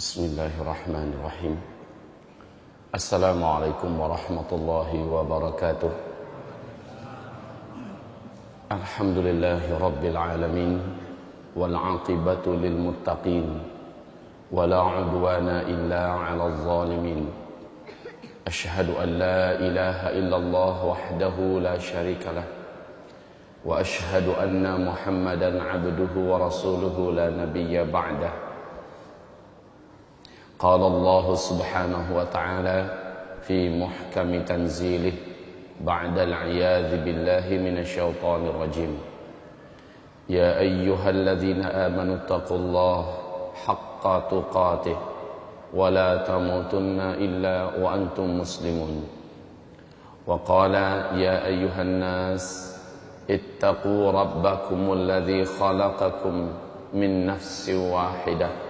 بسم الله الرحمن الرحيم السلام عليكم ورحمة الله وبركاته الحمد لله رب العالمين والعاقبة للمتقين ولا عدوان إلا على الظالمين أشهد أن لا إله إلا الله وحده لا شريك له وأشهد أن محمدا عبده ورسوله لا نبي بعده قال الله سبحانه وتعالى في محكم تنزيله بعد العياذ بالله من الشيطان الرجيم. يا أيها الذين آمنوا اتقوا الله حق تقاته ولا تموتن إلا وأنتم مسلمون. وقال يا أيها الناس اتقوا ربكم الذي خلقكم من نفس واحدة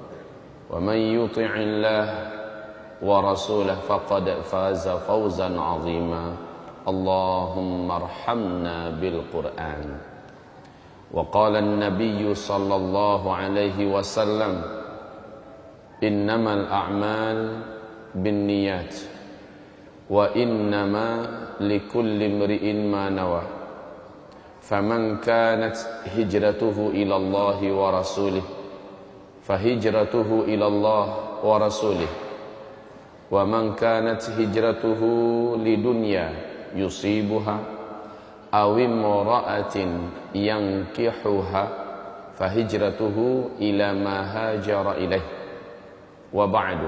ومن يطع الله ورسوله فقد فاز فوزا عظيما. اللهم ارحمنا بالقرآن. وقال النبي صلى الله عليه وسلم إنما الأعمال بالنيات وإنما لكل امرئ ما نوى. فمن كانت هجرته إلى الله ورسوله فهجرته إلى الله ورسوله. ومن كانت هجرته لدنيا يصيبها أو امرأة ينكحها فهجرته إلى ما هاجر إليه. وبعد.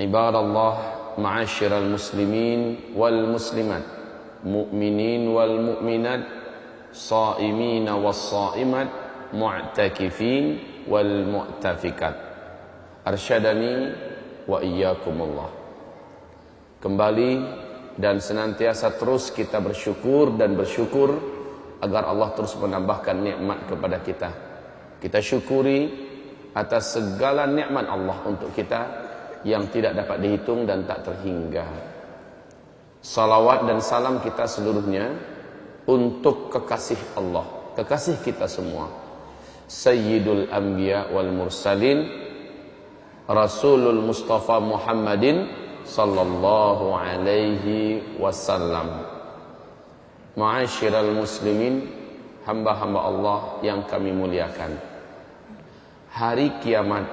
عباد الله معاشر المسلمين والمسلمات مؤمنين والمؤمنات صائمين والصائمات mu'takifin wal mu'tafikat. Arsyadani wa iyyakumullah. Kembali dan senantiasa terus kita bersyukur dan bersyukur agar Allah terus menambahkan nikmat kepada kita. Kita syukuri atas segala nikmat Allah untuk kita yang tidak dapat dihitung dan tak terhingga. Salawat dan salam kita seluruhnya untuk kekasih Allah kekasih kita semua. Sayyidul Anbiya wal Mursalin Rasulul Mustafa Muhammadin sallallahu alaihi wasallam. Ma'asyiral muslimin, hamba-hamba Allah yang kami muliakan. Hari kiamat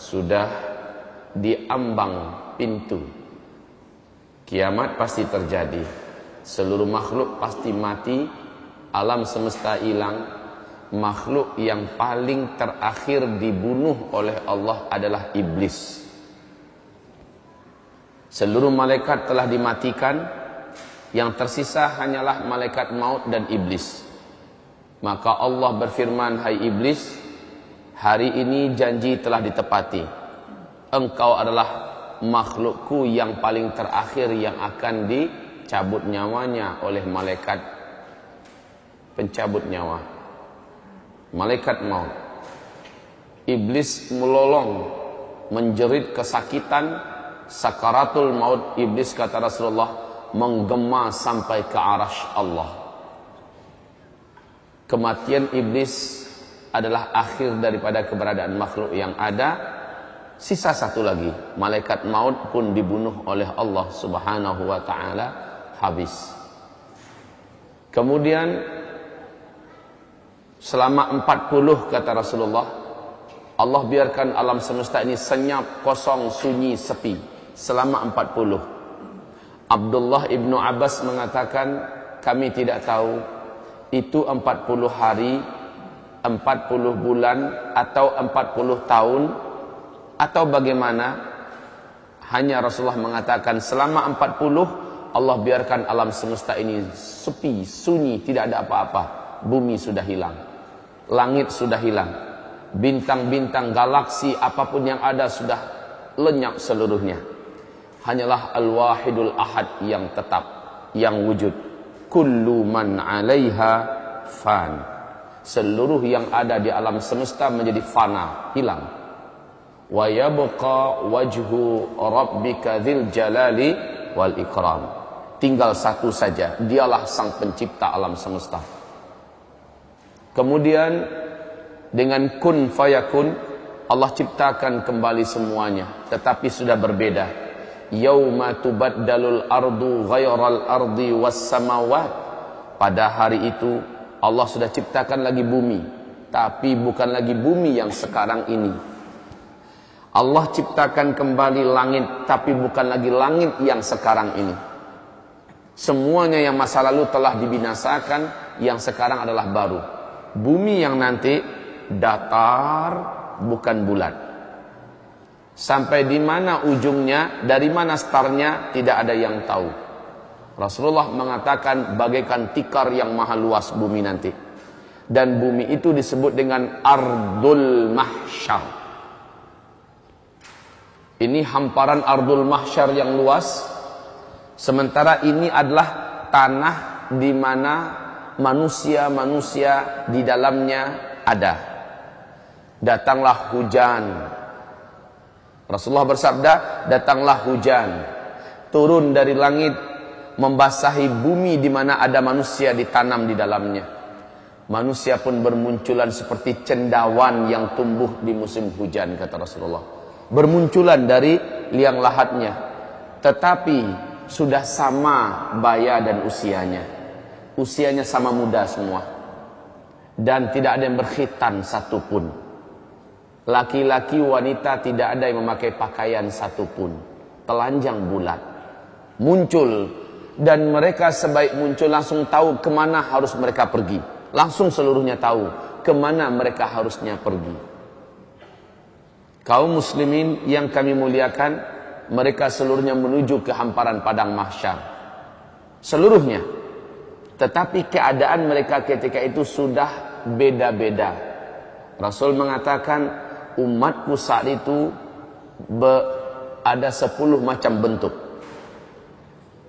sudah diambang pintu. Kiamat pasti terjadi. Seluruh makhluk pasti mati, alam semesta hilang. Makhluk yang paling terakhir dibunuh oleh Allah adalah iblis. Seluruh malaikat telah dimatikan. Yang tersisa hanyalah malaikat maut dan iblis. Maka Allah berfirman Hai iblis Hari ini janji telah ditepati. Engkau adalah makhlukku yang paling terakhir Yang akan dicabut nyawanya oleh malaikat Pencabut nyawa Malaikat maut Iblis melolong Menjerit kesakitan sakaratul maut iblis kata Rasulullah menggema sampai ke arash Allah. Kematian iblis adalah akhir daripada keberadaan makhluk yang ada. Sisa satu lagi, malaikat maut pun dibunuh oleh Allah Subhanahu wa taala habis. Kemudian selama 40 kata Rasulullah Allah biarkan alam semesta ini senyap, kosong, sunyi, sepi selama 40. Abdullah ibnu Abbas mengatakan kami tidak tahu itu 40 hari, 40 bulan atau 40 tahun atau bagaimana. Hanya Rasulullah mengatakan selama 40 Allah biarkan alam semesta ini sepi, sunyi, tidak ada apa-apa. Bumi sudah hilang. Langit sudah hilang. bintang-bintang galaksi apa pun yang ada sudah lenyap seluruhnya. Hanyalah al-wahidul ahad yang tetap yang wujud. Kullu man 'alaiha fan. Seluruh yang ada di alam semesta menjadi fana hilang. Wa yabqa wajhu rabbika dzil jalali wal ikram. Tinggal satu saja dialah sang pencipta alam semesta kemudian dengan kun fayakun Allah ciptakan kembali semuanya tetapi sudah berbeda. Yauma tubaddalul ardu ghairal ardi was samawat. Pada hari itu Allah sudah ciptakan lagi bumi tapi bukan lagi bumi yang sekarang ini. Allah ciptakan kembali langit tapi bukan lagi langit yang sekarang ini. Semuanya yang masa lalu telah dibinasakan yang sekarang adalah baru bumi yang nanti datar bukan bulat. Sampai di mana ujungnya, dari mana startnya tidak ada yang tahu. Rasulullah mengatakan bagaikan tikar yang maha luas bumi nanti. Dan bumi itu disebut dengan Ardul Mahsyar. Ini hamparan Ardul Mahsyar yang luas. Sementara ini adalah tanah di mana manusia-manusia di dalamnya ada datanglah hujan. Rasulullah bersabda, datanglah hujan. Turun dari langit membasahi bumi di mana ada manusia ditanam di dalamnya. Manusia pun bermunculan seperti cendawan yang tumbuh di musim hujan kata Rasulullah. Bermunculan dari liang lahatnya. Tetapi sudah sama baya dan usianya. Usianya sama muda semua. Dan tidak ada yang berkhitan satupun. Laki-laki wanita tidak ada yang memakai pakaian satupun. Telanjang bulat. Muncul. Dan mereka sebaik muncul langsung tahu ke mana harus mereka pergi. Langsung seluruhnya tahu ke mana mereka harusnya pergi. Kaum muslimin yang kami muliakan, mereka seluruhnya menuju ke hamparan padang mahsyar. Seluruhnya. Tetapi keadaan mereka ketika itu sudah beda-beda. Rasul mengatakan umatku saat itu ada sepuluh macam bentuk.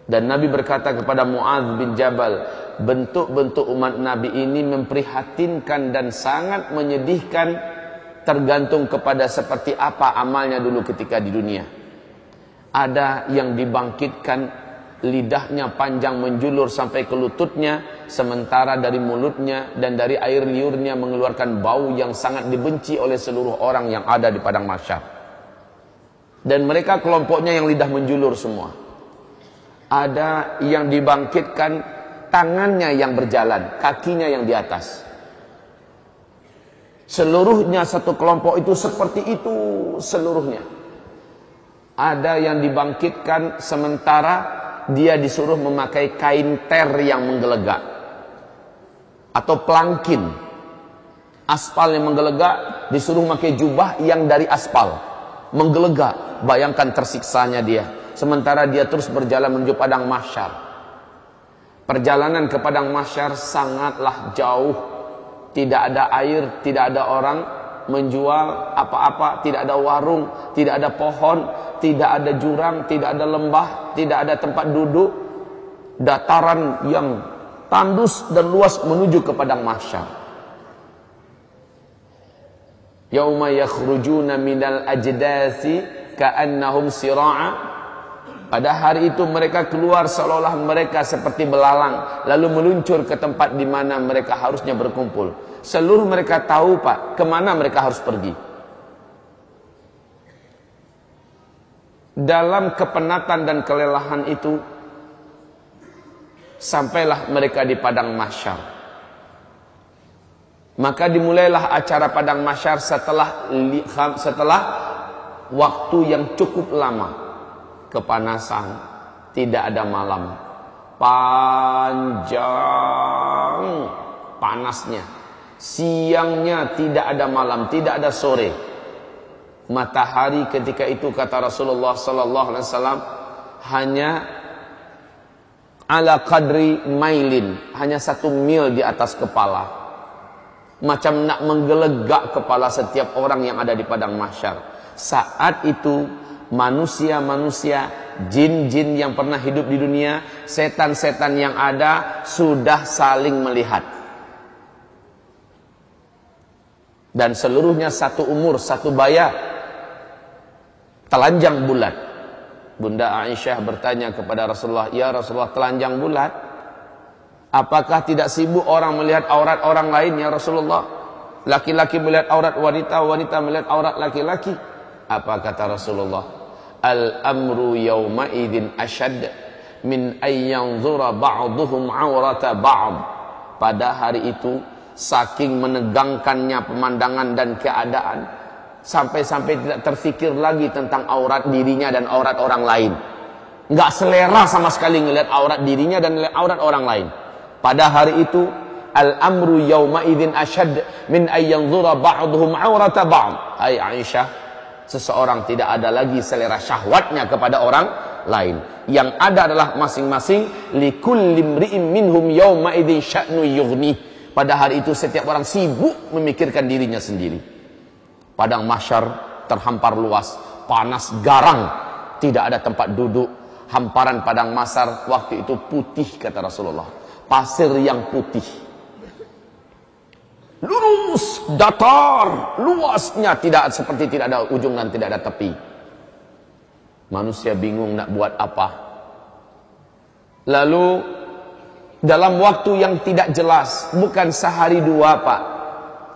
Dan Nabi berkata kepada Muaz bin Jabal, bentuk-bentuk umat Nabi ini memprihatinkan dan sangat menyedihkan tergantung kepada seperti apa amalnya dulu ketika di dunia. Ada yang dibangkitkan lidahnya panjang menjulur sampai ke lututnya sementara dari mulutnya dan dari air liurnya mengeluarkan bau yang sangat dibenci oleh seluruh orang yang ada di padang masyar. Dan mereka kelompoknya yang lidah menjulur semua. Ada yang dibangkitkan tangannya yang berjalan kakinya yang di atas. Seluruhnya satu kelompok itu seperti itu seluruhnya. Ada yang dibangkitkan sementara dia disuruh memakai kain ter yang menggelegak atau pelangkin. Aspal yang menggelegak disuruh memakai jubah yang dari aspal. Menggelegak bayangkan tersiksanya dia. Sementara dia terus berjalan menuju padang mahsyar. Perjalanan ke padang mahsyar sangatlah jauh. Tidak ada air tidak ada orang menjual apa-apa, tidak ada warung, tidak ada pohon, tidak ada jurang, tidak ada lembah, tidak ada tempat duduk, dataran yang tandus dan luas menuju ke padang mahsyar. Yauma yakhrujuna minal ajdasi ka'annahum sira'a pada hari itu mereka keluar seolah-olah mereka seperti belalang lalu meluncur ke tempat di mana mereka harusnya berkumpul. Seluruh mereka tahu Pak, ke mana mereka harus pergi. Dalam kepenatan dan kelelahan itu, sampailah mereka di padang masyar. Maka dimulailah acara padang masyar setelah setelah waktu yang cukup lama. Kepanasan, tidak ada malam. Panjang panasnya Siangnya tidak ada malam, tidak ada sore. Matahari ketika itu kata Rasulullah sallallahu alaihi wasallam hanya ala qadri mailin, hanya satu mil di atas kepala. macam nak menggelegak kepala setiap orang yang ada di padang mahsyar. Saat itu manusia-manusia, jin-jin yang pernah hidup di dunia, setan-setan yang ada sudah saling melihat. Dan seluruhnya satu umur, satu bayar. Telanjang bulat. Bunda Aisyah bertanya kepada Rasulullah, "Ya Rasulullah, telanjang bulat?" Apakah tidak sibuk orang melihat aurat orang lain ya Rasulullah? Laki-laki melihat aurat wanita, wanita melihat aurat laki-laki. Apa kata Rasulullah? Al-amru yawma idin ashad min ayyanzura ba'duhum aurata ba'd. Pada hari itu saking menegangkannya pemandangan dan keadaan sampai-sampai tidak terfikir lagi tentang aurat dirinya dan aurat orang lain. Enggak selera sama sekali melihat aurat dirinya dan aurat orang lain. Pada hari itu al-amru yauma idzin ashad min ayyanzura ba'dhum aurata ba'd. Hai Aisyah, seseorang tidak ada lagi selera syahwatnya kepada orang lain. Yang ada adalah masing-masing likulli imri'in minhum yauma idzin sya'nu yughni. Pada hari itu setiap orang sibuk memikirkan dirinya sendiri. Padang mahsyar terhampar luas, panas garang, tidak ada tempat duduk. Hamparan padang masar waktu itu putih kata Rasulullah pasir yang putih. Lurus, datar, luasnya tidak seperti tidak ada ujung dan tidak ada tepi. Manusia bingung nak buat apa. Lalu dalam waktu yang tidak jelas, bukan sehari dua pak.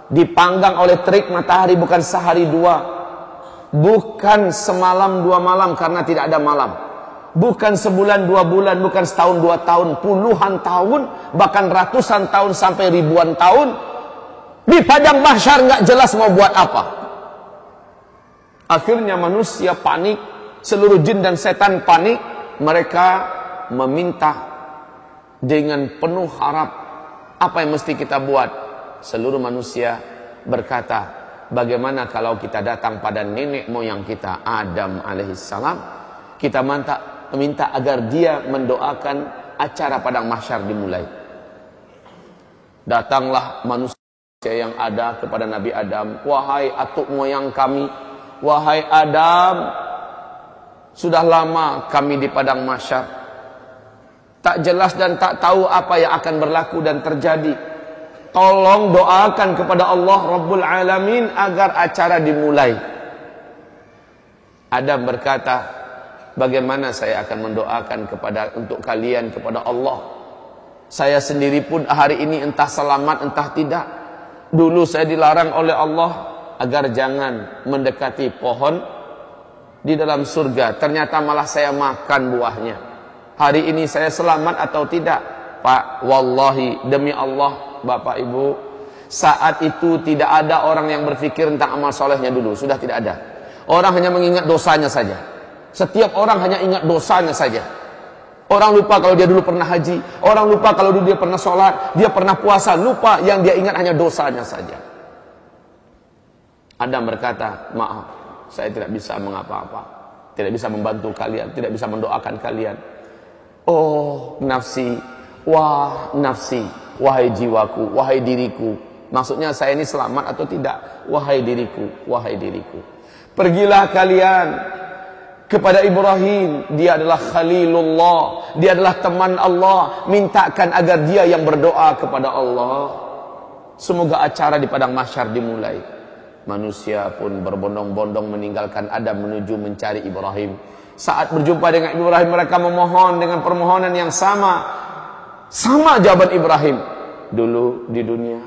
Dipanggang oleh terik matahari bukan sehari dua. Bukan semalam dua malam karena tidak ada malam bukan sebulan dua bulan, bukan setahun dua tahun, puluhan tahun, bahkan ratusan tahun sampai ribuan tahun di padang mahsyar nggak jelas mau buat apa. Akhirnya manusia panik, seluruh jin dan setan panik, mereka meminta dengan penuh harap apa yang mesti kita buat. Seluruh manusia berkata, bagaimana kalau kita datang pada nenek moyang kita Adam alaihissalam, kita mantap meminta agar dia mendoakan acara padang mahsyar dimulai. Datanglah manusia yang ada kepada Nabi Adam, "Wahai atuk moyang kami, wahai Adam, sudah lama kami di padang mahsyar. Tak jelas dan tak tahu apa yang akan berlaku dan terjadi. Tolong doakan kepada Allah Rabbul Alamin agar acara dimulai." Adam berkata, bagaimana saya akan mendoakan kepada untuk kalian kepada Allah. Saya sendiri pun hari ini entah selamat entah tidak. Dulu saya dilarang oleh Allah agar jangan mendekati pohon di dalam surga. Ternyata malah saya makan buahnya. Hari ini saya selamat atau tidak? Pak, wallahi demi Allah, Bapak Ibu, saat itu tidak ada orang yang berpikir tentang amal solehnya dulu, sudah tidak ada. Orang hanya mengingat dosanya saja. Setiap orang hanya ingat dosanya saja. Orang lupa kalau dia dulu pernah haji. Orang lupa kalau dulu dia pernah sholat. Dia pernah puasa. Lupa yang dia ingat hanya dosanya saja. Adam berkata, maaf, saya tidak bisa mengapa-apa. Tidak bisa membantu kalian. Tidak bisa mendoakan kalian. Oh, nafsi. Wah, nafsi. Wahai jiwaku. Wahai diriku. Maksudnya saya ini selamat atau tidak? Wahai diriku. Wahai diriku. Pergilah kalian kepada Ibrahim dia adalah khalilullah dia adalah teman Allah mintakan agar dia yang berdoa kepada Allah semoga acara di padang mahsyar dimulai manusia pun berbondong-bondong meninggalkan Adam menuju mencari Ibrahim saat berjumpa dengan Ibrahim mereka memohon dengan permohonan yang sama sama jawaban Ibrahim dulu di dunia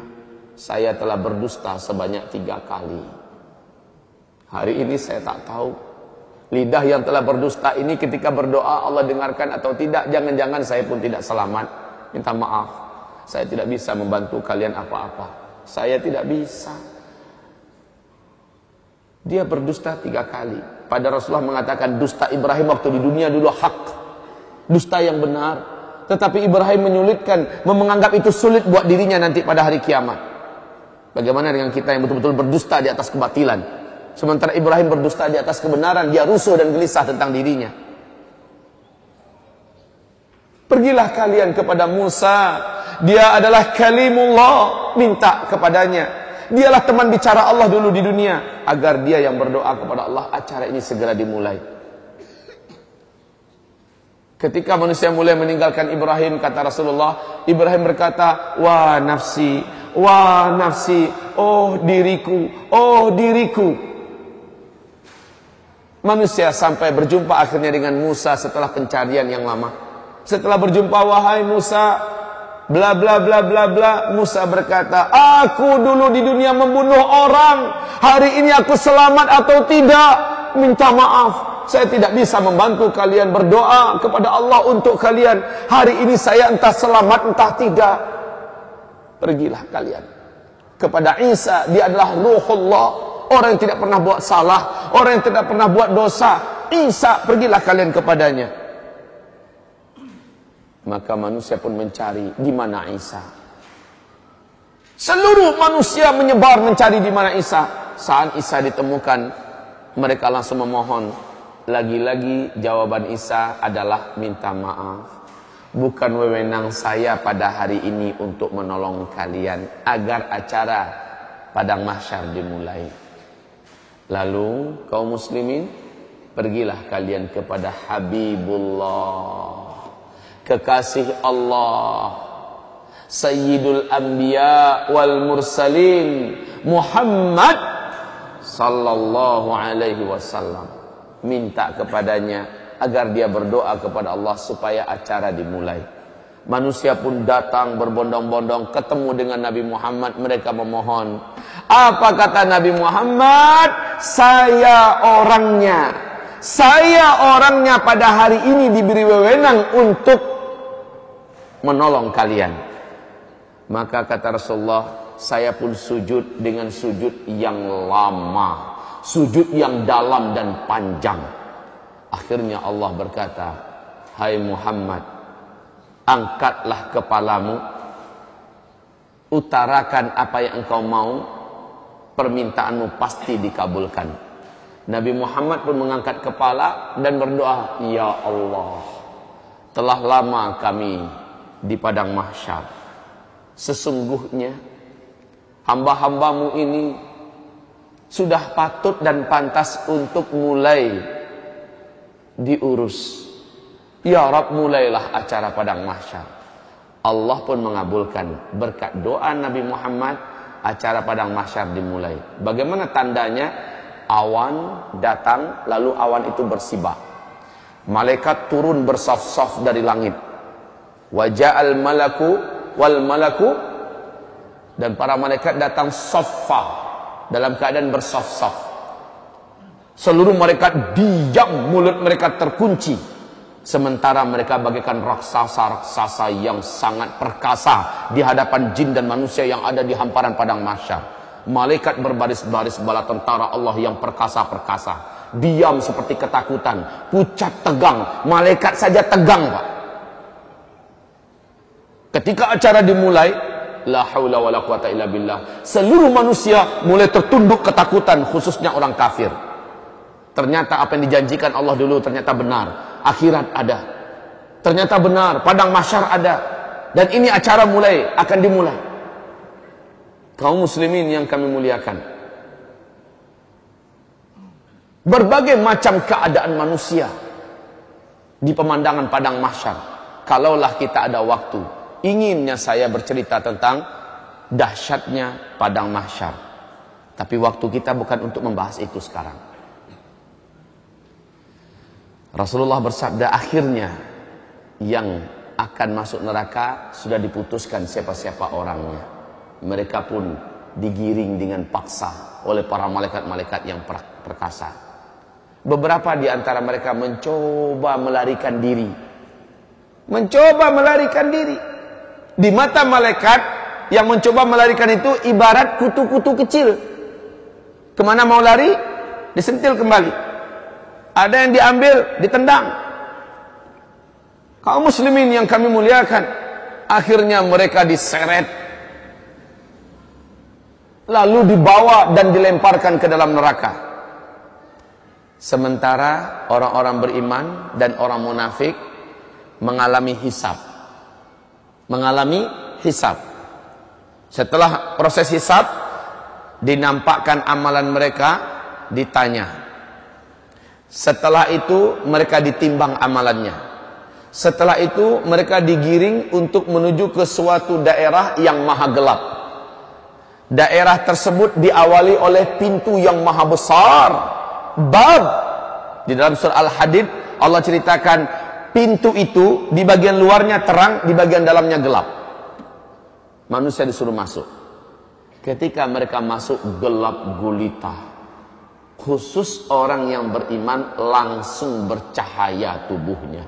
saya telah berdusta sebanyak tiga kali hari ini saya tak tahu Lidah yang telah berdusta ini ketika berdoa Allah dengarkan atau tidak. Jangan-jangan saya pun tidak selamat. Minta maaf. Saya tidak bisa membantu kalian apa-apa. Saya tidak bisa. Dia berdusta tiga kali. Pada Rasulullah mengatakan dusta Ibrahim waktu di dunia dulu hak. Dusta yang benar. Tetapi Ibrahim menyulitkan, menganggap itu sulit buat dirinya nanti pada hari kiamat. Bagaimana dengan kita yang betul-betul berdusta di atas kebatilan? Sementara Ibrahim berdusta di atas kebenaran, dia rusuh dan gelisah tentang dirinya. Pergilah kalian kepada Musa Dia adalah kalimullah. Minta kepadanya. Dialah teman bicara Allah dulu di dunia. Agar dia yang berdoa kepada Allah. Acara ini segera dimulai. Ketika manusia mulai meninggalkan Ibrahim, kata Rasulullah, Ibrahim berkata, Wah nafsi, wah nafsi, oh diriku, oh diriku. Manusia sampai berjumpa akhirnya dengan Musa setelah pencarian yang lama. Setelah berjumpa, wahai Musa, bla bla bla bla bla, Musa berkata, aku dulu di dunia membunuh orang, hari ini aku selamat atau tidak? Minta maaf, saya tidak bisa membantu kalian berdoa kepada Allah untuk kalian. Hari ini saya entah selamat entah tidak. Pergilah kalian kepada Isa, dia adalah ruhullah, orang yang tidak pernah buat salah, orang yang tidak pernah buat dosa. Isa, pergilah kalian kepadanya. Maka manusia pun mencari di mana Isa. Seluruh manusia menyebar mencari di mana Isa. Saat Isa ditemukan, mereka langsung memohon. Lagi-lagi jawaban Isa adalah minta maaf. Bukan wewenang saya pada hari ini untuk menolong kalian agar acara padang mahsyar dimulai. Lalu kaum muslimin pergilah kalian kepada Habibullah kekasih Allah Sayyidul Anbiya wal Mursalin Muhammad sallallahu alaihi wasallam minta kepadanya agar dia berdoa kepada Allah supaya acara dimulai. Manusia pun datang berbondong-bondong ketemu dengan Nabi Muhammad mereka memohon. Apa kata Nabi Muhammad? Saya orangnya. Saya orangnya pada hari ini diberi wewenang untuk menolong kalian. Maka kata Rasulullah, saya pun sujud dengan sujud yang lama, sujud yang dalam dan panjang. Akhirnya Allah berkata, Hai Muhammad, angkatlah kepalamu, utarakan apa yang engkau mau, permintaanmu pasti dikabulkan. Nabi Muhammad pun mengangkat kepala dan berdoa, Ya Allah, telah lama kami di padang mahsyar. Sesungguhnya, hamba-hambamu ini sudah patut dan pantas untuk mulai diurus. Ya Rab mulailah acara padang mahsyar. Allah pun mengabulkan berkat doa Nabi Muhammad acara padang mahsyar dimulai. Bagaimana tandanya? Awan datang lalu awan itu bersibak. Malaikat turun bersaf-saf dari langit. Wajah al malaku wal malaku dan para malaikat datang saffa dalam keadaan bersaf-saf. Seluruh mereka diam, mulut mereka terkunci. Sementara mereka bagaikan raksasa-raksasa yang sangat perkasa di hadapan jin dan manusia yang ada di hamparan padang mahsyar. Malaikat berbaris-baris bala tentara Allah yang perkasa-perkasa. Diam seperti ketakutan, pucat tegang, malaikat saja tegang, Pak. Ketika acara dimulai, la haula wala quwata illa billah. Seluruh manusia mulai tertunduk ketakutan, khususnya orang kafir. Ternyata apa yang dijanjikan Allah dulu ternyata benar. Akhirat ada. Ternyata benar. Padang masyar ada. Dan ini acara mulai. Akan dimulai. Kaum muslimin yang kami muliakan. Berbagai macam keadaan manusia. Di pemandangan padang masyar. Kalaulah kita ada waktu. Inginnya saya bercerita tentang dahsyatnya padang mahsyar. Tapi waktu kita bukan untuk membahas itu sekarang. Rasulullah bersabda akhirnya yang akan masuk neraka sudah diputuskan siapa-siapa orangnya. Mereka pun digiring dengan paksa oleh para malaikat-malaikat yang perkasa. Beberapa di antara mereka mencoba melarikan diri. Mencoba melarikan diri. Di mata malaikat yang mencoba melarikan itu ibarat kutu-kutu kecil. Ke mana mau lari? Disentil kembali. Ada yang diambil, ditendang. Kaum muslimin yang kami muliakan, akhirnya mereka diseret. Lalu dibawa dan dilemparkan ke dalam neraka. Sementara orang-orang beriman dan orang munafik mengalami hisap. Mengalami hisab. Setelah proses hisab, dinampakkan amalan mereka, ditanya. Setelah itu mereka ditimbang amalannya. Setelah itu mereka digiring untuk menuju ke suatu daerah yang maha gelap. Daerah tersebut diawali oleh pintu yang maha besar. Bab. Di dalam surah Al-Hadid Allah ceritakan pintu itu di bagian luarnya terang, di bagian dalamnya gelap. Manusia disuruh masuk. Ketika mereka masuk gelap gulita. Khusus orang yang beriman langsung bercahaya tubuhnya.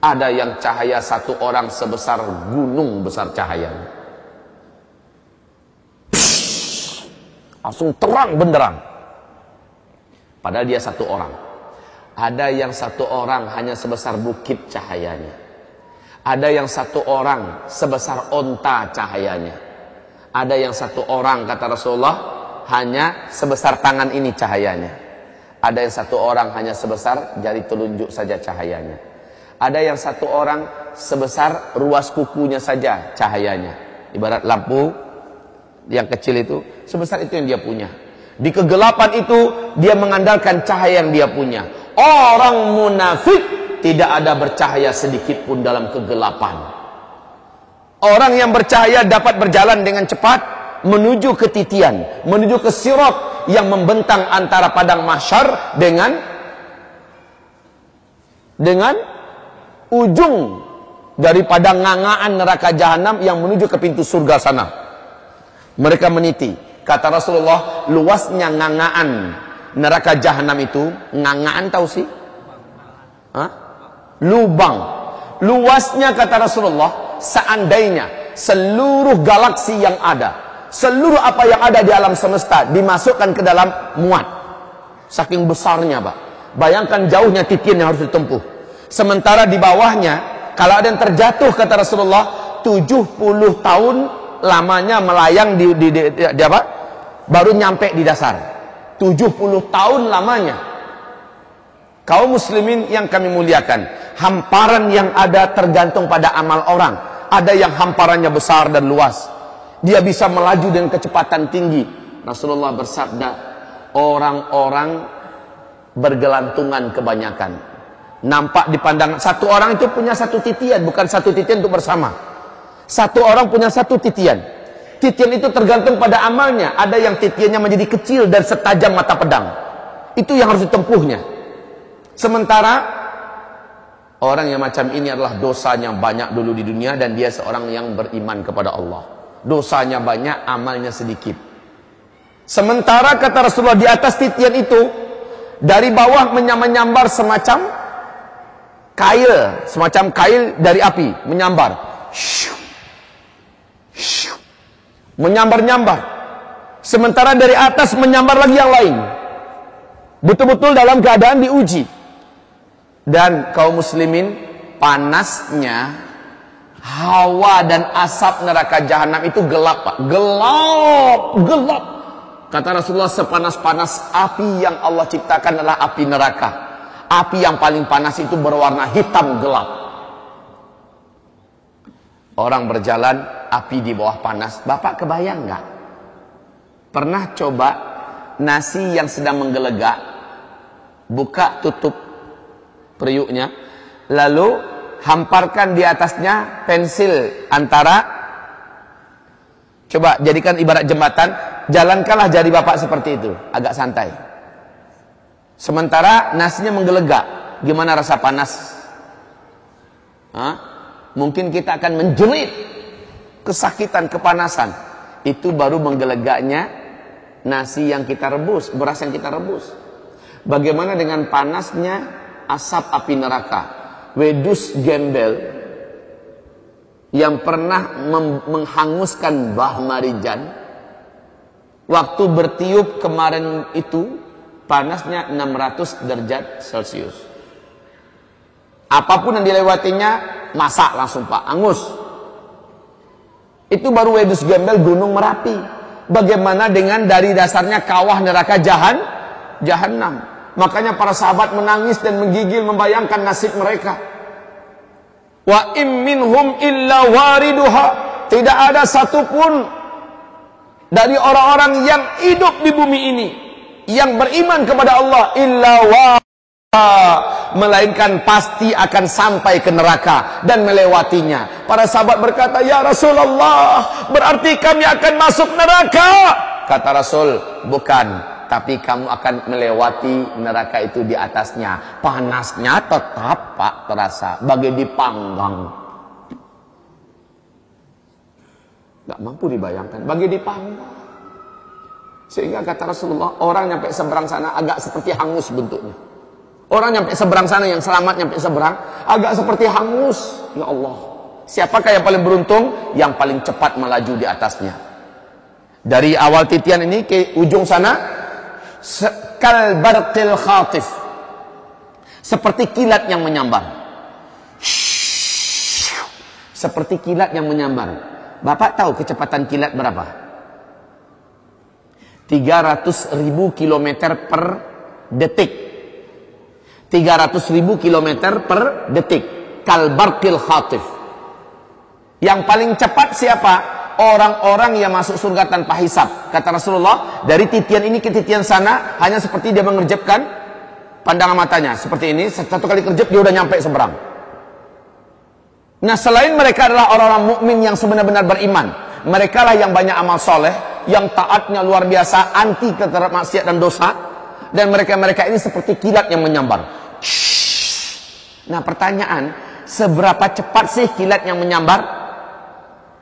Ada yang cahaya satu orang sebesar gunung besar cahayanya. Langsung terang benderang. Padahal dia satu orang. Ada yang satu orang hanya sebesar bukit cahayanya. Ada yang satu orang sebesar onta cahayanya. Ada yang satu orang kata Rasulullah hanya sebesar tangan ini cahayanya. Ada yang satu orang hanya sebesar jari telunjuk saja cahayanya. Ada yang satu orang sebesar ruas kukunya saja cahayanya. Ibarat lampu yang kecil itu sebesar itu yang dia punya. Di kegelapan itu dia mengandalkan cahaya yang dia punya. Orang munafik tidak ada bercahaya sedikit pun dalam kegelapan. Orang yang bercahaya dapat berjalan dengan cepat menuju ke titian, menuju ke sirot yang membentang antara padang mahsyar dengan dengan ujung daripada ngangaan neraka jahanam yang menuju ke pintu surga sana. Mereka meniti. Kata Rasulullah, luasnya ngangaan neraka jahanam itu, ngangaan tahu sih? Hah? Lubang. Luasnya kata Rasulullah, seandainya seluruh galaksi yang ada, seluruh apa yang ada di alam semesta dimasukkan ke dalam muat. Saking besarnya, Pak. Bayangkan jauhnya titian yang harus ditempuh. Sementara di bawahnya, kalau ada yang terjatuh kata Rasulullah, 70 tahun lamanya melayang di, di, di, di, di apa? Baru nyampe di dasar. 70 tahun lamanya. Kaum muslimin yang kami muliakan, hamparan yang ada tergantung pada amal orang. Ada yang hamparannya besar dan luas. Dia bisa melaju dengan kecepatan tinggi. Rasulullah bersabda, orang-orang bergelantungan kebanyakan. Nampak dipandang satu orang itu punya satu titian, bukan satu titian untuk bersama. Satu orang punya satu titian. Titian itu tergantung pada amalnya. Ada yang titiannya menjadi kecil dan setajam mata pedang. Itu yang harus ditempuhnya. Sementara orang yang macam ini adalah dosanya banyak dulu di dunia dan dia seorang yang beriman kepada Allah. Dosanya banyak, amalnya sedikit. Sementara kata Rasulullah di atas titian itu dari bawah menyambar semacam kail, semacam kail dari api menyambar. Shoo menyambar-nyambar. Sementara dari atas menyambar lagi yang lain. Betul-betul dalam keadaan diuji. Dan kaum muslimin panasnya hawa dan asap neraka jahanam itu gelap, Pak. Gelap, gelap. Kata Rasulullah sepanas-panas api yang Allah ciptakan adalah api neraka. Api yang paling panas itu berwarna hitam gelap. Orang berjalan api di bawah panas. Bapak kebayang nggak? Pernah coba nasi yang sedang menggelegak, buka tutup periuknya, lalu hamparkan di atasnya pensil antara Coba jadikan ibarat jembatan, jalankanlah jari bapak seperti itu, agak santai. Sementara nasinya menggelegak, gimana rasa panas? Hah? Mungkin kita akan menjerit kesakitan, kepanasan. Itu baru menggelegaknya nasi yang kita rebus, beras yang kita rebus. Bagaimana dengan panasnya asap api neraka? Wedus gembel yang pernah menghanguskan bah marijan waktu bertiup kemarin itu panasnya 600 derajat celcius apa pun yang dilewatinya masak langsung pak. Angus. Itu baru wedus gembel gunung merapi. Bagaimana dengan dari dasarnya kawah neraka jahan jahanam makanya para sahabat menangis dan menggigil membayangkan nasib mereka. Wa im minhum illa wariduha. Tidak ada satupun dari orang-orang yang hidup di bumi ini yang beriman kepada Allah illa melainkan pasti akan sampai ke neraka dan melewatinya. Para sahabat berkata, "Ya Rasulullah, berarti kami akan masuk neraka." Kata Rasul, "Bukan, tapi kamu akan melewati neraka itu di atasnya. Panasnya tetap Pak terasa bagi dipanggang." Gak mampu dibayangkan, bagi dipanggang. Sehingga kata Rasulullah, orang nyampe seberang sana agak seperti hangus bentuknya. Orang nyampe seberang sana yang selamat nyampe seberang agak seperti hangus. Ya Allah. Siapakah yang paling beruntung? Yang paling cepat melaju di atasnya. Dari awal titian ini ke ujung sana kal barqil khatif. Seperti kilat yang menyambar. Seperti kilat yang menyambar. Bapak tahu kecepatan kilat berapa? 300 ribu kilometer per detik 300 ribu kilometer per detik. Kalbarkil khatif. Yang paling cepat siapa? Orang-orang yang masuk surga tanpa hisap. Kata Rasulullah, dari titian ini ke titian sana, hanya seperti dia mengerjepkan pandangan matanya. Seperti ini, satu kali kerjep dia udah nyampe seberang. Nah selain mereka adalah orang-orang mukmin yang sebenar-benar beriman. Mereka lah yang banyak amal soleh, yang taatnya luar biasa, anti keterap maksiat dan dosa. Dan mereka-mereka ini seperti kilat yang menyambar. Nah pertanyaan, seberapa cepat sih kilat yang menyambar?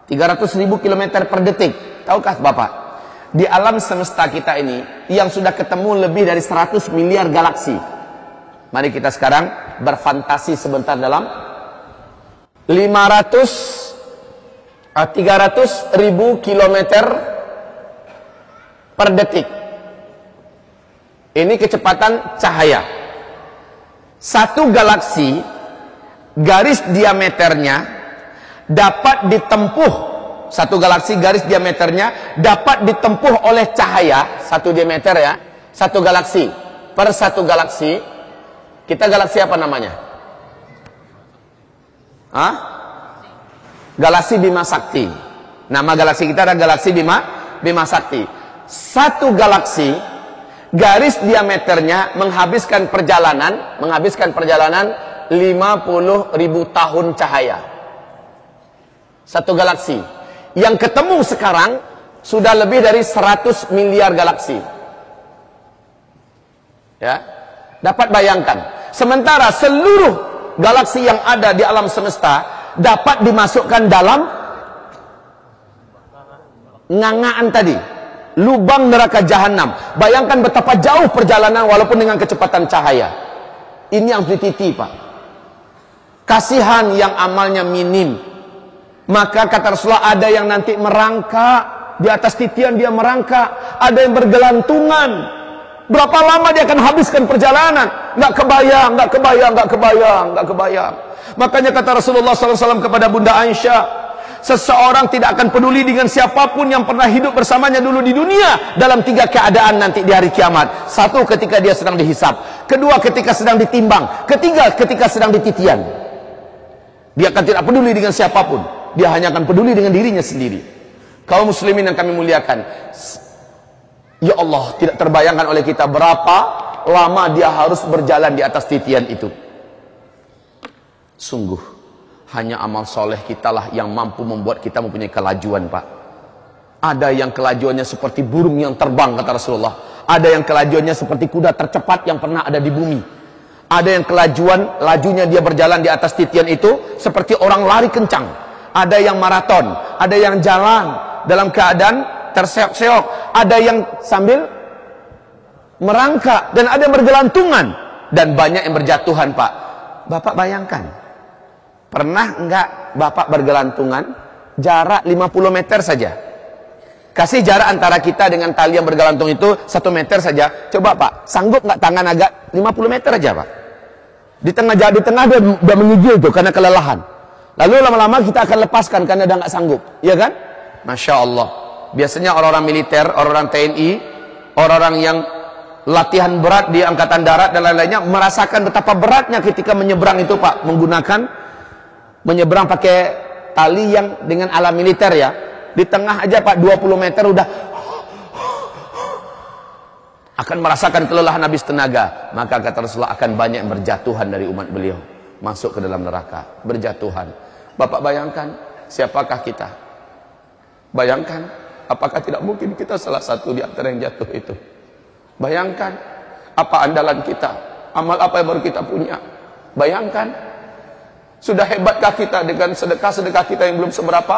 300 ribu kilometer per detik. Tahukah Bapak? Di alam semesta kita ini, yang sudah ketemu lebih dari 100 miliar galaksi. Mari kita sekarang berfantasi sebentar dalam 500 300 ah, ribu kilometer per detik. Ini kecepatan cahaya. Satu galaksi garis diameternya dapat ditempuh satu galaksi garis diameternya dapat ditempuh oleh cahaya satu diameter ya satu galaksi. Per satu galaksi kita galaksi apa namanya? Hah? galaksi Bima Sakti. Nama galaksi kita adalah galaksi Bima Bima Sakti. Satu galaksi garis diameternya menghabiskan perjalanan menghabiskan perjalanan 50 ribu tahun cahaya. Satu galaksi. Yang ketemu sekarang sudah lebih dari 100 miliar galaksi. Ya. Dapat bayangkan sementara seluruh galaksi yang ada di alam semesta dapat dimasukkan dalam ngangaan tadi lubang neraka jahanam. Bayangkan betapa jauh perjalanan walaupun dengan kecepatan cahaya. Ini yang dititi, Pak. Kasihan yang amalnya minim. Maka kata Rasulullah ada yang nanti merangkak di atas titian dia merangkak, ada yang bergelantungan. Berapa lama dia akan habiskan perjalanan? Enggak kebayang, enggak kebayang, enggak kebayang, enggak kebayang. Makanya kata Rasulullah SAW kepada Bunda Aisyah, Seseorang tidak akan peduli dengan siapa pun yang pernah hidup bersamanya dulu di dunia dalam tiga keadaan nanti di hari kiamat. Satu ketika dia sedang dihisap, kedua ketika sedang ditimbang, ketiga ketika sedang dititian. Dia akan tidak peduli dengan siapa pun. Dia hanya akan peduli dengan dirinya sendiri. Kaum muslimin yang kami muliakan. Ya Allah, tidak terbayangkan oleh kita berapa lama dia harus berjalan di atas titian itu. Sungguh hanya amal soleh kita lah yang mampu membuat kita mempunyai kelajuan Pak. Ada yang kelajuannya seperti burung yang terbang kata Rasulullah. Ada yang kelajuannya seperti kuda tercepat yang pernah ada di bumi. Ada yang kelajuan lajunya dia berjalan di atas titian itu seperti orang lari kencang. Ada yang maraton ada yang jalan dalam keadaan terseok-seok. Ada yang sambil merangkak dan ada yang bergelantungan. Dan banyak yang berjatuhan Pak. Bapak bayangkan Pernah enggak Bapak bergelantungan jarak 50 meter saja? Kasih jarak antara kita dengan tali yang bergelantung itu 1 meter saja. Coba Pak, sanggup enggak tangan agak 50 meter aja Pak? Di tengah di tengah dia udah menggigil tuh karena kelelahan. Lalu lama-lama kita akan lepaskan karena dia enggak sanggup. Iya kan? Masya Allah. Biasanya orang-orang militer, orang-orang TNI, orang-orang yang latihan berat di angkatan darat dan lain-lainnya merasakan betapa beratnya ketika menyeberang itu Pak menggunakan menyeberang pakai tali yang dengan ala militer ya. Di tengah aja Pak 20 meter udah akan merasakan kelelahan habis tenaga. Maka kata Rasulullah akan banyak berjatuhan dari umat beliau. Masuk ke dalam neraka. Berjatuhan. Bapak bayangkan siapakah kita? Bayangkan apakah tidak mungkin kita salah satu di antara yang jatuh itu? Bayangkan apa andalan kita? Amal apa yang baru kita punya? Bayangkan sudah hebatkah kita dengan sedekah-sedekah kita yang belum seberapa?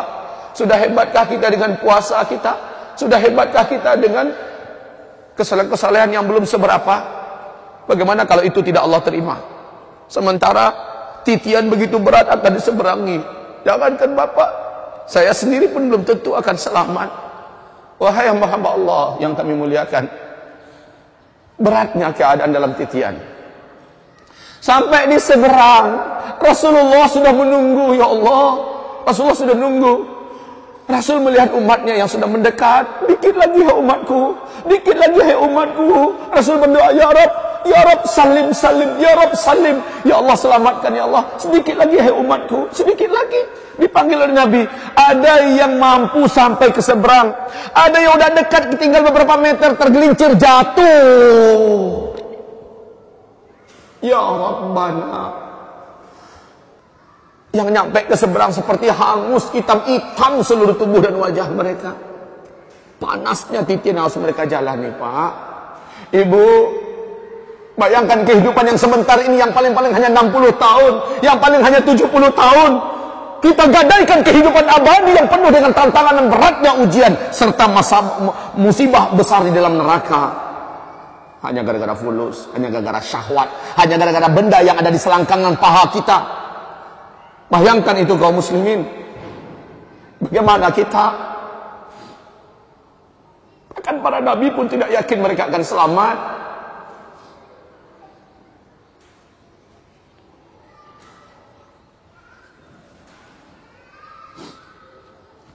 Sudah hebatkah kita dengan puasa kita? Sudah hebatkah kita dengan kesalahan-kesalahan yang belum seberapa? Bagaimana kalau itu tidak Allah terima? Sementara titian begitu berat akan diseberangi. Jangankan Bapak, saya sendiri pun belum tentu akan selamat. Wahai hamba-hamba Allah yang kami muliakan. Beratnya keadaan dalam titian. Sampai di seberang, Rasulullah sudah menunggu, ya Allah. Rasulullah sudah menunggu. Rasul melihat umatnya yang sudah mendekat. Dikit lagi ya umatku. Dikit lagi ya umatku. Rasul berdoa, Ya Rab, Ya Rab salim salim, Ya Rab salim. Ya Allah selamatkan ya Allah. Sedikit lagi hai umatku, sedikit lagi. Dipanggil oleh Nabi. Ada yang mampu sampai ke seberang. Ada yang udah dekat tinggal beberapa meter tergelincir jatuh. Ya Rabbana yang nyampe ke seberang seperti hangus hitam-hitam seluruh tubuh dan wajah mereka. Panasnya titik harus mereka jalani, Pak. Ibu, bayangkan kehidupan yang sebentar ini yang paling-paling hanya 60 tahun, yang paling hanya 70 tahun. Kita gadaikan kehidupan abadi yang penuh dengan tantangan dan beratnya ujian serta masa musibah besar di dalam neraka. Hanya gara-gara fulus, hanya gara-gara syahwat, hanya gara-gara benda yang ada di selangkangan paha kita. Bayangkan itu kaum muslimin. Bagaimana kita? Bahkan para nabi pun tidak yakin mereka akan selamat.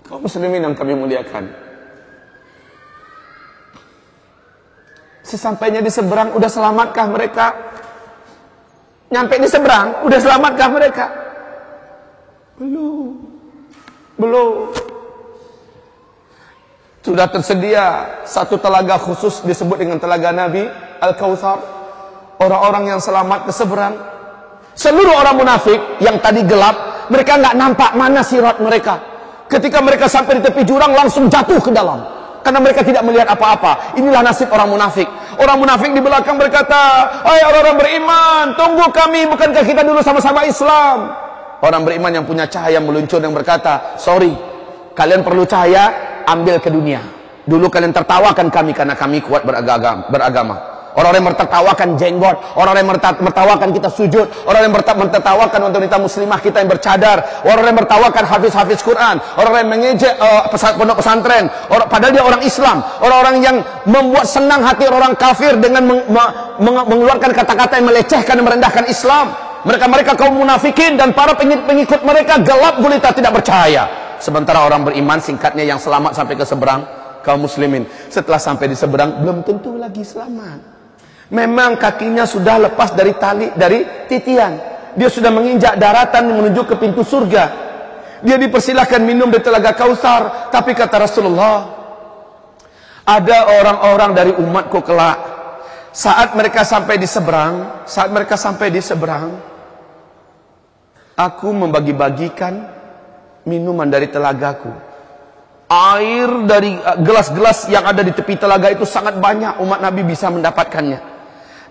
Kaum muslimin yang kami muliakan. Sesampainya di seberang, udah selamatkah mereka? Nyampe di seberang, udah selamatkah mereka? Belum. Belum. Sudah tersedia satu telaga khusus disebut dengan telaga Nabi Al-Kautsar. Orang-orang yang selamat ke seberang. Seluruh orang munafik yang tadi gelap, mereka nggak nampak mana sirat mereka. Ketika mereka sampai di tepi jurang langsung jatuh ke dalam karena mereka tidak melihat apa-apa. Inilah nasib orang munafik. Orang munafik di belakang berkata, "Hai orang-orang beriman, tunggu kami, bukankah kita dulu sama-sama Islam?" Orang beriman yang punya cahaya meluncur yang berkata, "Sorry, kalian perlu cahaya, ambil ke dunia. Dulu kalian tertawakan kami karena kami kuat beragama." beragama. Orang-orang yang mertawakan jenggot, orang-orang yang mertawakan kita sujud, orang-orang yang mertawakan wanita muslimah kita yang bercadar, orang-orang yang mertawakan hafiz-hafiz Quran, orang-orang yang mengejek uh, pondok pesantren, padahal dia orang Islam, orang-orang yang membuat senang hati orang kafir dengan meng, meng, mengeluarkan kata-kata yang melecehkan dan merendahkan Islam. Mereka-mereka kaum munafikin dan para pengikut mereka gelap gulita tidak percaya. Sementara orang beriman singkatnya yang selamat sampai ke seberang kaum muslimin. Setelah sampai di seberang belum tentu lagi selamat. Memang kakinya sudah lepas dari tali, dari titian. Dia sudah menginjak daratan menuju ke pintu surga. Dia dipersilahkan minum di telaga kausar. Tapi kata Rasulullah, ada orang-orang dari umatku kelak. Saat mereka sampai di seberang, saat mereka sampai di seberang, aku membagi-bagikan minuman dari telagaku. Air dari uh, gelas-gelas yang ada di tepi telaga itu sangat banyak umat Nabi bisa mendapatkannya.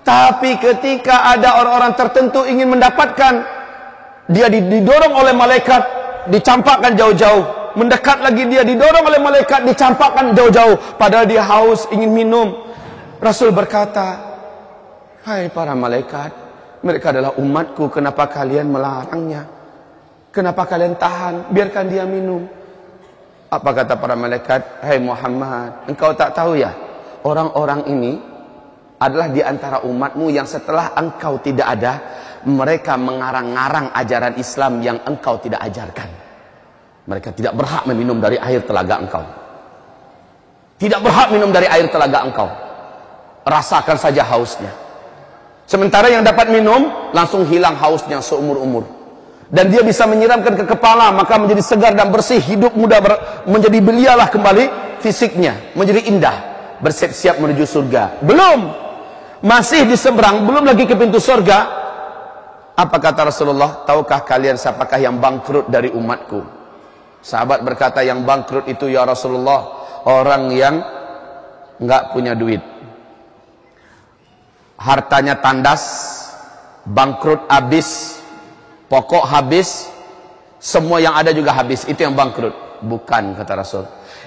Tapi ketika ada orang-orang tertentu ingin mendapatkan, dia didorong oleh malaikat, dicampakkan jauh-jauh. Mendekat lagi dia didorong oleh malaikat, dicampakkan jauh-jauh. Padahal dia haus, ingin minum. Rasul berkata, Hai para malaikat, mereka adalah umatku, kenapa kalian melarangnya? Kenapa kalian tahan? Biarkan dia minum. Apa kata para malaikat? Hai Muhammad, engkau tak tahu ya? Orang-orang ini adalah di antara umatmu yang setelah engkau tidak ada, mereka mengarang-arang ajaran Islam yang engkau tidak ajarkan. Mereka tidak berhak meminum dari air telaga engkau. Tidak berhak minum dari air telaga engkau. Rasakan saja hausnya. Sementara yang dapat minum, langsung hilang hausnya seumur-umur. dan dia bisa menyiramkan ke kepala maka menjadi segar dan bersih hidup muda ber, menjadi belialah kembali fisiknya menjadi indah bersiap-siap menuju surga belum masih di seberang belum lagi ke pintu surga apa kata Rasulullah tahukah kalian siapakah yang bangkrut dari umatku sahabat berkata yang bangkrut itu ya Rasulullah orang yang enggak punya duit hartanya tandas, bangkrut habis, pokok habis, semua yang ada juga habis. Itu yang bangkrut. Bukan kata Rasul.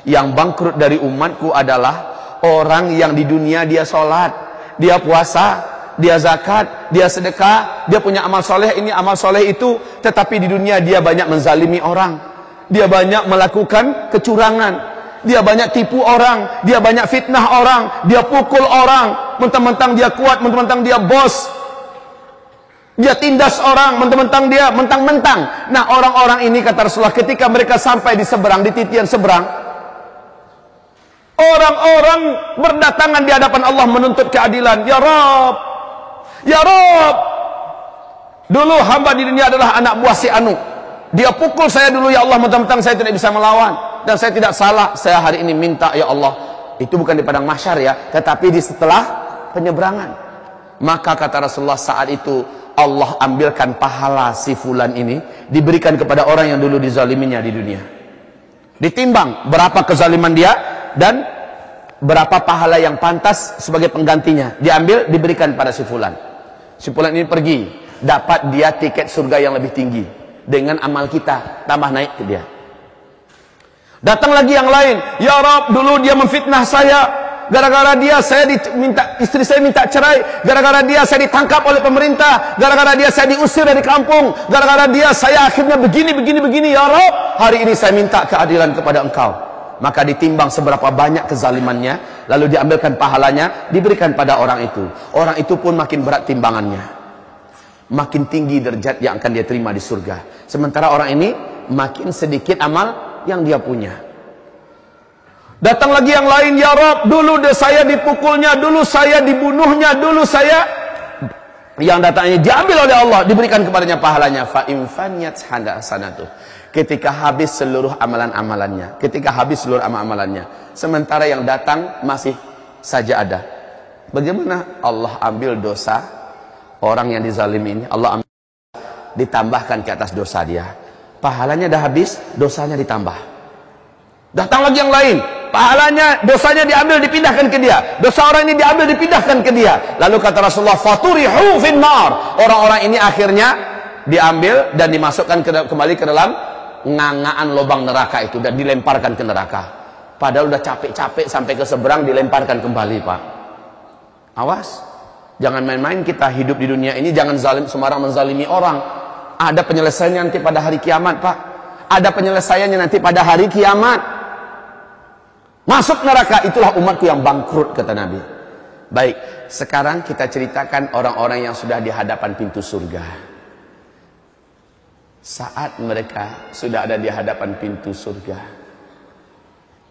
Yang bangkrut dari umatku adalah orang yang di dunia dia sholat, dia puasa, dia zakat, dia sedekah, dia punya amal soleh ini, amal soleh itu, tetapi di dunia dia banyak menzalimi orang, dia banyak melakukan kecurangan, dia banyak tipu orang, dia banyak fitnah orang, dia pukul orang, mentang-mentang dia kuat, mentang-mentang dia bos. Dia tindas orang, mentang-mentang dia mentang-mentang. Nah, orang-orang ini kata Rasulullah ketika mereka sampai di seberang, di titian seberang, orang-orang berdatangan di hadapan Allah menuntut keadilan. Ya Rob, ya Rob. Dulu hamba di dunia adalah anak buah si Anu. Dia pukul saya dulu ya Allah, mentang-mentang saya tidak bisa melawan dan saya tidak salah saya hari ini minta ya Allah itu bukan di padang mahsyar ya tetapi di setelah penyeberangan maka kata Rasulullah saat itu Allah ambilkan pahala si fulan ini diberikan kepada orang yang dulu dizaliminya di dunia ditimbang berapa kezaliman dia dan berapa pahala yang pantas sebagai penggantinya diambil diberikan pada si fulan si fulan ini pergi dapat dia tiket surga yang lebih tinggi dengan amal kita tambah naik ke dia Datang lagi yang lain. Ya Rob, dulu dia memfitnah saya. Gara-gara dia saya diminta istri saya minta cerai. Gara-gara dia saya ditangkap oleh pemerintah. Gara-gara dia saya diusir dari kampung. Gara-gara dia saya akhirnya begini, begini, begini. Ya Rob, hari ini saya minta keadilan kepada engkau. Maka ditimbang seberapa banyak kezalimannya, lalu diambilkan pahalanya, diberikan pada orang itu. Orang itu pun makin berat timbangannya. Makin tinggi derajat yang akan dia terima di surga. Sementara orang ini makin sedikit amal yang dia punya. Datang lagi yang lain, ya Rob, dulu saya dipukulnya, dulu saya dibunuhnya, dulu saya yang datangnya diambil oleh Allah, diberikan kepadanya pahalanya. Fa infanyat hada sanatu. Ketika habis seluruh amalan-amalannya, ketika habis seluruh amalan-amalannya, sementara yang datang masih saja ada. Bagaimana Allah ambil dosa orang yang dizalimi ini? Allah ambil ditambahkan ke atas dosa dia pahalanya dah habis, dosanya ditambah. Datang lagi yang lain, pahalanya, dosanya diambil dipindahkan ke dia. Dosa orang ini diambil dipindahkan ke dia. Lalu kata Rasulullah, "Faturihu finnar." Orang-orang ini akhirnya diambil dan dimasukkan ke, kembali ke dalam ngangaan lubang neraka itu dan dilemparkan ke neraka. Padahal udah capek-capek sampai ke seberang dilemparkan kembali, Pak. Awas. Jangan main-main kita hidup di dunia ini jangan zalim sembarang menzalimi orang ada penyelesaiannya nanti pada hari kiamat, Pak. Ada penyelesaiannya nanti pada hari kiamat. Masuk neraka itulah umatku yang bangkrut kata Nabi. Baik, sekarang kita ceritakan orang-orang yang sudah di hadapan pintu surga. Saat mereka sudah ada di hadapan pintu surga.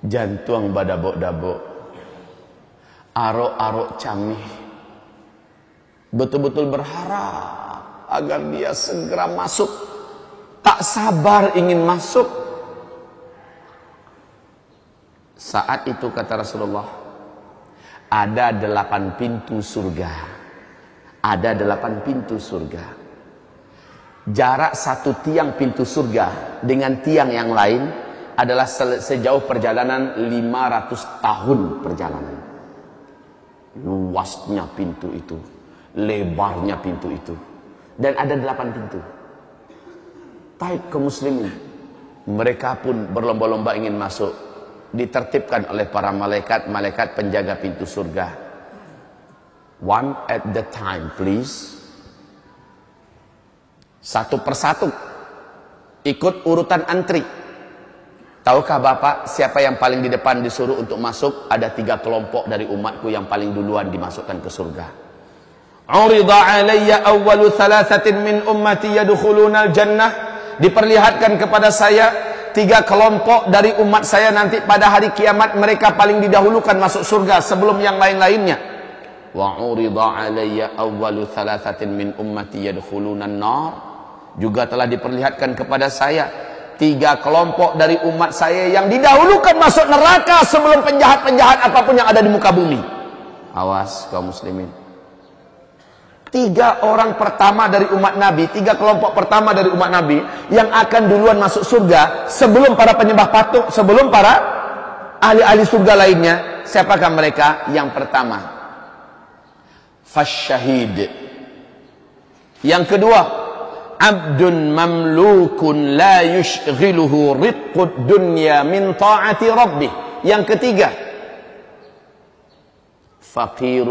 Jantung badabok-dabok. Arok-arok camih. Betul-betul berharap agar dia segera masuk. Tak sabar ingin masuk. Saat itu kata Rasulullah, ada delapan pintu surga. Ada delapan pintu surga. Jarak satu tiang pintu surga dengan tiang yang lain adalah sejauh perjalanan 500 tahun perjalanan. Luasnya pintu itu, lebarnya pintu itu dan ada delapan pintu. Taib ke muslimin. Mereka pun berlomba-lomba ingin masuk. Ditertibkan oleh para malaikat-malaikat penjaga pintu surga. One at the time, please. Satu persatu. Ikut urutan antri. Tahukah Bapak siapa yang paling di depan disuruh untuk masuk? Ada tiga kelompok dari umatku yang paling duluan dimasukkan ke surga. Urida alayya awwalu thalathatin min ummati yadkhuluna jannah diperlihatkan kepada saya tiga kelompok dari umat saya nanti pada hari kiamat mereka paling didahulukan masuk surga sebelum yang lain-lainnya wa urida alayya awwalu thalathatin min ummati yadkhuluna nar juga telah diperlihatkan kepada saya tiga kelompok dari umat saya yang didahulukan masuk neraka sebelum penjahat-penjahat apa pun yang ada di muka bumi. Awas kaum muslimin. Tiga orang pertama dari umat Nabi, tiga kelompok pertama dari umat Nabi yang akan duluan masuk surga sebelum para penyembah patung, sebelum para ahli-ahli surga lainnya. Siapakah mereka? Yang pertama, fasyahid. Yang kedua, عبد مملوك لا يشغله رق الدنيا من طاعة ربه. Yang ketiga فقير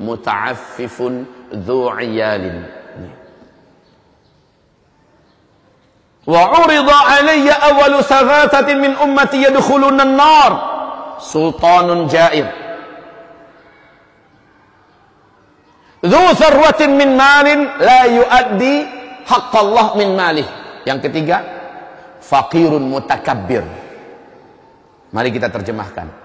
متعفف ذو عيال. وعرض علي أول سغاتة من أمتي يدخلون النار. سلطان جائر. ذو ثروة من مال لا يؤدي haqqallah min malih. Yang ketiga, fakirun mutakabbir. Mari kita terjemahkan.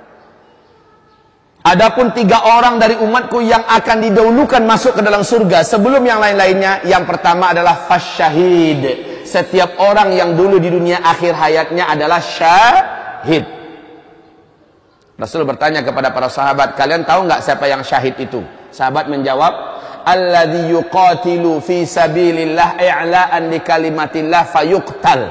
Adapun tiga orang dari umatku yang akan didahulukan masuk ke dalam surga sebelum yang lain-lainnya. Yang pertama adalah fasyahid. Setiap orang yang dulu di dunia akhir hayatnya adalah syahid. Rasul bertanya kepada para sahabat, kalian tahu nggak siapa yang syahid itu? Sahabat menjawab, alladhi yuqatilu fi sabilillah i'la'an li kalimatillah fayuqtal.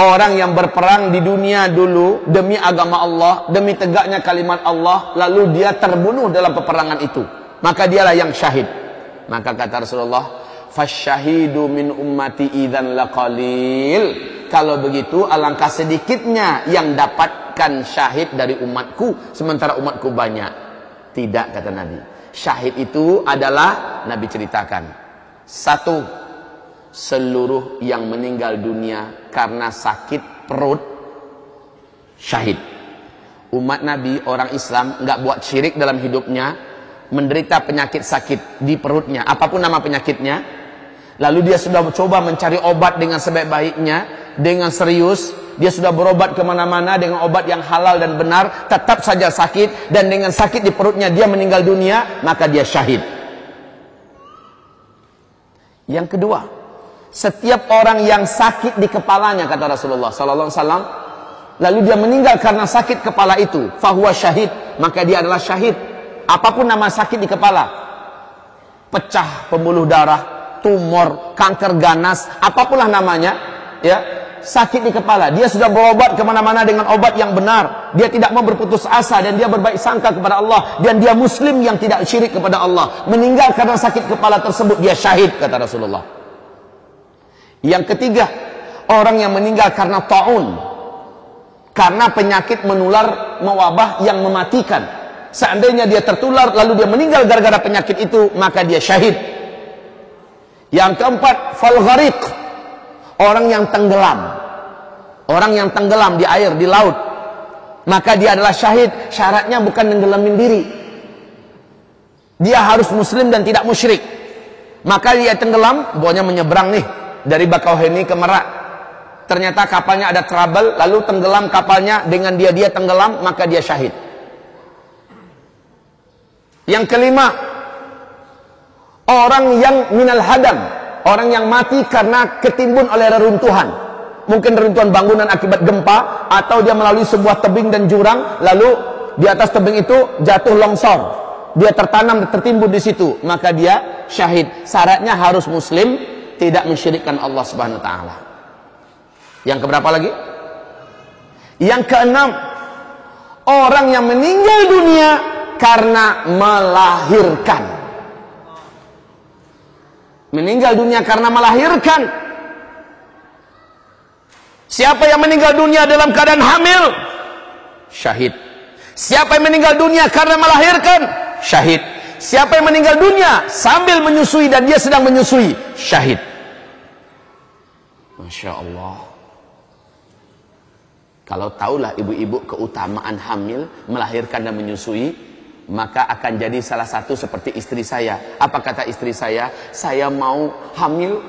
Orang yang berperang di dunia dulu demi agama Allah demi tegaknya kalimat Allah lalu dia terbunuh dalam peperangan itu. Maka dialah yang syahid. Maka kata Rasulullah fasyahidu min ummati idzan laqalil. Kalau begitu alangkah sedikitnya yang dapatkan syahid dari umatku sementara umatku banyak. Tidak kata Nabi Syahid itu adalah Nabi ceritakan. Satu, seluruh yang meninggal dunia karena sakit perut syahid. Umat Nabi, orang Islam, nggak buat syirik dalam hidupnya, menderita penyakit sakit di perutnya, apa pun nama penyakitnya, lalu dia sudah coba mencari obat dengan sebaik-baiknya, dengan serius, dia sudah berobat ke mana-mana dengan obat yang halal dan benar, tetap saja sakit, dan dengan sakit di perutnya dia meninggal dunia, maka dia syahid. Yang kedua, setiap orang yang sakit di kepalanya, kata Rasulullah Sallallahu Alaihi Wasallam, lalu dia meninggal karena sakit kepala itu, fahuwa syahid, maka dia adalah syahid. Apa pun nama sakit di kepala, pecah pembuluh darah, tumor, kanker ganas, apapunlah namanya, ya sakit di kepala. Dia sudah berobat ke mana-mana dengan obat yang benar. Dia tidak mau berputus asa dan dia berbaik sangka kepada Allah. Dan dia muslim yang tidak syirik kepada Allah. Meninggal karena sakit kepala tersebut, dia syahid, kata Rasulullah. Yang ketiga, orang yang meninggal karena ta'un. Karena penyakit menular, mewabah yang mematikan. Seandainya dia tertular, lalu dia meninggal gara-gara penyakit itu, maka dia syahid. Yang keempat, fal ghariq orang yang tenggelam. Orang yang tenggelam di air di laut. Maka dia adalah syahid. Syaratnya bukan nenggelamin diri. Dia harus muslim dan tidak musyrik. Maka dia tenggelam bawahnya menyeberang nih. Dari Bakauheni ke Merak. Ternyata kapalnya ada trouble lalu tenggelam kapalnya. Dengan dia dia tenggelam maka dia syahid. Yang kelima orang yang minal hadam Orang yang mati karena ketimbun oleh reruntuhan. Mungkin reruntuhan bangunan akibat gempa atau dia melalui sebuah tebing dan jurang lalu di atas tebing itu jatuh longsor. Dia tertanam tertimbun di situ, maka dia syahid. Syaratnya harus muslim, tidak mensyirikkan Allah Subhanahu wa taala. Yang keberapa lagi? Yang keenam, orang yang meninggal dunia karena melahirkan meninggal dunia karena melahirkan. Siapa yang meninggal dunia dalam keadaan hamil? Syahid. Siapa yang meninggal dunia karena melahirkan? Syahid. Siapa yang meninggal dunia sambil menyusui dan dia sedang menyusui? Syahid. Masya Allah. Kalau tahulah ibu-ibu keutamaan hamil melahirkan dan menyusui maka akan jadi salah satu seperti istri saya. Apa kata istri saya? Saya mau hamil,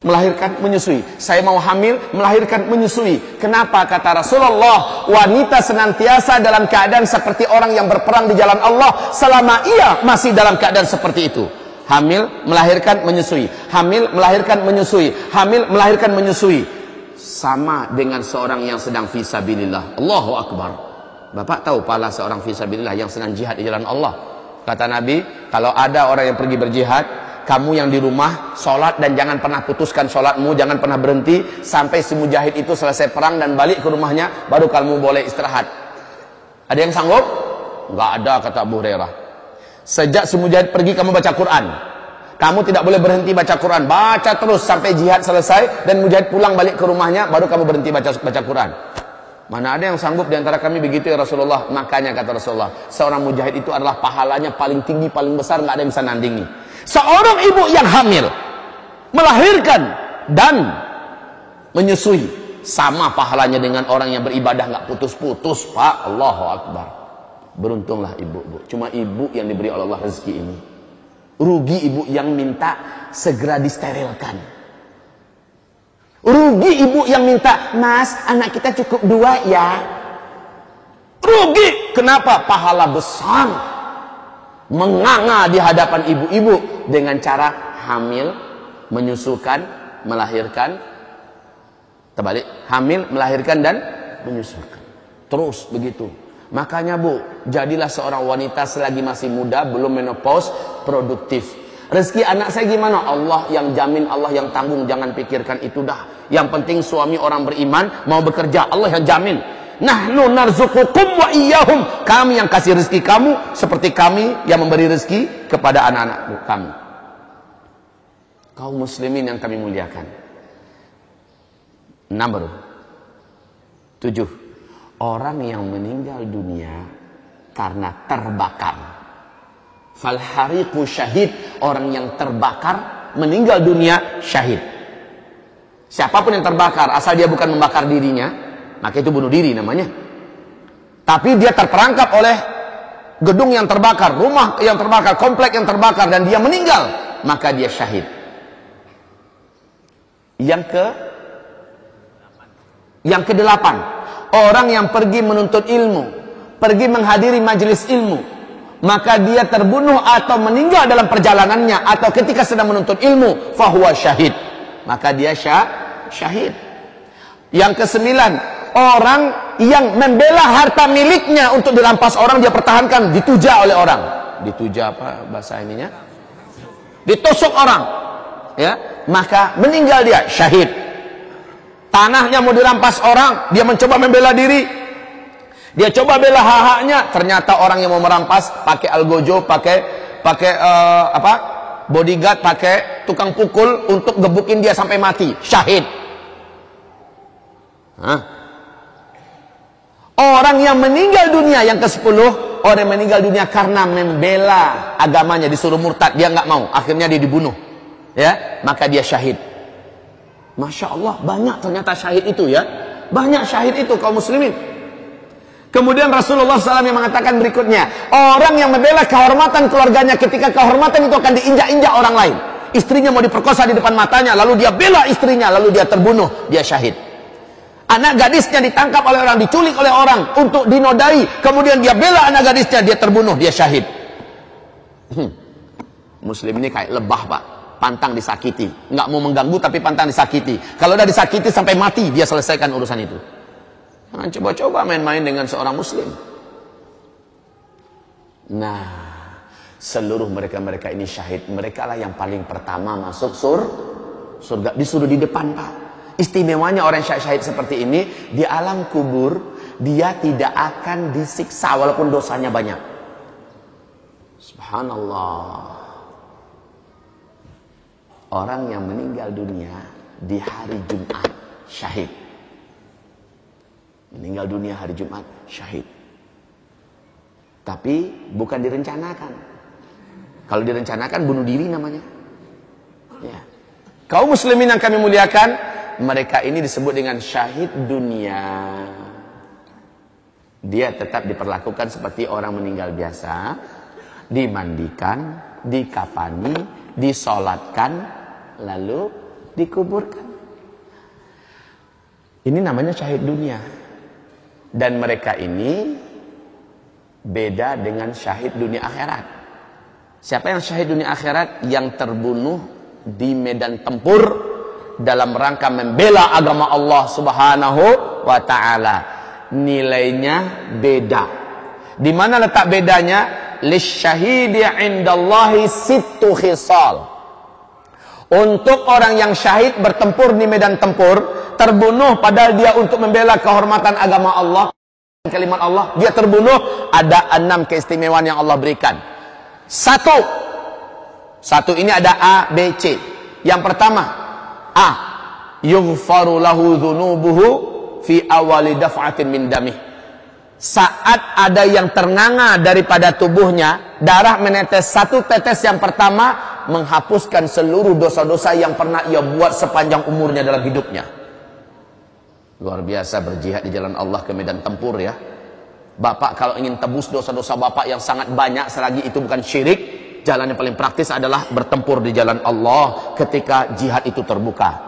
melahirkan, menyusui. Saya mau hamil, melahirkan, menyusui. Kenapa? Kata Rasulullah, wanita senantiasa dalam keadaan seperti orang yang berperang di jalan Allah selama ia masih dalam keadaan seperti itu. Hamil melahirkan menyusui. Hamil melahirkan menyusui. Hamil melahirkan menyusui. Sama dengan seorang yang sedang fisabilillah. Allahu Akbar. Bapak tahu pahala seorang fisabilillah yang sedang jihad di jalan Allah. Kata Nabi, kalau ada orang yang pergi berjihad, kamu yang di rumah sholat dan jangan pernah putuskan sholatmu, jangan pernah berhenti sampai si mujahid itu selesai perang dan balik ke rumahnya, baru kamu boleh istirahat. Ada yang sanggup? Enggak ada kata Abu Hurairah. Sejak si mujahid pergi kamu baca Quran. Kamu tidak boleh berhenti baca Quran. Baca terus sampai jihad selesai dan mujahid pulang balik ke rumahnya baru kamu berhenti baca baca Quran. Mana ada yang sanggup di antara kami begitu ya Rasulullah? Makanya kata Rasulullah, seorang mujahid itu adalah pahalanya paling tinggi, paling besar, nggak ada yang bisa nandingi. Seorang ibu yang hamil melahirkan dan menyusui sama pahalanya dengan orang yang beribadah nggak putus-putus, Pak. Allahu Akbar. Beruntunglah ibu, Bu. Cuma ibu yang diberi oleh Allah rezeki ini. Rugi ibu yang minta segera disterilkan. Rugi ibu yang minta, "Mas, anak kita cukup dua ya." Rugi. Kenapa? Pahala besar menganga di hadapan ibu-ibu dengan cara hamil, menyusukan, melahirkan, terbalik, hamil, melahirkan dan menyusukan. Terus begitu. Makanya bu, jadilah seorang wanita selagi masih muda, belum menopause, produktif. Rezeki anak saya gimana? Allah yang jamin, Allah yang tanggung, jangan pikirkan itu dah. Yang penting suami orang beriman, mau bekerja, Allah yang jamin. Nahnu narzuqukum wa iyyahum. Kami yang kasih rezeki kamu seperti kami yang memberi rezeki kepada anak-anak kami. Kaum muslimin yang kami muliakan. Number tujuh. Orang yang meninggal dunia karena terbakar. Fal hariqu syahid. Orang yang terbakar meninggal dunia syahid. Siapa pun yang terbakar asal dia bukan membakar dirinya, maka itu bunuh diri namanya. Tapi dia terperangkap oleh gedung yang terbakar, rumah yang terbakar, komplek yang terbakar dan dia meninggal, maka dia syahid. Yang ke yang kedelapan, orang yang pergi menuntut ilmu, pergi menghadiri majelis ilmu, maka dia terbunuh atau meninggal dalam perjalanannya atau ketika sedang menuntut ilmu, fahuwa syahid. Maka dia syah, syahid. Yang kesembilan, orang yang membela harta miliknya untuk dirampas orang dia pertahankan. Dituja oleh orang. Dituja apa bahasa ininya? Ditusuk orang. Ya maka meninggal dia syahid. Tanahnya mau dirampas orang dia mencoba membela diri dia coba bela hak-haknya ternyata orang yang mau merampas pakai algojo pakai pakai uh, apa bodyguard pakai tukang pukul untuk gebukin dia sampai mati syahid Hah? Orang yang meninggal dunia yang ke-10, orang yang meninggal dunia karena membela agamanya disuruh murtad, dia nggak mau, akhirnya dia dibunuh. Ya, maka dia syahid. Masya Allah, banyak ternyata syahid itu ya. Banyak syahid itu kaum muslimin. Kemudian Rasulullah SAW yang mengatakan berikutnya, orang yang membela kehormatan keluarganya ketika kehormatan itu akan diinjak-injak orang lain. Istrinya mau diperkosa di depan matanya, lalu dia bela istrinya, lalu dia terbunuh, dia syahid. Anak gadisnya ditangkap oleh orang, diculik oleh orang untuk dinodai. Kemudian dia bela anak gadisnya, dia terbunuh, dia syahid. Hmm. Muslim ini kayak lebah pak, pantang disakiti. Nggak mau mengganggu tapi pantang disakiti. Kalau udah disakiti sampai mati, dia selesaikan urusan itu. Nah, coba-coba main-main dengan seorang muslim. Nah, seluruh mereka-mereka ini syahid. Mereka lah yang paling pertama masuk sur surga. Disuruh di depan pak. Istimewanya orang syahid seperti ini di alam kubur dia tidak akan disiksa walaupun dosanya banyak. Subhanallah. Orang yang meninggal dunia di hari Jumat syahid. Meninggal dunia hari Jumat syahid. Tapi bukan direncanakan. Kalau direncanakan bunuh diri namanya. Ya. Kaum muslimin yang kami muliakan, mereka ini disebut dengan syahid dunia. Dia tetap diperlakukan seperti orang meninggal biasa, dimandikan, dikapani, disolatkan, lalu dikuburkan. Ini namanya syahid dunia. Dan mereka ini beda dengan syahid dunia akhirat. Siapa yang syahid dunia akhirat? Yang terbunuh di medan tempur dalam rangka membela agama Allah Subhanahu wa taala. Nilainya beda. Di mana letak bedanya? Lisyahidi indallahi sittu khisal. Untuk orang yang syahid bertempur di medan tempur, terbunuh padahal dia untuk membela kehormatan agama Allah, kalimat Allah, dia terbunuh, ada enam keistimewaan yang Allah berikan. Satu, satu ini ada A, B, C. Yang pertama, A, yughfaru lahu dhunubuhu fi awali daf'atin min damih. Saat ada yang ternganga daripada tubuhnya, darah menetes satu tetes yang pertama, menghapuskan seluruh dosa-dosa yang pernah ia buat sepanjang umurnya dalam hidupnya. Luar biasa berjihad di jalan Allah ke medan tempur ya. Bapak kalau ingin tebus dosa-dosa bapak yang sangat banyak selagi itu bukan syirik, jalan yang paling praktis adalah bertempur di jalan Allah ketika jihad itu terbuka.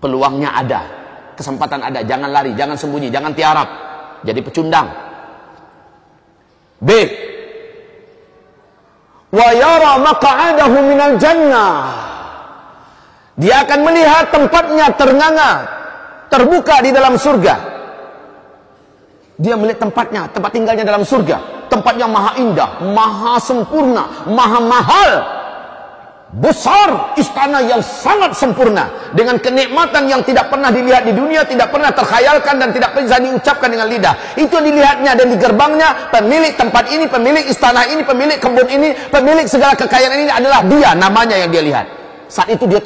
Peluangnya ada, kesempatan ada, jangan lari, jangan sembunyi, jangan tiarap. Jadi pecundang. B wa yara maq'adahu minal jannah dia akan melihat tempatnya ternganga terbuka di dalam surga. Dia melihat tempatnya tempat tinggalnya dalam surga. Tempatnya maha indah maha sempurna maha mahal. Besar istana yang sangat sempurna. Dengan kenikmatan yang tidak pernah dilihat di dunia tidak pernah terkhayalkan dan tidak bisa diucapkan dengan lidah. Itu dilihatnya dan di gerbangnya pemilik tempat ini pemilik istana ini pemilik kebun ini pemilik segala kekayaan ini adalah dia namanya yang dia lihat saat itu dia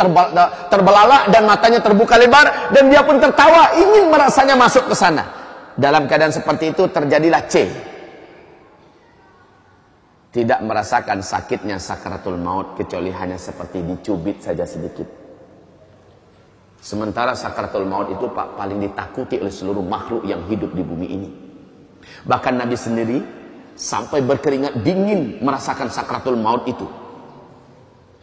terbelalak dan matanya terbuka lebar dan dia pun tertawa ingin merasanya masuk ke sana dalam keadaan seperti itu terjadilah C tidak merasakan sakitnya sakaratul maut kecuali hanya seperti dicubit saja sedikit. Sementara sakaratul maut itu Pak paling ditakuti oleh seluruh makhluk yang hidup di bumi ini. Bahkan Nabi sendiri sampai berkeringat dingin merasakan sakaratul maut itu.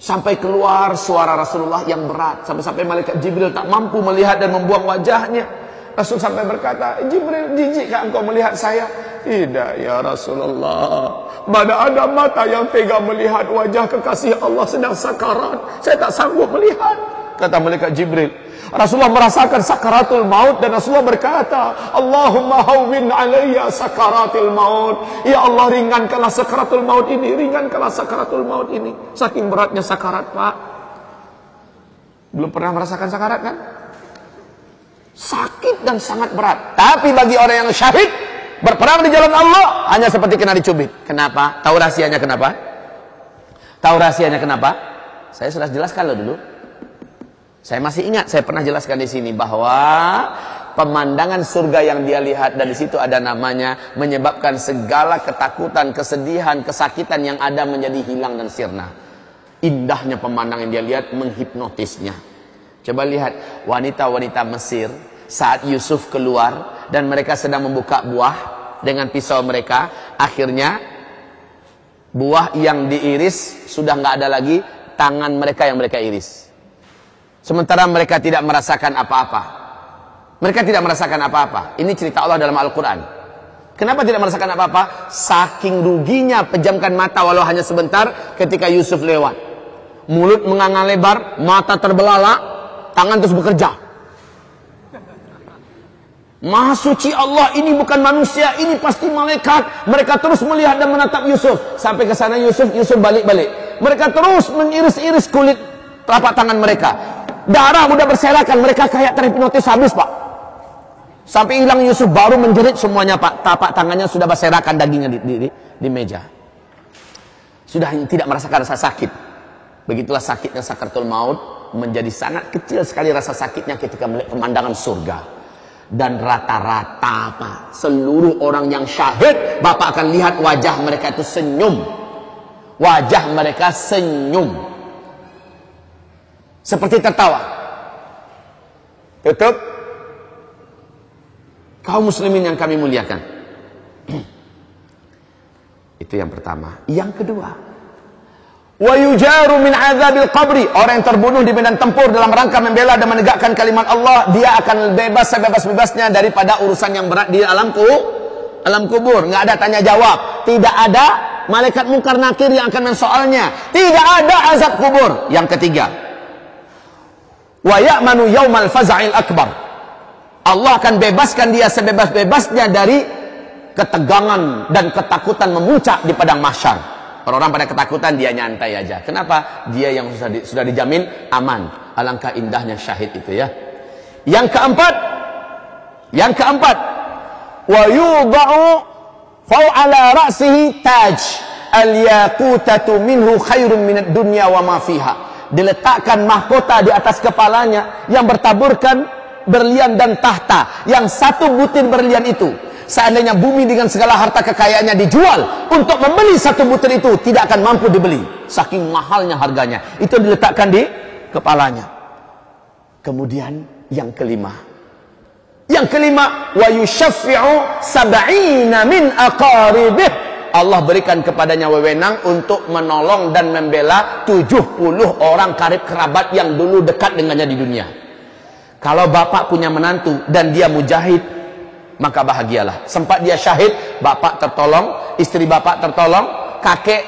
Sampai keluar suara Rasulullah yang berat. Sampai-sampai malaikat Jibril tak mampu melihat dan membuang wajahnya. Rasul sampai berkata, Jibril, jijikkah engkau melihat saya? Tidak ya Rasulullah. Mana ada mata yang tega melihat wajah kekasih Allah sedang sakarat. Saya tak sanggup melihat. Kata malaikat Jibril. Rasulullah merasakan sakaratul maut dan Rasulullah berkata, Allahumma hawwin alayya sakaratul maut. Ya Allah ringankanlah sakaratul maut ini, ringankanlah sakaratul maut ini. Saking beratnya sakarat, Pak. Belum pernah merasakan sakarat kan? sakit dan sangat berat. Tapi bagi orang yang syahid berperang di jalan Allah hanya seperti kena dicubit. Kenapa? Tahu rahasianya kenapa? Tahu rahasianya kenapa? Saya sudah jelaskan loh dulu. Saya masih ingat, saya pernah jelaskan di sini bahwa pemandangan surga yang dia lihat dan di situ ada namanya menyebabkan segala ketakutan, kesedihan, kesakitan yang ada menjadi hilang dan sirna. Indahnya pemandangan yang dia lihat menghipnotisnya. Coba lihat wanita-wanita Mesir saat Yusuf keluar dan mereka sedang membuka buah dengan pisau mereka, akhirnya buah yang diiris sudah nggak ada lagi tangan mereka yang mereka iris. Sementara mereka tidak merasakan apa-apa. Mereka tidak merasakan apa-apa. Ini cerita Allah dalam Al-Quran. Kenapa tidak merasakan apa-apa? Saking ruginya pejamkan mata walau hanya sebentar ketika Yusuf lewat. Mulut menganga lebar, mata terbelalak, tangan terus bekerja. Maha suci Allah ini bukan manusia, ini pasti malaikat. Mereka terus melihat dan menatap Yusuf. Sampai ke sana Yusuf, Yusuf balik-balik. Mereka terus mengiris-iris kulit telapak tangan mereka. Darah udah berserakan, mereka kayak terhipnotis habis, Pak. Sampai hilang Yusuf baru menjerit semuanya, Pak. Tapak tangannya sudah berserakan dagingnya di, di, di, meja. Sudah tidak merasakan rasa sakit. Begitulah sakitnya sakratul maut menjadi sangat kecil sekali rasa sakitnya ketika melihat pemandangan surga. Dan rata-rata apa? Seluruh orang yang syahid, Bapak akan lihat wajah mereka itu senyum. Wajah mereka senyum. Seperti tertawa. Tutup. Kaum muslimin yang kami muliakan. Itu yang pertama. Yang kedua, wa yujaru min azabil qabri orang yang terbunuh di medan tempur dalam rangka membela dan menegakkan kalimat Allah dia akan bebas sebebas-bebasnya daripada urusan yang berat di alam ku alam kubur nggak ada tanya jawab tidak ada malaikat mungkar nakir yang akan mensoalnya. Tidak ada azab kubur. Yang ketiga, wa ya'manu yaumal faza'il akbar. Allah akan bebaskan dia sebebas-bebasnya dari ketegangan dan ketakutan memuncak di padang mahsyar. Orang-orang pada ketakutan dia nyantai aja. Kenapa? Dia yang sudah, di, sudah dijamin aman. Alangkah indahnya syahid itu ya. Yang keempat, yang keempat, wa yudha'u fa'ala ra'sihi taj al-yaqutatu minhu khairun minad dunya wa ma fiha diletakkan mahkota di atas kepalanya yang bertaburkan berlian dan tahta yang satu butir berlian itu. Seandainya bumi dengan segala harta kekayaannya dijual untuk membeli satu butir itu tidak akan mampu dibeli. Saking mahalnya harganya. Itu diletakkan di kepalanya. Kemudian yang kelima. Yang kelima wa yushaffi'u sab'ina min aqaribih Allah berikan kepadanya wewenang untuk menolong dan membela 70 orang karib kerabat yang dulu dekat dengannya di dunia. Kalau bapak punya menantu dan dia mujahid, maka bahagialah. Sempat dia syahid, bapak tertolong, istri bapak tertolong, kakek,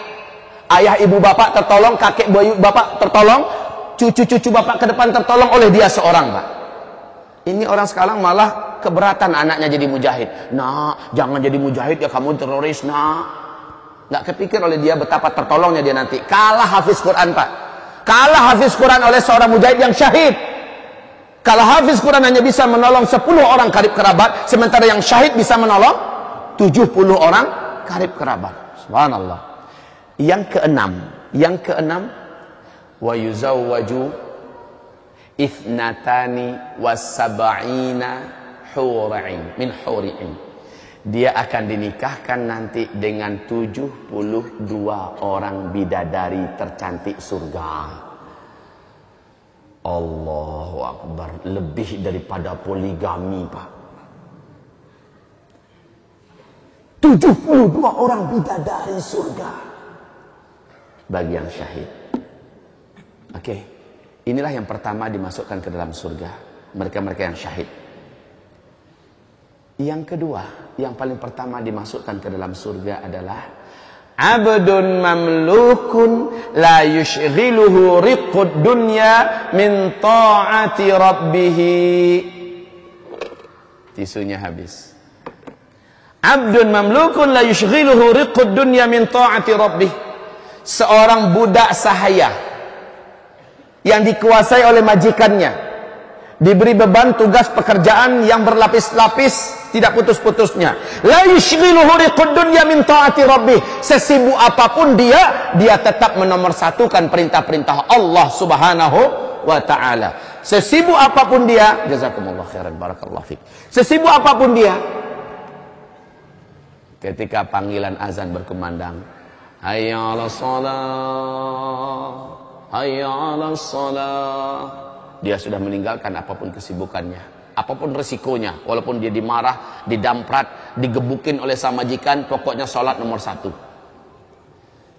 ayah ibu bapak tertolong, kakek bayu bapak tertolong, cucu-cucu bapak ke depan tertolong oleh dia seorang, Pak. Ini orang sekarang malah keberatan anaknya jadi mujahid. Nah, jangan jadi mujahid ya kamu teroris, nah. Nggak kepikir oleh dia betapa tertolongnya dia nanti. Kalah hafiz Quran, Pak. Kalah hafiz Quran oleh seorang mujahid yang syahid. Kalau hafiz Quran hanya bisa menolong 10 orang karib kerabat, sementara yang syahid bisa menolong 70 orang karib kerabat. Subhanallah. Yang keenam, yang keenam wa yuzawwaju ithnatani wasab'ina hurain min huriin dia akan dinikahkan nanti dengan 72 orang bidadari tercantik surga. Allahu Akbar. Lebih daripada poligami Pak. 72 orang bidadari surga. Bagi yang syahid. Oke? okay. Inilah yang pertama dimasukkan ke dalam surga mereka-mereka yang syahid yang kedua, yang paling pertama dimasukkan ke dalam surga adalah Abdun mamlukun la yushghiluhu riqqud dunya min ta'ati rabbih. Tisunya habis. Abdun mamlukun la yushghiluhu riqqud dunya min ta'ati. Seorang budak sahaya yang dikuasai oleh majikannya. Diberi beban tugas pekerjaan yang berlapis-lapis tidak putus-putusnya. La yushghiluhu riqud dunya min taati rabbih. Sesibuk apa pun dia dia tetap menomorsatukan perintah-perintah Allah Subhanahu wa taala. Sesibuk apa pun dia jazakumullah khairan barakallahu fik. Sesibuk apa pun dia ketika panggilan azan berkumandang hayya 'alas shalah hayya 'alas shalah. Dia sudah meninggalkan apa pun kesibukannya apa pun resikonya. Walaupun dia dimarah didamprat digebukin oleh sama majikan pokoknya sholat nomor satu.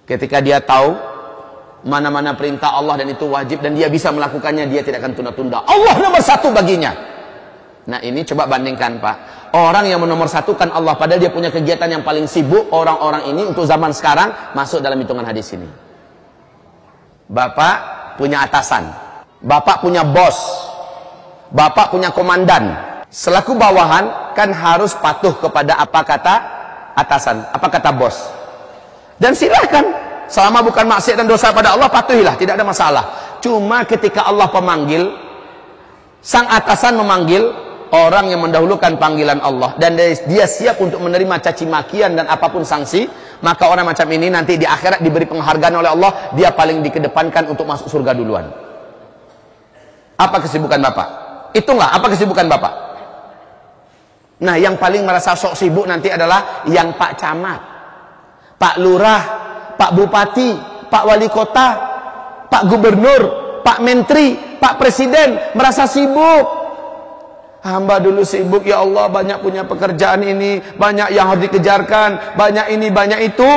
Ketika dia tahu mana-mana perintah Allah dan itu wajib dan dia bisa melakukannya dia tidak akan tunda-tunda. Allah nomor satu baginya. Nah ini coba bandingkan pak. Orang yang menomor satukan Allah padahal dia punya kegiatan yang paling sibuk orang-orang ini untuk zaman sekarang masuk dalam hitungan hadis ini bapak punya atasan Bapak punya bos. Bapak punya komandan. Selaku bawahan kan harus patuh kepada apa kata atasan, apa kata bos. Dan silahkan selama bukan maksiat dan dosa pada Allah patuhilah, tidak ada masalah. Cuma ketika Allah pemanggil, sang atasan memanggil orang yang mendahulukan panggilan Allah dan dia siap untuk menerima caci makian dan apa pun sanksi, maka orang macam ini nanti di akhirat diberi penghargaan oleh Allah, dia paling dikedepankan untuk masuk surga duluan. Apa kesibukan Bapak? Hitunglah apa kesibukan Bapak. Nah, yang paling merasa sok sibuk nanti adalah yang Pak Camat, Pak Lurah, Pak Bupati, Pak Wali Kota, Pak Gubernur, Pak Menteri, Pak Presiden merasa sibuk. Hamba dulu sibuk ya Allah banyak punya pekerjaan ini, banyak yang harus dikejarkan, banyak ini, banyak itu.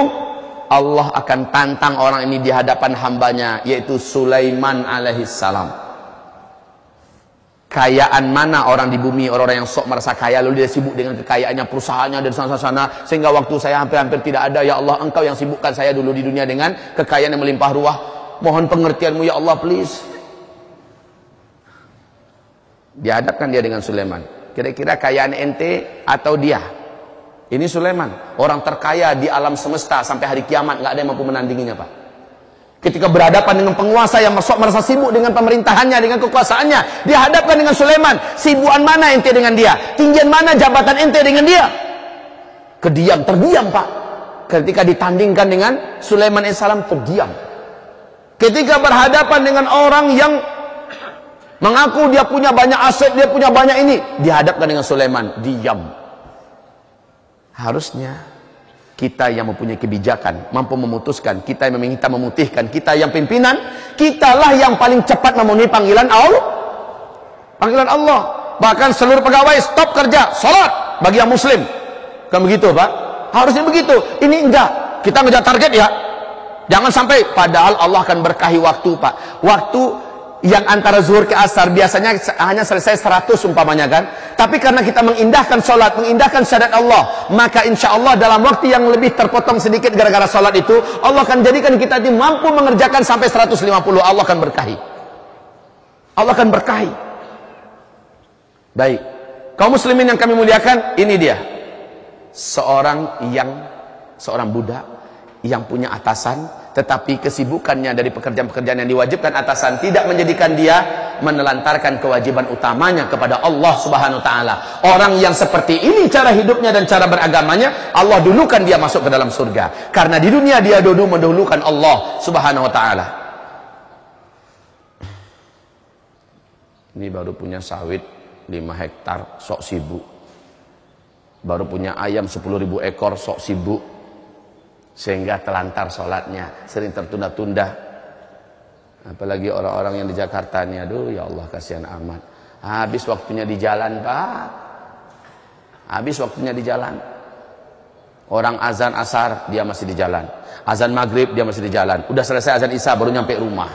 Allah akan tantang orang ini di hadapan hambanya yaitu Sulaiman alaihissalam. kekayaan mana orang di bumi orang-orang yang sok merasa kaya lalu dia sibuk dengan kekayaannya perusahaannya dan sana-sana sehingga waktu saya hampir-hampir tidak ada ya Allah engkau yang sibukkan saya dulu di dunia dengan kekayaan yang melimpah ruah mohon pengertianmu ya Allah please dihadapkan dia dengan Sulaiman kira-kira kayaan ente atau dia ini Sulaiman orang terkaya di alam semesta sampai hari kiamat nggak ada yang mampu menandinginya Pak Ketika berhadapan dengan penguasa yang merasa, merasa sibuk dengan pemerintahannya, dengan kekuasaannya, dihadapkan dengan Sulaiman. Sibuan mana ente dengan dia? Tinggian mana jabatan ente dengan dia? Kediam, terdiam Pak. Ketika ditandingkan dengan Sulaiman AS terdiam. Ketika berhadapan dengan orang yang mengaku dia punya banyak aset, dia punya banyak ini, dihadapkan dengan Sulaiman, diam. Harusnya kita yang mempunyai kebijakan, mampu memutuskan, kita yang meminta memutihkan, kita yang pimpinan, kitalah yang paling cepat memenuhi panggilan Allah. Panggilan Allah. Bahkan seluruh pegawai stop kerja, salat bagi yang muslim. Kan begitu, Pak? Harusnya begitu. Ini enggak. Kita ngejar target ya. Jangan sampai padahal Allah akan berkahi waktu, Pak. Waktu yang antara zuhur ke asar biasanya hanya selesai 100 umpamanya kan. Tapi karena kita mengindahkan sholat mengindahkan syahadat Allah maka insya Allah dalam waktu yang lebih terpotong sedikit gara-gara sholat itu Allah akan jadikan kita ini mampu mengerjakan sampai 150 Allah akan berkahi. Allah akan berkahi. Baik. Kaum muslimin yang kami muliakan ini dia. Seorang yang seorang budak yang punya atasan tetapi kesibukannya dari pekerjaan-pekerjaan yang diwajibkan atasan tidak menjadikan dia menelantarkan kewajiban utamanya kepada Allah Subhanahu taala. Orang yang seperti ini cara hidupnya dan cara beragamanya, Allah dulukan dia masuk ke dalam surga. Karena di dunia dia dulu mendahulukan Allah Subhanahu wa taala. Ini baru punya sawit 5 hektar, sok sibuk. Baru punya ayam 10 ribu ekor, sok sibuk sehingga telantar sholatnya. Sering tertunda-tunda. Apalagi orang-orang yang di Jakarta ini aduh ya Allah kasihan amat. Habis waktunya di jalan pak. Habis waktunya di jalan. Orang azan asar dia masih di jalan. Azan maghrib dia masih di jalan. Udah selesai azan isya baru nyampe rumah.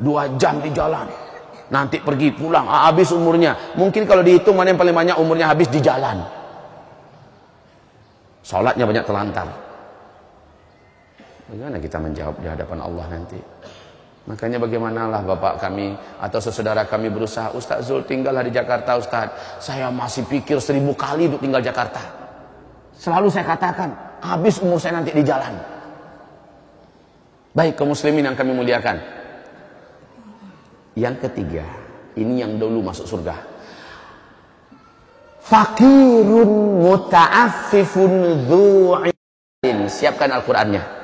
Dua jam di jalan. Nanti pergi pulang. Habis umurnya. Mungkin kalau dihitung mana yang paling banyak umurnya habis di jalan. Sholatnya banyak telantar Bagaimana kita menjawab di hadapan Allah nanti? Makanya bagaimanalah bapak kami atau saudara kami berusaha Ustaz Zul tinggallah di Jakarta Ustaz. Saya masih pikir seribu kali untuk tinggal Jakarta. Selalu saya katakan Habis umur saya nanti di jalan. Baik kaum muslimin yang kami muliakan. Yang ketiga Ini yang dulu masuk surga. Fakirun muta'affifun dhu'in Siapkan Al-Qurannya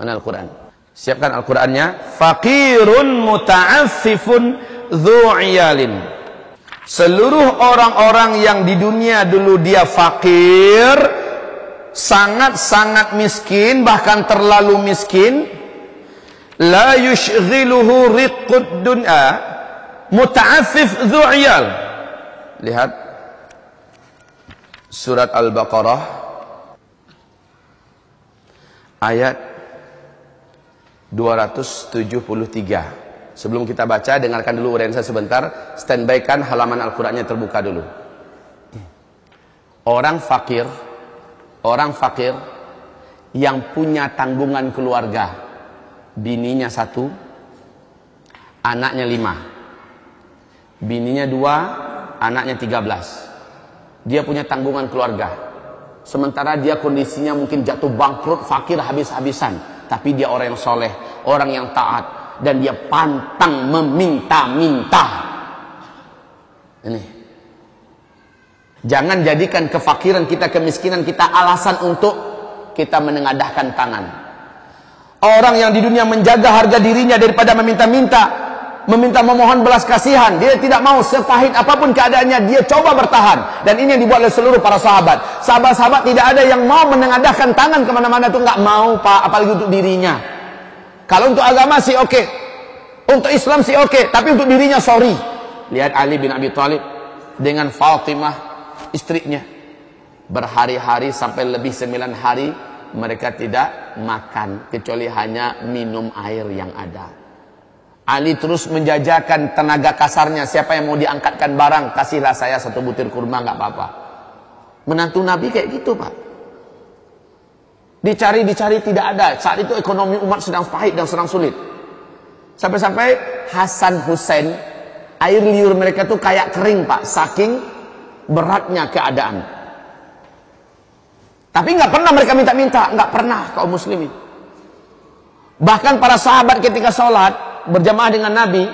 Mana Al-Quran? Siapkan Al-Qurannya. Fakirun muta'affifun dhu'iyalin. Seluruh orang-orang yang di dunia dulu dia fakir, sangat-sangat miskin, bahkan terlalu miskin, la yushghiluhu riqqud dunya muta'affif dhu'iyal. Lihat surat Al-Baqarah ayat 273. Sebelum kita baca, dengarkan dulu uraian saya sebentar. Standby kan halaman Al-Qur'annya terbuka dulu. Orang fakir, orang fakir yang punya tanggungan keluarga, bininya satu, anaknya lima, bininya dua, anaknya tiga belas. Dia punya tanggungan keluarga. Sementara dia kondisinya mungkin jatuh bangkrut, fakir habis-habisan tapi dia orang yang soleh, orang yang taat, dan dia pantang meminta-minta. Ini. Jangan jadikan kefakiran kita, kemiskinan kita alasan untuk kita menengadahkan tangan. Orang yang di dunia menjaga harga dirinya daripada meminta-minta, meminta memohon belas kasihan. Dia tidak mau sepahit apa pun keadaannya, dia coba bertahan. Dan ini yang dibuat oleh seluruh para sahabat. Sahabat-sahabat tidak ada yang mau menengadahkan tangan ke mana-mana itu nggak mau pak, apalagi untuk dirinya. Kalau untuk agama sih oke, okay. untuk Islam sih oke, okay. tapi untuk dirinya sorry. Lihat Ali bin Abi Thalib dengan Fatimah istrinya berhari-hari sampai lebih sembilan hari mereka tidak makan kecuali hanya minum air yang ada. Ali terus menjajakan tenaga kasarnya. Siapa yang mau diangkatkan barang, kasihlah saya satu butir kurma, nggak apa-apa. Menantu Nabi kayak gitu, Pak. Dicari-dicari tidak ada. Saat itu ekonomi umat sedang pahit dan sedang sulit. Sampai-sampai Hasan Hussein, air liur mereka tuh kayak kering, Pak. Saking beratnya keadaan. Tapi nggak pernah mereka minta-minta, nggak pernah kaum muslimin. Bahkan para sahabat ketika sholat, berjamaah dengan Nabi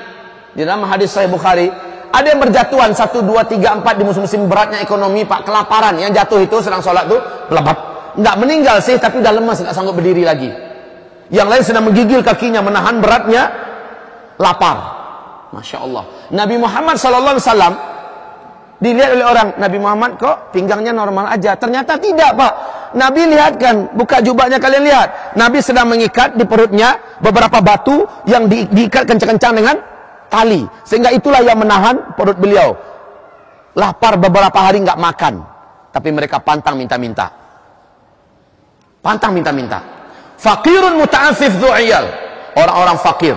di dalam hadis Sahih Bukhari ada yang berjatuhan satu dua tiga empat di musim-musim beratnya ekonomi pak kelaparan. Yang jatuh itu sedang sholat tuh pelabap nggak meninggal sih tapi udah lemas nggak sanggup berdiri lagi. Yang lain sedang menggigil kakinya menahan beratnya lapar. Masya Allah. Nabi Muhammad Wasallam dilihat oleh orang Nabi Muhammad kok pinggangnya normal aja ternyata tidak pak Nabi lihatkan, buka jubahnya kalian lihat. Nabi sedang mengikat di perutnya beberapa batu yang di, diikat kencang-kencang dengan tali. Sehingga itulah yang menahan perut beliau. Lapar beberapa hari nggak makan. Tapi mereka pantang minta-minta. Pantang minta-minta. Fakirun muta'afif du'iyal. Orang-orang fakir.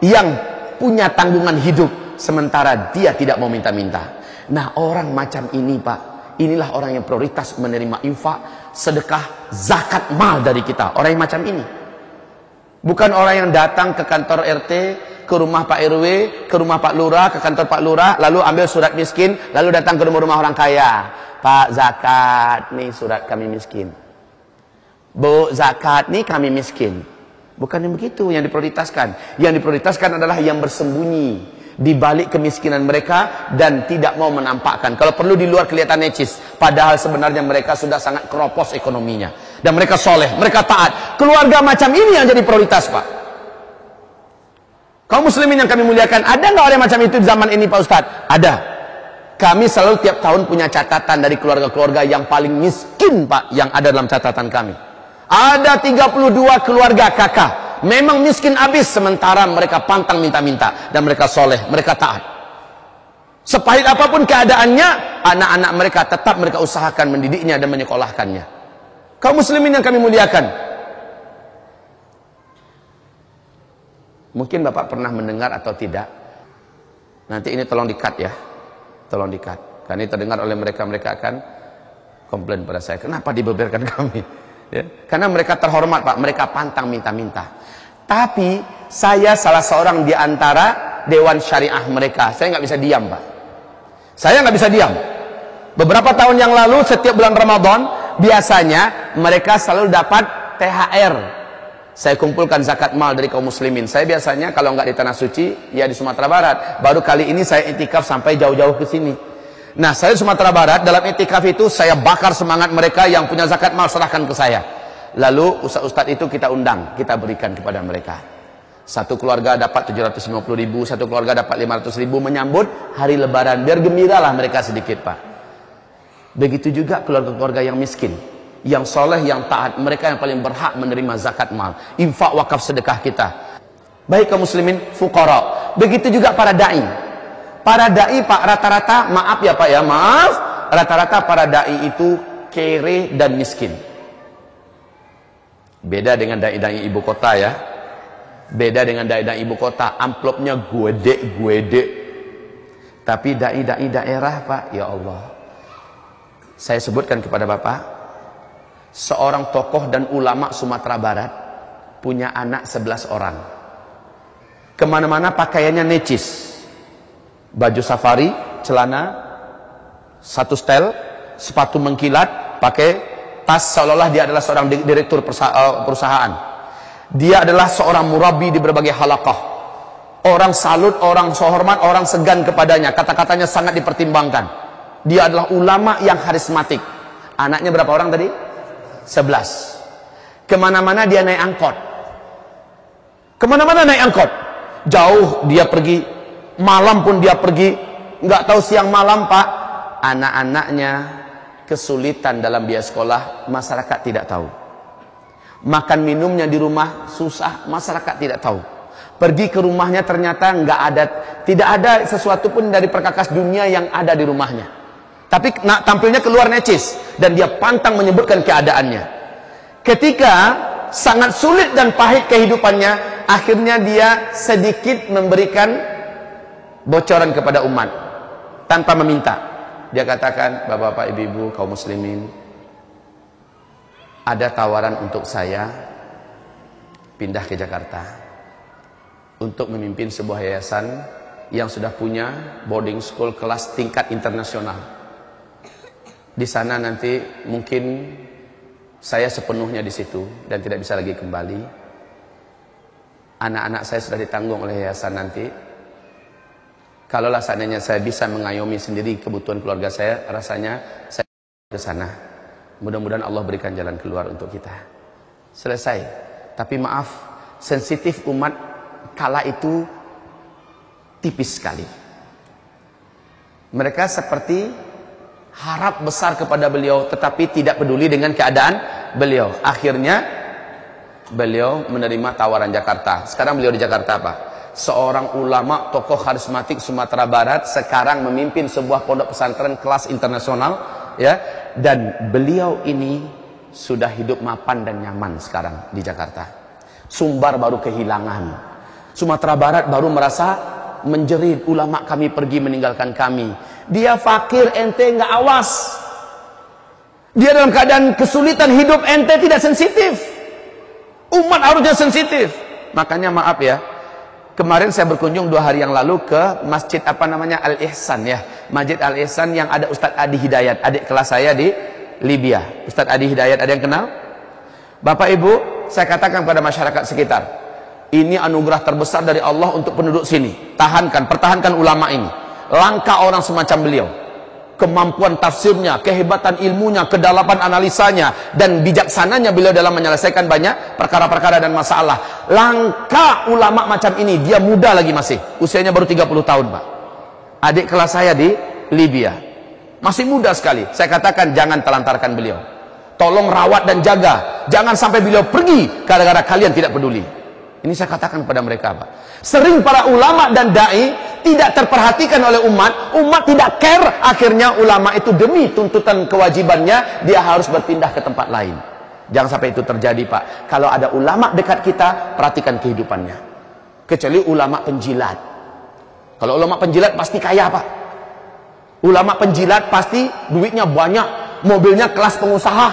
Yang punya tanggungan hidup. Sementara dia tidak mau minta-minta. Nah orang macam ini pak. Inilah orang yang prioritas menerima infak sedekah zakat mal dari kita. Orang yang macam ini. Bukan orang yang datang ke kantor RT, ke rumah Pak RW, ke rumah Pak Lurah, ke kantor Pak Lurah, lalu ambil surat miskin, lalu datang ke rumah-rumah orang kaya. Pak zakat, nih surat kami miskin. Bu zakat, nih kami miskin. Bukan yang begitu yang diprioritaskan. Yang diprioritaskan adalah yang bersembunyi di balik kemiskinan mereka dan tidak mau menampakkan. Kalau perlu di luar kelihatan necis, padahal sebenarnya mereka sudah sangat keropos ekonominya dan mereka soleh, mereka taat. Keluarga macam ini yang jadi prioritas, Pak. Kaum muslimin yang kami muliakan, ada nggak orang macam itu di zaman ini, Pak Ustadz? Ada. Kami selalu tiap tahun punya catatan dari keluarga-keluarga yang paling miskin, Pak, yang ada dalam catatan kami. Ada 32 keluarga kakak memang miskin habis sementara mereka pantang minta-minta dan mereka soleh, mereka taat. Sepahit apa pun keadaannya, anak-anak mereka tetap mereka usahakan mendidiknya dan menyekolahkannya. Kaum muslimin yang kami muliakan. Mungkin Bapak pernah mendengar atau tidak. Nanti ini tolong dikat ya. Tolong dikat. Karena ini terdengar oleh mereka, mereka akan komplain pada saya. Kenapa dibeberkan kami? Ya. Karena mereka terhormat Pak, mereka pantang minta-minta. Tapi saya salah seorang di antara dewan syariah mereka. Saya nggak bisa diam, Pak. Saya nggak bisa diam. Beberapa tahun yang lalu, setiap bulan Ramadan, biasanya mereka selalu dapat THR. Saya kumpulkan zakat mal dari kaum muslimin. Saya biasanya kalau nggak di Tanah Suci, ya di Sumatera Barat. Baru kali ini saya itikaf sampai jauh-jauh ke sini. Nah, saya Sumatera Barat, dalam itikaf itu saya bakar semangat mereka yang punya zakat mal serahkan ke saya. Lalu ustaz-ustaz itu kita undang, kita berikan kepada mereka. Satu keluarga dapat 750 ribu, satu keluarga dapat 500 ribu menyambut hari lebaran. Biar gembiralah mereka sedikit Pak. Begitu juga keluarga-keluarga yang miskin. Yang soleh, yang taat. Mereka yang paling berhak menerima zakat mal. Infak wakaf sedekah kita. Baik kaum muslimin, fukara. Begitu juga para da'i. Para da'i Pak rata-rata, maaf ya Pak ya, maaf. Rata-rata para da'i itu kere dan miskin. Beda dengan dai-dai ibu kota ya. Beda dengan dai-dai ibu kota, amplopnya gede-gede. Tapi dai-dai daerah, Pak, ya Allah. Saya sebutkan kepada Bapak, seorang tokoh dan ulama Sumatera Barat punya anak 11 orang. Ke mana-mana pakaiannya necis. Baju safari, celana, satu stel, sepatu mengkilat, pakai tas seolah-olah dia adalah seorang direktur eh, perusahaan. Dia adalah seorang murabi di berbagai halakah. Orang salut, orang sehormat, orang segan kepadanya. Kata-katanya sangat dipertimbangkan. Dia adalah ulama yang harismatik. Anaknya berapa orang tadi? Sebelas. Ke mana-mana dia naik angkot. Ke mana-mana naik angkot. Jauh dia pergi. Malam pun dia pergi. Nggak tahu siang malam pak. Anak-anaknya kesulitan dalam biaya sekolah, masyarakat tidak tahu. Makan minumnya di rumah susah, masyarakat tidak tahu. Pergi ke rumahnya ternyata nggak ada, tidak ada sesuatu pun dari perkakas dunia yang ada di rumahnya. Tapi nak tampilnya keluar necis dan dia pantang menyebutkan keadaannya. Ketika sangat sulit dan pahit kehidupannya, akhirnya dia sedikit memberikan bocoran kepada umat tanpa meminta. Dia katakan, Bapak-bapak, ibu-ibu, kaum muslimin, ada tawaran untuk saya pindah ke Jakarta untuk memimpin sebuah yayasan yang sudah punya boarding school kelas tingkat internasional. Di sana nanti mungkin saya sepenuhnya di situ dan tidak bisa lagi kembali. Anak-anak saya sudah ditanggung oleh yayasan nanti. Kalaulah seandainya saya bisa mengayomi sendiri kebutuhan keluarga saya, rasanya saya ke sana. Mudah-mudahan Allah berikan jalan keluar untuk kita. Selesai. Tapi maaf, sensitif umat kala itu tipis sekali. Mereka seperti harap besar kepada beliau tetapi tidak peduli dengan keadaan beliau. Akhirnya beliau menerima tawaran Jakarta. Sekarang beliau di Jakarta apa? Seorang ulama tokoh karismatik Sumatera Barat sekarang memimpin sebuah pondok pesantren kelas internasional ya dan beliau ini sudah hidup mapan dan nyaman sekarang di Jakarta. Sumbar baru kehilangan. Sumatera Barat baru merasa menjerit ulama kami pergi meninggalkan kami. Dia fakir ente nggak awas. Dia dalam keadaan kesulitan hidup ente tidak sensitif. Umat harusnya sensitif. Makanya maaf ya. Kemarin saya berkunjung dua hari yang lalu ke masjid apa namanya Al Ihsan ya, Masjid Al Ihsan yang ada Ustadz Adi Hidayat, adik kelas saya di Libya. Ustadz Adi Hidayat ada yang kenal? Bapak Ibu, saya katakan pada masyarakat sekitar, ini anugerah terbesar dari Allah untuk penduduk sini. Tahankan, pertahankan ulama ini. Langka orang semacam beliau. Kemampuan tafsirnya, kehebatan ilmunya, kedalaman analisanya, dan bijaksananya beliau dalam menyelesaikan banyak perkara-perkara dan masalah. Langka ulama macam ini, dia muda lagi masih. Usianya baru 30 tahun, Pak. Adik kelas saya di Libya. Masih muda sekali. Saya katakan jangan telantarkan beliau. Tolong rawat dan jaga. Jangan sampai beliau pergi gara-gara kalian tidak peduli. Ini saya katakan kepada mereka Pak. Sering para ulama dan da'i tidak terperhatikan oleh umat. Umat tidak care. Akhirnya ulama itu demi tuntutan kewajibannya. Dia harus berpindah ke tempat lain. Jangan sampai itu terjadi Pak. Kalau ada ulama dekat kita, perhatikan kehidupannya. Kecuali ulama penjilat. Kalau ulama penjilat pasti kaya Pak. Ulama penjilat pasti duitnya banyak. Mobilnya kelas pengusaha.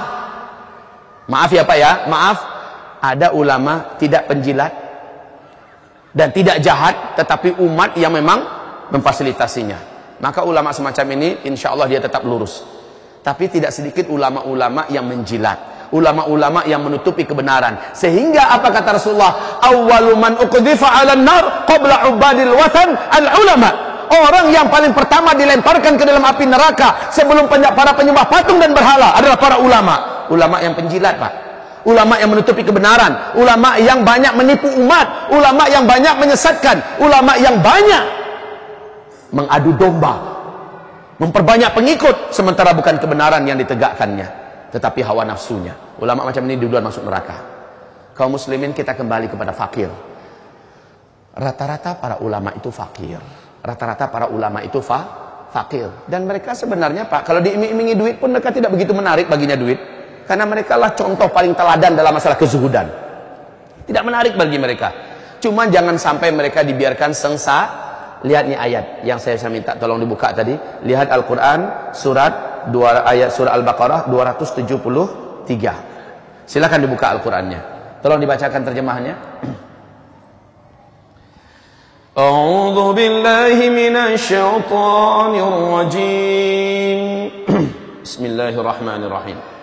Maaf ya Pak ya. Maaf. Ada ulama tidak penjilat dan tidak jahat tetapi umat yang memang memfasilitasinya. Maka ulama semacam ini insya Allah dia tetap lurus. Tapi tidak sedikit ulama-ulama yang menjilat. Ulama-ulama yang menutupi kebenaran. Sehingga apa kata Rasulullah? Awwalu man uqdhifa 'ala nar qabla ubadil watan al-ulama. Orang yang paling pertama dilemparkan ke dalam api neraka sebelum para penyembah patung dan berhala adalah para ulama. Ulama yang penjilat Pak ulama yang menutupi kebenaran, ulama yang banyak menipu umat, ulama yang banyak menyesatkan, ulama yang banyak mengadu domba, memperbanyak pengikut sementara bukan kebenaran yang ditegakkannya, tetapi hawa nafsunya. Ulama macam ini duluan masuk neraka. Kaum muslimin kita kembali kepada fakir. Rata-rata para ulama itu fakir. Rata-rata para ulama itu fa fakir. Dan mereka sebenarnya Pak, kalau diiming-imingi duit pun mereka tidak begitu menarik baginya duit. Karena mereka lah contoh paling teladan dalam masalah kezuhudan. Tidak menarik bagi mereka. Cuma jangan sampai mereka dibiarkan sengsa. Lihat nih ayat yang saya, saya minta tolong dibuka tadi. Lihat Al-Quran surat dua, ayat surah Al-Baqarah 273. Silakan dibuka Al-Qurannya. Tolong dibacakan terjemahannya. A'udzu billahi minasy syaithanir rajim. Bismillahirrahmanirrahim.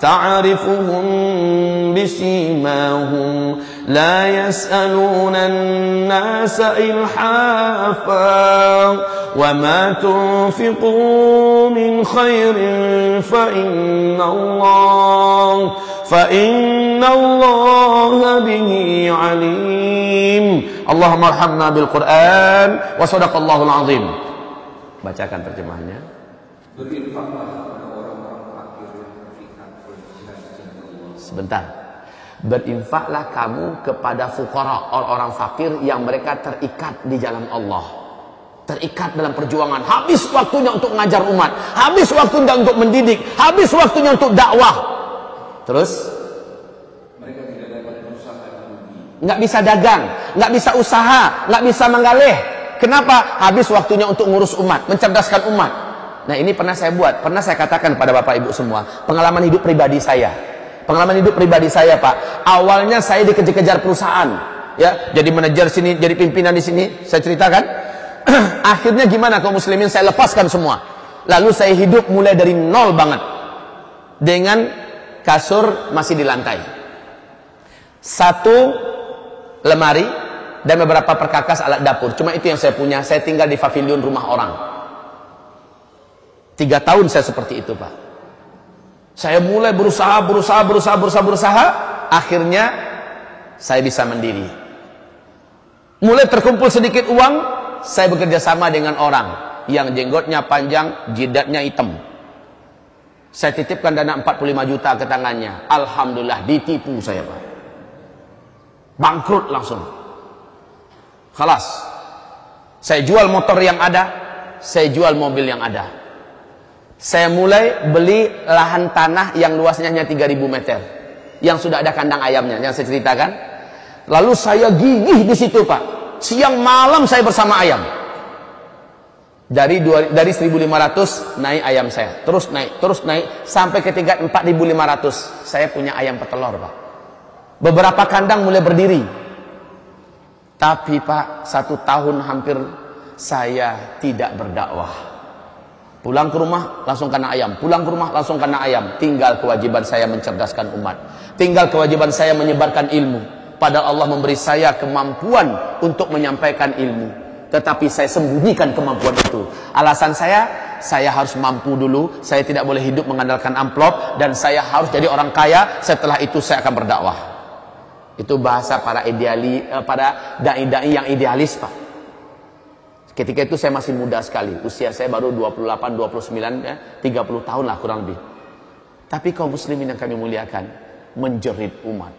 تعرفهم بسيماهم لا يسألون الناس إلحافا وما تنفقوا من خير فإن الله فإن الله به عليم. اللهم ارحمنا بالقرآن وصدق الله العظيم. Bacakan terjemahannya. Sebentar Berinfaklah kamu kepada fukara, orang-orang fakir yang mereka terikat di jalan Allah. Terikat dalam perjuangan. Habis waktunya untuk mengajar umat. Habis waktunya untuk mendidik. Habis waktunya untuk dakwah. Terus? Mereka tidak dapat berusaha Nggak bisa dagang. Nggak bisa usaha. Nggak bisa menggalih. Kenapa? Habis waktunya untuk ngurus umat. Mencerdaskan umat. Nah ini pernah saya buat. Pernah saya katakan kepada bapak ibu semua. Pengalaman hidup pribadi saya Pengalaman hidup pribadi saya, Pak. Awalnya saya dikejar-kejar perusahaan, ya. Jadi manajer sini, jadi pimpinan di sini, saya ceritakan. Akhirnya gimana kaum muslimin saya lepaskan semua. Lalu saya hidup mulai dari nol banget. Dengan kasur masih di lantai. Satu lemari dan beberapa perkakas alat dapur. Cuma itu yang saya punya. Saya tinggal di pavilion rumah orang. Tiga tahun saya seperti itu, Pak. Saya mulai berusaha, berusaha, berusaha, berusaha, berusaha. Akhirnya saya bisa mandiri. Mulai terkumpul sedikit uang, saya bekerja sama dengan orang yang jenggotnya panjang, jidatnya hitam. Saya titipkan dana 45 juta ke tangannya. Alhamdulillah ditipu saya, Pak. Bangkrut langsung. Kelas. Saya jual motor yang ada, saya jual mobil yang ada saya mulai beli lahan tanah yang luasnya hanya 3000 meter. Yang sudah ada kandang ayamnya yang saya ceritakan. Lalu saya gigih di situ Pak. Siang malam saya bersama ayam. Dari dua, dari 1500 naik ayam saya. Terus naik terus naik sampai ke tingkat 4500 saya punya ayam petelur Pak. Beberapa kandang mulai berdiri. Tapi Pak satu tahun hampir saya tidak berdakwah Pulang ke rumah langsung kena ayam, pulang ke rumah langsung kena ayam. Tinggal kewajiban saya mencerdaskan umat. Tinggal kewajiban saya menyebarkan ilmu. Padahal Allah memberi saya kemampuan untuk menyampaikan ilmu. Tetapi saya sembunyikan kemampuan itu. Alasan saya, saya harus mampu dulu. Saya tidak boleh hidup mengandalkan amplop. Dan saya harus jadi orang kaya. Setelah itu saya akan berdakwah. Itu bahasa para ideali, eh, para dai-dai yang idealis, Pak. Ketika itu saya masih muda sekali. Usia saya baru 28, 29, ya, 30 tahun lah kurang lebih. Tapi kaum muslimin yang kami muliakan, menjerit umat.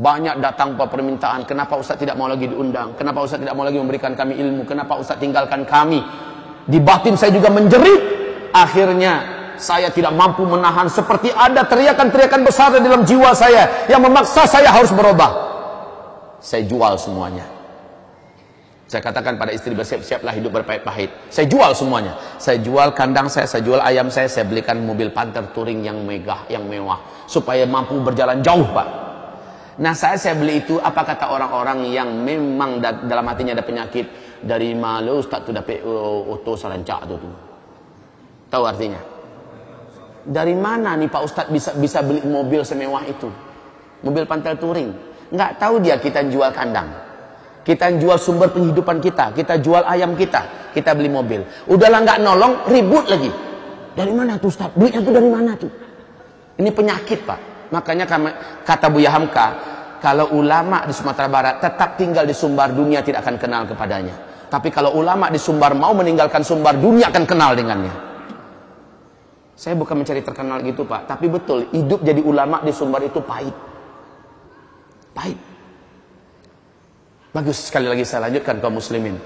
Banyak datang permintaan, kenapa Ustaz tidak mau lagi diundang? Kenapa Ustaz tidak mau lagi memberikan kami ilmu? Kenapa Ustaz tinggalkan kami? Di batin saya juga menjerit. Akhirnya saya tidak mampu menahan seperti ada teriakan-teriakan besar di dalam jiwa saya yang memaksa saya harus berubah. Saya jual semuanya. Saya katakan pada istri bersiap-siaplah hidup berpahit-pahit. Saya jual semuanya. Saya jual kandang saya, saya jual ayam saya, saya belikan mobil Panther Touring yang megah, yang mewah. Supaya mampu berjalan jauh Pak. Nah saya saya beli itu, apa kata orang-orang yang memang dalam hatinya ada penyakit. Dari malu Ustaz tu dapat auto sarancak tu. tu. Tahu artinya? Dari mana nih Pak Ustaz bisa bisa beli mobil semewah itu? Mobil Panther Touring. Nggak tahu dia kita jual kandang. Kita jual sumber penghidupan kita, kita jual ayam kita, kita beli mobil. Udahlah nggak nolong, ribut lagi. Dari mana tuh Ustaz? Duitnya tuh dari mana tuh? Ini penyakit Pak. Makanya kata Buya Hamka, kalau ulama di Sumatera Barat tetap tinggal di Sumbar dunia tidak akan kenal kepadanya. Tapi kalau ulama di Sumbar mau meninggalkan Sumbar dunia akan kenal dengannya. Saya bukan mencari terkenal gitu Pak, tapi betul hidup jadi ulama di Sumbar itu pahit. Pahit. Bagus sekali lagi saya lanjutkan kaum muslimin.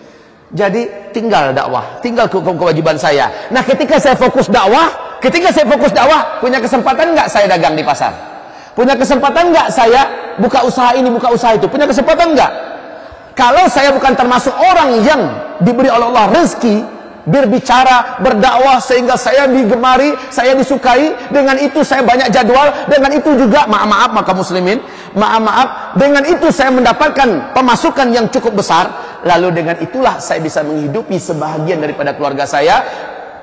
Jadi tinggal dakwah, tinggal ke kewajiban saya. Nah ketika saya fokus dakwah, ketika saya fokus dakwah, punya kesempatan nggak saya dagang di pasar? Punya kesempatan nggak saya buka usaha ini, buka usaha itu? Punya kesempatan nggak? Kalau saya bukan termasuk orang yang diberi oleh Allah rezeki, berbicara, berdakwah sehingga saya digemari, saya disukai. Dengan itu saya banyak jadwal, dengan itu juga maaf-maaf maka muslimin, maaf-maaf, dengan itu saya mendapatkan pemasukan yang cukup besar. Lalu dengan itulah saya bisa menghidupi sebahagian daripada keluarga saya.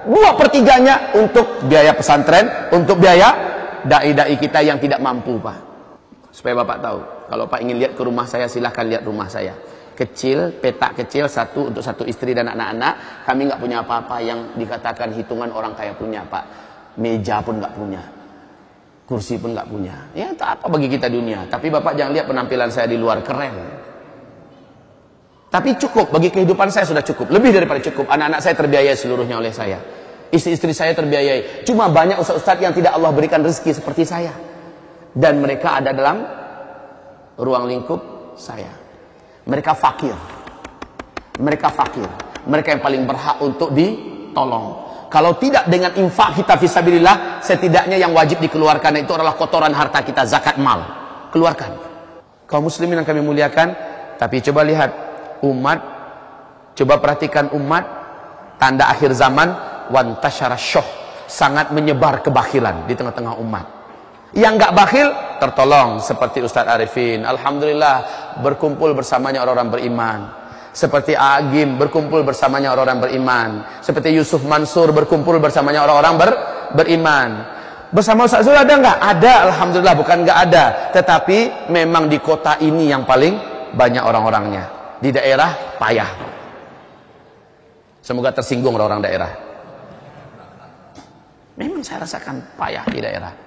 Dua pertiganya untuk biaya pesantren, untuk biaya dai-dai kita yang tidak mampu, Pak. Supaya Bapak tahu, kalau Pak ingin lihat ke rumah saya, silahkan lihat rumah saya kecil, petak kecil satu untuk satu istri dan anak-anak. Kami nggak punya apa-apa yang dikatakan hitungan orang kaya punya, Pak. Meja pun nggak punya. Kursi pun nggak punya. Ya, tak apa bagi kita dunia. Tapi Bapak jangan lihat penampilan saya di luar keren. Tapi cukup bagi kehidupan saya sudah cukup. Lebih daripada cukup. Anak-anak saya terbiayai seluruhnya oleh saya. Istri-istri saya terbiayai. Cuma banyak ustaz-ustaz yang tidak Allah berikan rezeki seperti saya. Dan mereka ada dalam ruang lingkup saya. Mereka fakir. Mereka fakir. Mereka yang paling berhak untuk ditolong. Kalau tidak dengan infak kita fisabilillah, setidaknya yang wajib dikeluarkan itu adalah kotoran harta kita, zakat mal. Keluarkan. Kaum muslimin yang kami muliakan, tapi coba lihat umat, coba perhatikan umat, tanda akhir zaman, wantasyara syuh, sangat menyebar kebakilan di tengah-tengah umat. Yang enggak bakhil tertolong. Seperti Ustaz Arifin. Alhamdulillah berkumpul bersamanya orang-orang beriman. Seperti Agim berkumpul bersamanya orang-orang beriman. Seperti Yusuf Mansur berkumpul bersamanya orang-orang ber, beriman. Bersama Ustaz Zul ada enggak? ada Alhamdulillah. Bukan enggak ada. Tetapi memang di kota ini yang paling banyak orang-orangnya. Di daerah payah. Semoga tersinggung orang-orang daerah. Memang saya rasakan payah di daerah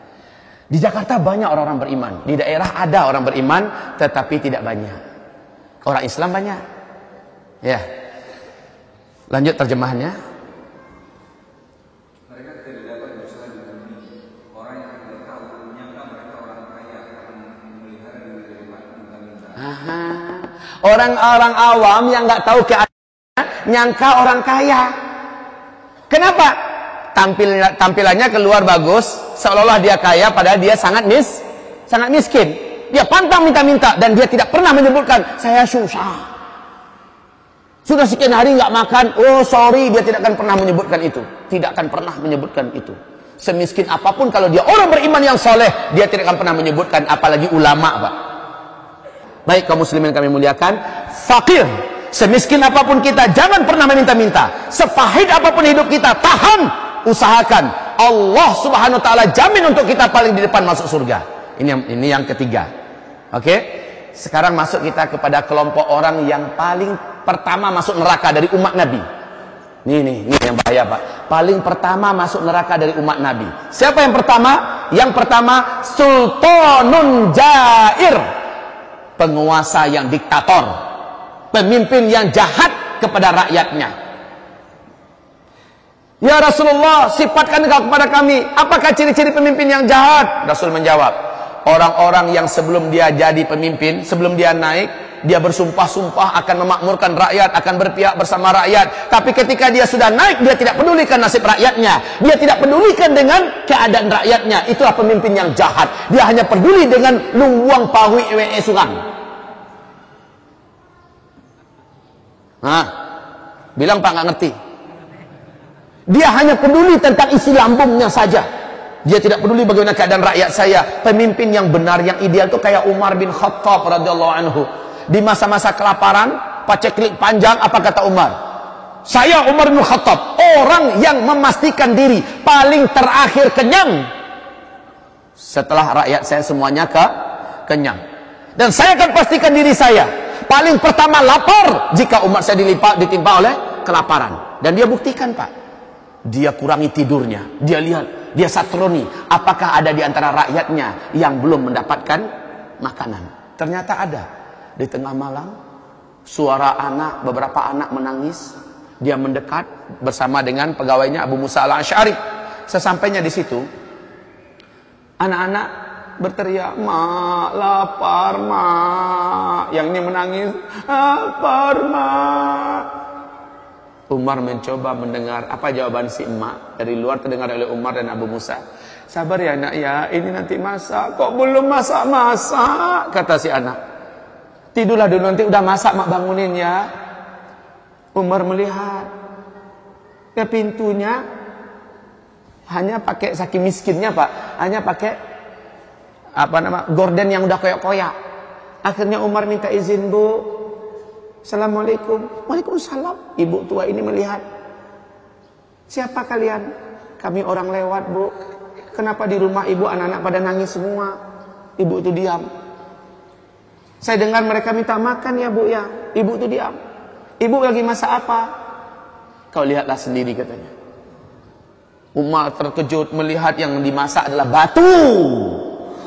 di Jakarta banyak orang-orang beriman di daerah ada orang beriman tetapi tidak banyak orang Islam banyak Ya. Lanjut terjemahannya. Mereka tidak dapat berusaha dengan orang yang tidak tahu menyangka mereka orang kaya akan memelihara diri dari minta-minta. Orang-orang awam yang nggak tahu keadaan nyangka orang kaya. Kenapa? Tampil tampilannya keluar bagus, seolah-olah dia kaya padahal dia sangat mis sangat miskin. Dia pantang minta-minta dan dia tidak pernah menyebutkan saya susah. Sudah sekian hari nggak makan, oh sorry dia tidak akan pernah menyebutkan itu. Tidak akan pernah menyebutkan itu. Semiskin apa pun kalau dia orang beriman yang soleh, dia tidak akan pernah menyebutkan apalagi ulama, Pak. Baik kaum muslimin kami muliakan, fakir. Semiskin apa pun kita, jangan pernah meminta-minta. Sepahit apa pun hidup kita, tahan, usahakan. Allah Subhanahu wa taala jamin untuk kita paling di depan masuk surga. Ini yang ini yang ketiga. Oke? Okay? Sekarang masuk kita kepada kelompok orang yang paling pertama masuk neraka dari umat Nabi. Ini nih, ini yang bahaya Pak. Paling pertama masuk neraka dari umat Nabi. Siapa yang pertama? Yang pertama Sultanun Jair. Penguasa yang diktator. Pemimpin yang jahat kepada rakyatnya. Ya Rasulullah, sifatkan engkau kepada kami. Apakah ciri-ciri pemimpin yang jahat? Rasul menjawab, orang-orang yang sebelum dia jadi pemimpin, sebelum dia naik, dia bersumpah-sumpah akan memakmurkan rakyat, akan berpihak bersama rakyat. Tapi ketika dia sudah naik, dia tidak pedulikan nasib rakyatnya. Dia tidak pedulikan dengan keadaan rakyatnya. Itulah pemimpin yang jahat. Dia hanya peduli dengan lungguang pahui ewe sungang. Nah, bilang Pak nggak ngerti. Dia hanya peduli tentang isi lambungnya saja. Dia tidak peduli bagaimana keadaan rakyat saya. Pemimpin yang benar, yang ideal itu kayak Umar bin Khattab radhiyallahu anhu di masa-masa kelaparan, paceklik panjang, apa kata Umar? Saya Umar bin Khattab, orang yang memastikan diri paling terakhir kenyang. Setelah rakyat saya semuanya ke kenyang. Dan saya akan pastikan diri saya paling pertama lapar jika umat saya dilipat ditimpa oleh kelaparan. Dan dia buktikan, Pak. Dia kurangi tidurnya. Dia lihat, dia satroni, apakah ada di antara rakyatnya yang belum mendapatkan makanan. Ternyata ada. Di tengah malam suara anak beberapa anak menangis. Dia mendekat bersama dengan pegawainya Abu Musa al-Ash'ari. Sesampainya di situ anak-anak berteriak mak lapar mak yang ini menangis lapar mak Umar mencoba mendengar apa jawaban si emak? Dari luar terdengar oleh Umar dan Abu Musa. Sabar ya nak ya. Ini nanti masak. Kok belum masak-masak? Kata si anak. Tidurlah dulu nanti udah masak mak bangunin ya. Umar melihat ke pintunya. Hanya pakai saking miskinnya pak, hanya pakai apa nama gorden yang udah koyak-koyak. Akhirnya Umar minta izin bu, assalamualaikum, waalaikumsalam. Ibu tua ini melihat, siapa kalian? Kami orang lewat bu. Kenapa di rumah ibu anak-anak pada nangis semua? Ibu itu diam. Saya dengar mereka minta makan ya bu ya. Ibu itu diam. Ibu lagi masak apa? Kau lihatlah sendiri katanya. Umar terkejut melihat yang dimasak adalah batu.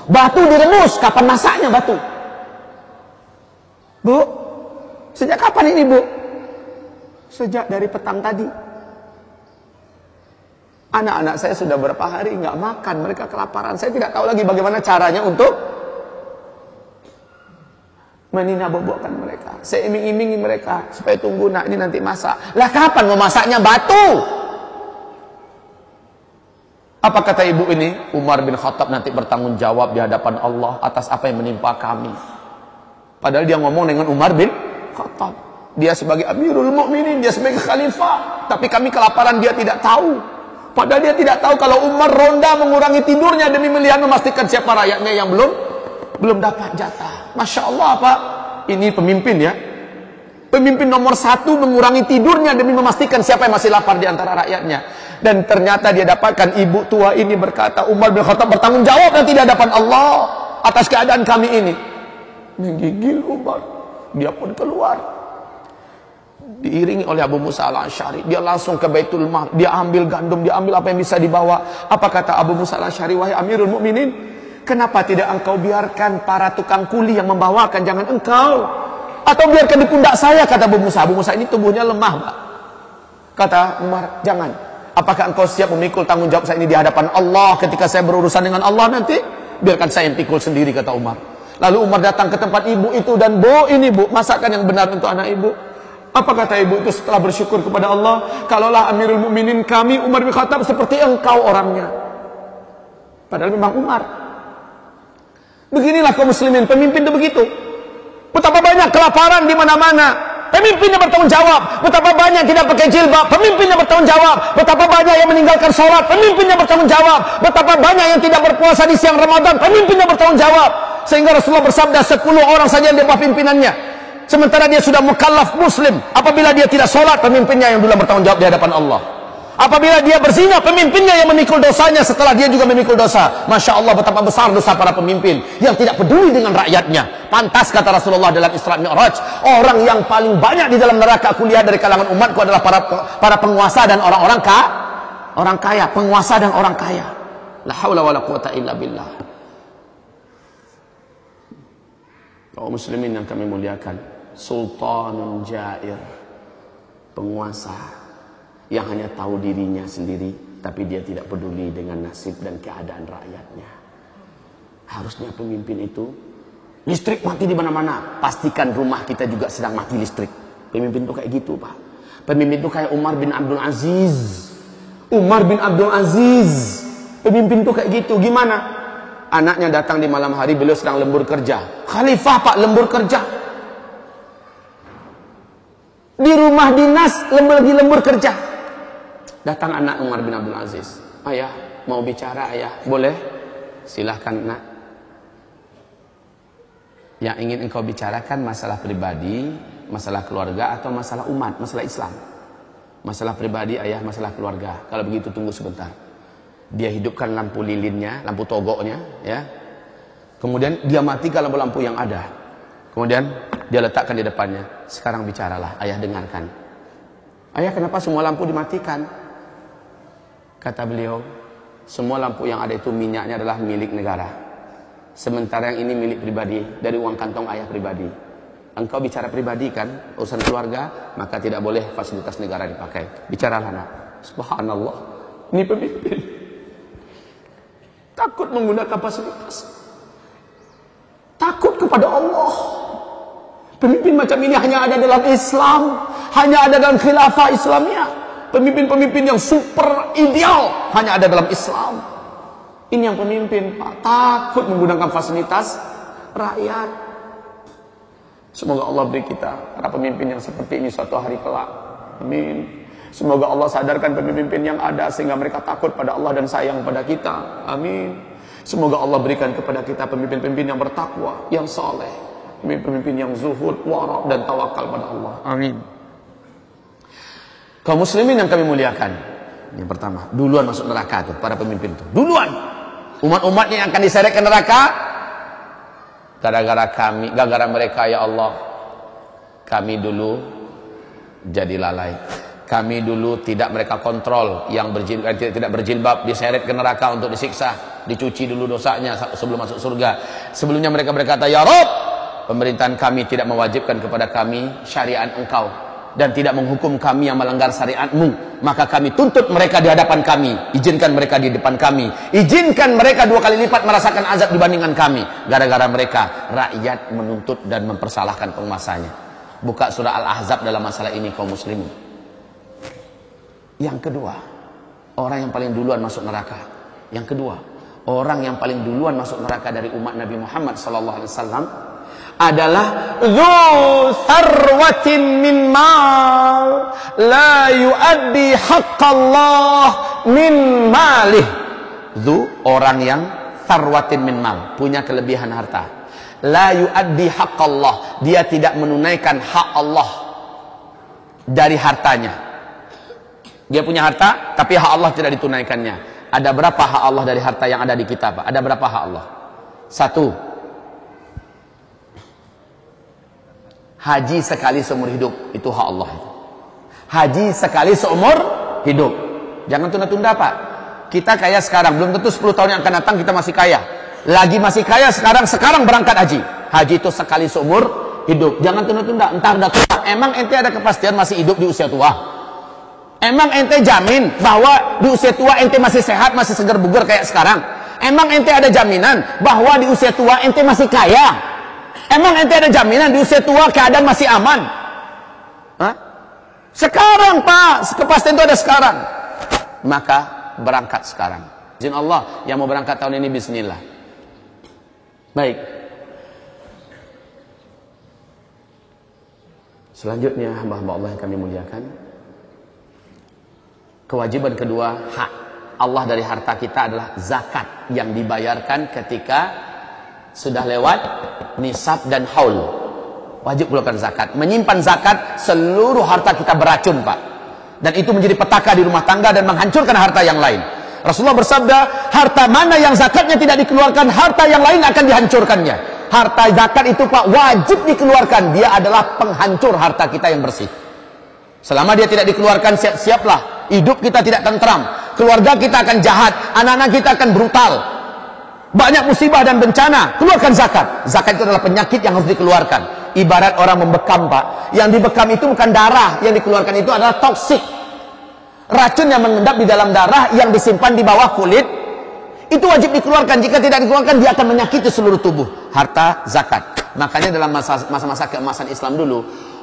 Batu diremus. Kapan masaknya batu? Bu, sejak kapan ini bu? Sejak dari petang tadi. Anak-anak saya sudah berapa hari nggak makan, mereka kelaparan. Saya tidak tahu lagi bagaimana caranya untuk menina bobokkan mereka. Saya iming-imingi mereka supaya tunggu nak ini nanti masak. Lah kapan mau masaknya batu? Apa kata ibu ini? Umar bin Khattab nanti bertanggung jawab di hadapan Allah atas apa yang menimpa kami. Padahal dia ngomong dengan Umar bin Khattab. Dia sebagai Amirul Mukminin, dia sebagai khalifah. Tapi kami kelaparan dia tidak tahu. Padahal dia tidak tahu kalau Umar ronda mengurangi tidurnya demi melihat memastikan siapa rakyatnya yang belum belum dapat jatah. Masya Allah Pak, ini pemimpin ya. Pemimpin nomor satu mengurangi tidurnya demi memastikan siapa yang masih lapar di antara rakyatnya. Dan ternyata dia dapatkan ibu tua ini berkata, Umar bin Khattab bertanggung jawab dan tidak dapat Allah atas keadaan kami ini. Menggigil Umar. Dia pun keluar. Diiringi oleh Abu Musa al-Ashari. Dia langsung ke Baitul Mal. Dia ambil gandum, dia ambil apa yang bisa dibawa. Apa kata Abu Musa al-Ashari? Wahai Amirul Mukminin, Kenapa tidak engkau biarkan para tukang kuli yang membawakan, jangan engkau? Atau biarkan di pundak saya, kata Abu Musa. Abu Musa ini tubuhnya lemah, Pak. Kata Umar, jangan. Apakah engkau siap memikul tanggung jawab saya ini di hadapan Allah ketika saya berurusan dengan Allah nanti? Biarkan saya yang pikul sendiri, kata Umar. Lalu Umar datang ke tempat ibu itu dan, bu, ini bu, masakan yang benar untuk anak ibu. Apa kata ibu itu setelah bersyukur kepada Allah? Kalaulah Amirul Mukminin kami Umar bin Khattab seperti engkau orangnya. Padahal memang Umar Beginilah kaum muslimin, pemimpin itu begitu. Betapa banyak kelaparan di mana-mana. Pemimpinnya bertanggung jawab. Betapa banyak tidak pakai jilbab. Pemimpinnya bertanggung jawab. Betapa banyak yang meninggalkan sholat. Pemimpinnya bertanggung jawab. Betapa banyak yang tidak berpuasa di siang Ramadan. Pemimpinnya bertanggung jawab. Sehingga Rasulullah bersabda 10 orang saja yang di bawah pimpinannya. Sementara dia sudah mukallaf muslim. Apabila dia tidak sholat, pemimpinnya yang dulu bertanggung jawab di hadapan Allah. Apabila dia berzina, pemimpinnya yang memikul dosanya setelah dia juga memikul dosa. Masya Allah betapa besar dosa para pemimpin yang tidak peduli dengan rakyatnya. Pantas kata Rasulullah dalam Isra Mi'raj, orang yang paling banyak di dalam neraka kuliah dari kalangan umatku adalah para para penguasa dan orang-orang ka, orang kaya, penguasa dan orang kaya. La haula wala quwata illa billah. Kaum muslimin yang kami muliakan, sultanun jair, penguasa yang hanya tahu dirinya sendiri tapi dia tidak peduli dengan nasib dan keadaan rakyatnya. Harusnya pemimpin itu listrik mati di mana-mana, pastikan rumah kita juga sedang mati listrik. Pemimpin itu kayak gitu, Pak. Pemimpin itu kayak Umar bin Abdul Aziz. Umar bin Abdul Aziz. Pemimpin itu kayak gitu. Gimana? Anaknya datang di malam hari, beliau sedang lembur kerja. Khalifah, Pak, lembur kerja. Di rumah dinas, lembur lagi lembur kerja. Datang anak Umar bin Abdul Aziz. Ayah, mau bicara ayah. Boleh? Silahkan nak. Yang ingin engkau bicarakan masalah pribadi, masalah keluarga atau masalah umat, masalah Islam. Masalah pribadi ayah, masalah keluarga. Kalau begitu tunggu sebentar. Dia hidupkan lampu lilinnya, lampu togoknya, ya. Kemudian dia matikan lampu-lampu yang ada. Kemudian dia letakkan di depannya. Sekarang bicaralah, ayah dengarkan. Ayah kenapa semua lampu dimatikan? Kata beliau, semua lampu yang ada itu minyaknya adalah milik negara. Sementara yang ini milik pribadi, dari uang kantong ayah pribadi. Engkau bicara pribadi kan, urusan keluarga, maka tidak boleh fasilitas negara dipakai. Bicaralah nak. Subhanallah. Ini pemimpin. Takut menggunakan fasilitas. Takut kepada Allah. Pemimpin macam ini hanya ada dalam Islam. Hanya ada dalam khilafah Islamiyah. Pemimpin-pemimpin yang super ideal hanya ada dalam Islam. Ini yang pemimpin, Pak. Takut menggunakan fasilitas rakyat. Semoga Allah beri kita para pemimpin yang seperti ini suatu hari kelak. Amin. Semoga Allah sadarkan pemimpin yang ada sehingga mereka takut pada Allah dan sayang pada kita. Amin. Semoga Allah berikan kepada kita pemimpin-pemimpin yang bertakwa, yang soleh. Pemimpin-pemimpin yang zuhud, warak dan tawakal pada Allah. Amin. Kaum muslimin yang kami muliakan. Yang pertama, duluan masuk neraka tuh para pemimpin tuh. Duluan. Umat-umatnya yang akan diseret ke neraka gara-gara kami, gara-gara mereka ya Allah. Kami dulu jadi lalai. Kami dulu tidak mereka kontrol yang berjilbab, tidak, tidak berjilbab diseret ke neraka untuk disiksa, dicuci dulu dosanya sebelum masuk surga. Sebelumnya mereka berkata, "Ya Rob, pemerintahan kami tidak mewajibkan kepada kami syariat Engkau." dan tidak menghukum kami yang melanggar syariatmu. Maka kami tuntut mereka di hadapan kami. Izinkan mereka di depan kami. Izinkan mereka dua kali lipat merasakan azab dibandingkan kami. Gara-gara mereka rakyat menuntut dan mempersalahkan penguasanya. Buka surah Al-Ahzab dalam masalah ini kaum muslimin yang kedua orang yang paling duluan masuk neraka. Yang kedua orang yang paling duluan masuk neraka dari umat Nabi Muhammad sallallahu alaihi wasallam adalah dzu sarwatin min mal. La yuaddi haqqallah min malih. Dzu orang yang sarwatin min mal punya kelebihan harta. La yuaddi haqqallah dia tidak menunaikan hak Allah dari hartanya dia punya harta tapi hak Allah tidak ditunaikannya ada berapa hak Allah dari harta yang ada di kita Pak ada berapa hak Allah satu Haji sekali seumur hidup itu hak Allah. Haji sekali seumur hidup. Jangan tunda-tunda Pak. Kita kaya sekarang, belum tentu 10 tahun yang akan datang kita masih kaya. Lagi masih kaya sekarang, sekarang berangkat haji. Haji itu sekali seumur hidup. Jangan tunda-tunda, entar udah tua. Emang ente ada kepastian masih hidup di usia tua? Emang ente jamin bahwa di usia tua ente masih sehat, masih segar bugar kayak sekarang? Emang ente ada jaminan bahwa di usia tua ente masih kaya? Emang ente ada jaminan di usia tua keadaan masih aman? Hah? Sekarang Pak, kepastian itu ada sekarang. Maka berangkat sekarang. Izin Allah yang mau berangkat tahun ini bismillah. Baik. Selanjutnya hamba-hamba Allah yang kami muliakan. Kewajiban kedua hak. Allah dari harta kita adalah zakat yang dibayarkan ketika sudah lewat nisab dan haul. Wajib keluarkan zakat. Menyimpan zakat seluruh harta kita beracun Pak. Dan itu menjadi petaka di rumah tangga dan menghancurkan harta yang lain. Rasulullah bersabda harta mana yang zakatnya tidak dikeluarkan harta yang lain akan dihancurkannya. Harta zakat itu Pak wajib dikeluarkan. Dia adalah penghancur harta kita yang bersih selama dia tidak dikeluarkan siap-siaplah hidup kita tidak tentram keluarga kita akan jahat anak-anak kita akan brutal banyak musibah dan bencana, keluarkan zakat. Zakat itu adalah penyakit yang harus dikeluarkan. Ibarat orang membekam, Pak. Yang dibekam itu bukan darah, yang dikeluarkan itu adalah toksik. Racun yang mengendap di dalam darah yang disimpan di bawah kulit itu wajib dikeluarkan. Jika tidak dikeluarkan, dia akan menyakiti seluruh tubuh. Harta zakat. Makanya dalam masa-masa keemasan Islam dulu,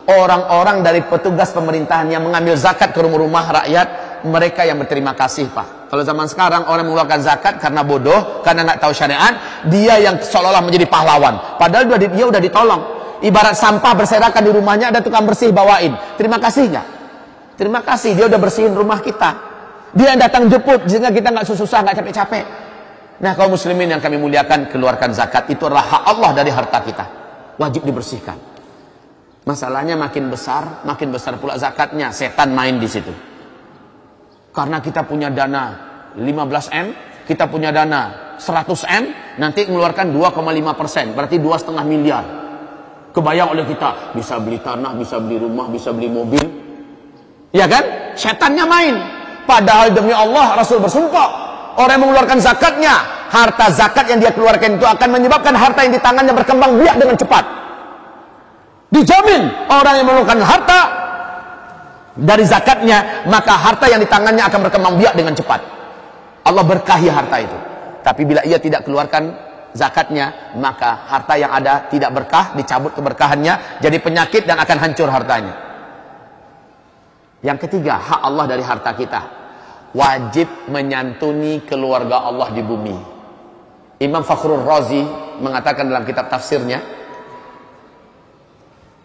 orang-orang dari petugas pemerintahan yang mengambil zakat ke rumah-rumah rakyat, mereka yang berterima kasih, Pak. Kalau zaman sekarang orang mengeluarkan zakat karena bodoh, karena nggak tahu syariat, dia yang seolah-olah menjadi pahlawan. Padahal dia, udah ditolong. Ibarat sampah berserakan di rumahnya ada tukang bersih bawain. Terima kasih nggak? Terima kasih dia udah bersihin rumah kita. Dia yang datang jemput sehingga kita nggak susah nggak capek-capek. Nah kaum muslimin yang kami muliakan keluarkan zakat itu adalah hak Allah dari harta kita. Wajib dibersihkan. Masalahnya makin besar, makin besar pula zakatnya. Setan main di situ. Karena kita punya dana 15M, kita punya dana 100M, nanti mengeluarkan 2,5 persen, berarti 2,5 miliar. Kebayang oleh kita, bisa beli tanah, bisa beli rumah, bisa beli mobil. Ya kan? Setannya main. Padahal demi Allah Rasul bersumpah, orang yang mengeluarkan zakatnya, harta zakat yang dia keluarkan itu akan menyebabkan harta yang di tangannya berkembang biak dengan cepat. Dijamin orang yang mengeluarkan harta dari zakatnya, maka harta yang di tangannya akan berkembang biak dengan cepat. Allah berkahi harta itu. Tapi bila ia tidak keluarkan zakatnya, maka harta yang ada tidak berkah, dicabut keberkahannya, jadi penyakit dan akan hancur hartanya. Yang ketiga, hak Allah dari harta kita. Wajib menyantuni keluarga Allah di bumi. Imam Fakhrul Razi mengatakan dalam kitab tafsirnya,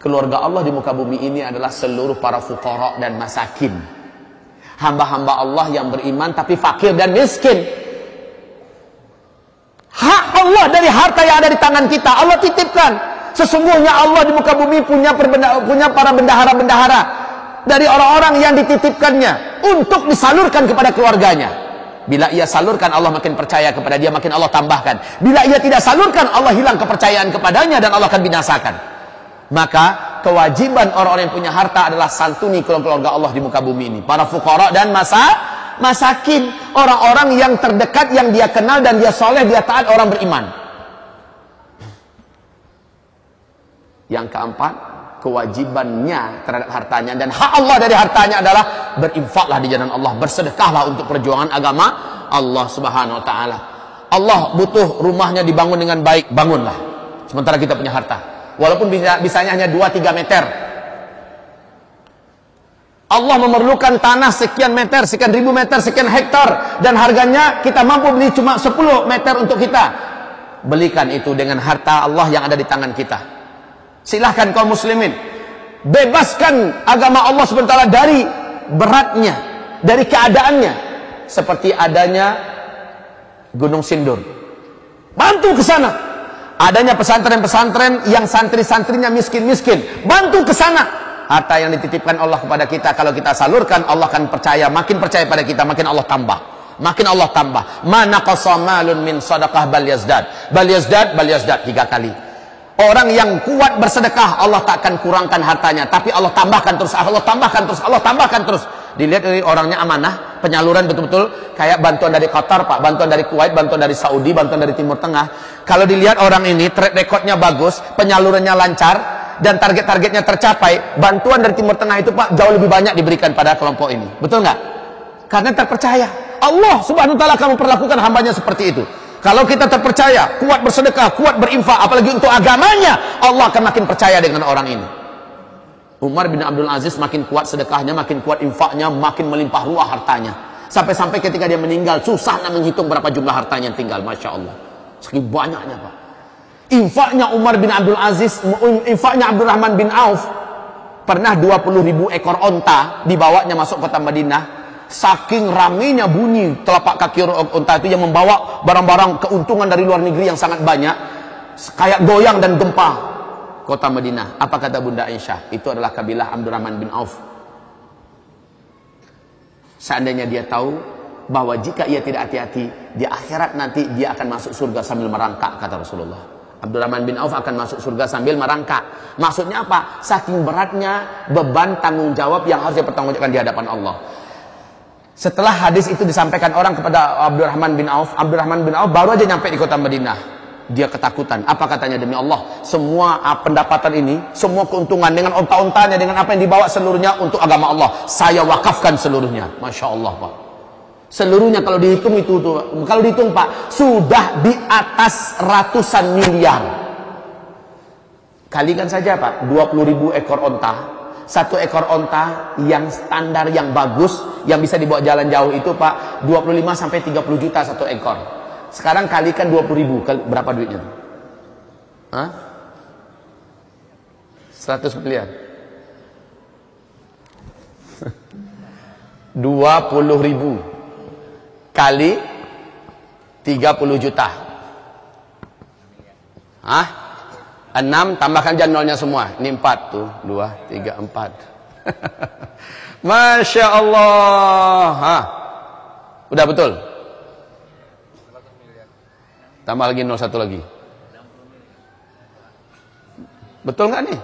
keluarga Allah di muka bumi ini adalah seluruh para fuqara dan masakin. Hamba-hamba Allah yang beriman tapi fakir dan miskin. Hak Allah dari harta yang ada di tangan kita, Allah titipkan. Sesungguhnya Allah di muka bumi punya punya para bendahara-bendahara dari orang-orang yang dititipkannya untuk disalurkan kepada keluarganya. Bila ia salurkan Allah makin percaya kepada dia makin Allah tambahkan. Bila ia tidak salurkan Allah hilang kepercayaan kepadanya dan Allah akan binasakan. Maka kewajiban orang-orang yang punya harta adalah santuni keluarga Allah di muka bumi ini. Para fukara dan masa masakin. Orang-orang yang terdekat, yang dia kenal dan dia soleh, dia taat orang beriman. Yang keempat, kewajibannya terhadap hartanya dan hak Allah dari hartanya adalah berinfaklah di jalan Allah, bersedekahlah untuk perjuangan agama Allah Subhanahu wa taala. Allah butuh rumahnya dibangun dengan baik, bangunlah. Sementara kita punya harta. Walaupun bisa bisanya hanya 2 3 meter. Allah memerlukan tanah sekian meter, sekian ribu meter, sekian hektar dan harganya kita mampu beli cuma 10 meter untuk kita. Belikan itu dengan harta Allah yang ada di tangan kita. Silahkan kaum muslimin. Bebaskan agama Allah SWT dari beratnya. Dari keadaannya. Seperti adanya Gunung Sindur. Bantu ke sana. Adanya pesantren-pesantren yang santri-santrinya miskin-miskin. Bantu ke sana. Harta yang dititipkan Allah kepada kita. Kalau kita salurkan, Allah akan percaya. Makin percaya pada kita, makin Allah tambah. Makin Allah tambah. Mana qasamalun min sadaqah bal yazdad. Bal yazdad, bal yazdad. Tiga kali. Orang yang kuat bersedekah, Allah tak akan kurangkan hartanya. Tapi Allah tambahkan terus, Allah tambahkan terus, Allah tambahkan terus. Dilihat dari orangnya amanah, penyaluran betul-betul kayak bantuan dari Qatar, Pak, bantuan dari Kuwait, bantuan dari Saudi, bantuan dari Timur Tengah. Kalau dilihat orang ini, track recordnya bagus, penyalurannya lancar, dan target-targetnya tercapai, bantuan dari Timur Tengah itu Pak jauh lebih banyak diberikan pada kelompok ini. Betul nggak? Karena terpercaya. Allah subhanahu wa ta'ala akan memperlakukan hambanya seperti itu. Kalau kita terpercaya, kuat bersedekah, kuat berinfak, apalagi untuk agamanya, Allah akan makin percaya dengan orang ini. Umar bin Abdul Aziz makin kuat sedekahnya, makin kuat infaknya, makin melimpah ruah hartanya. Sampai-sampai ketika dia meninggal, susah nak menghitung berapa jumlah hartanya yang tinggal. Masya Allah. Sekian banyaknya Pak. Infaknya Umar bin Abdul Aziz, infaknya Abdurrahman bin Auf, pernah 20 ribu ekor onta dibawanya masuk kota Madinah saking raminya bunyi telapak kaki unta itu yang membawa barang-barang keuntungan dari luar negeri yang sangat banyak kayak goyang dan gempa kota Madinah. Apa kata Bunda Aisyah? Itu adalah kabilah Abdurrahman bin Auf. Seandainya dia tahu bahwa jika ia tidak hati-hati di akhirat nanti dia akan masuk surga sambil merangkak kata Rasulullah. Abdurrahman bin Auf akan masuk surga sambil merangkak. Maksudnya apa? saking beratnya beban tanggung jawab yang harus dipertanggungjawabkan di hadapan Allah. Setelah hadis itu disampaikan orang kepada Abdurrahman bin Auf, Abdurrahman bin Auf baru aja nyampe di kota Madinah. Dia ketakutan. Apa katanya demi Allah? Semua ah, pendapatan ini, semua keuntungan dengan onta-ontanya, dengan apa yang dibawa seluruhnya untuk agama Allah. Saya wakafkan seluruhnya. Masya Allah Pak. Seluruhnya kalau dihitung itu, tuh, kalau dihitung Pak, sudah di atas ratusan miliar. Kalikan saja Pak, 20 ribu ekor onta satu ekor onta yang standar yang bagus yang bisa dibawa jalan jauh itu Pak 25 sampai 30 juta satu ekor. Sekarang kalikan 20 ribu berapa duitnya? Hah? 100 miliar. 20 ribu kali 30 juta. Hah? Enam, tambahkan aja nolnya semua. Ini empat tuh. Dua, tiga, empat. Masya Allah. Hah. Udah betul? Tambah lagi nol satu lagi. Betul nggak nih?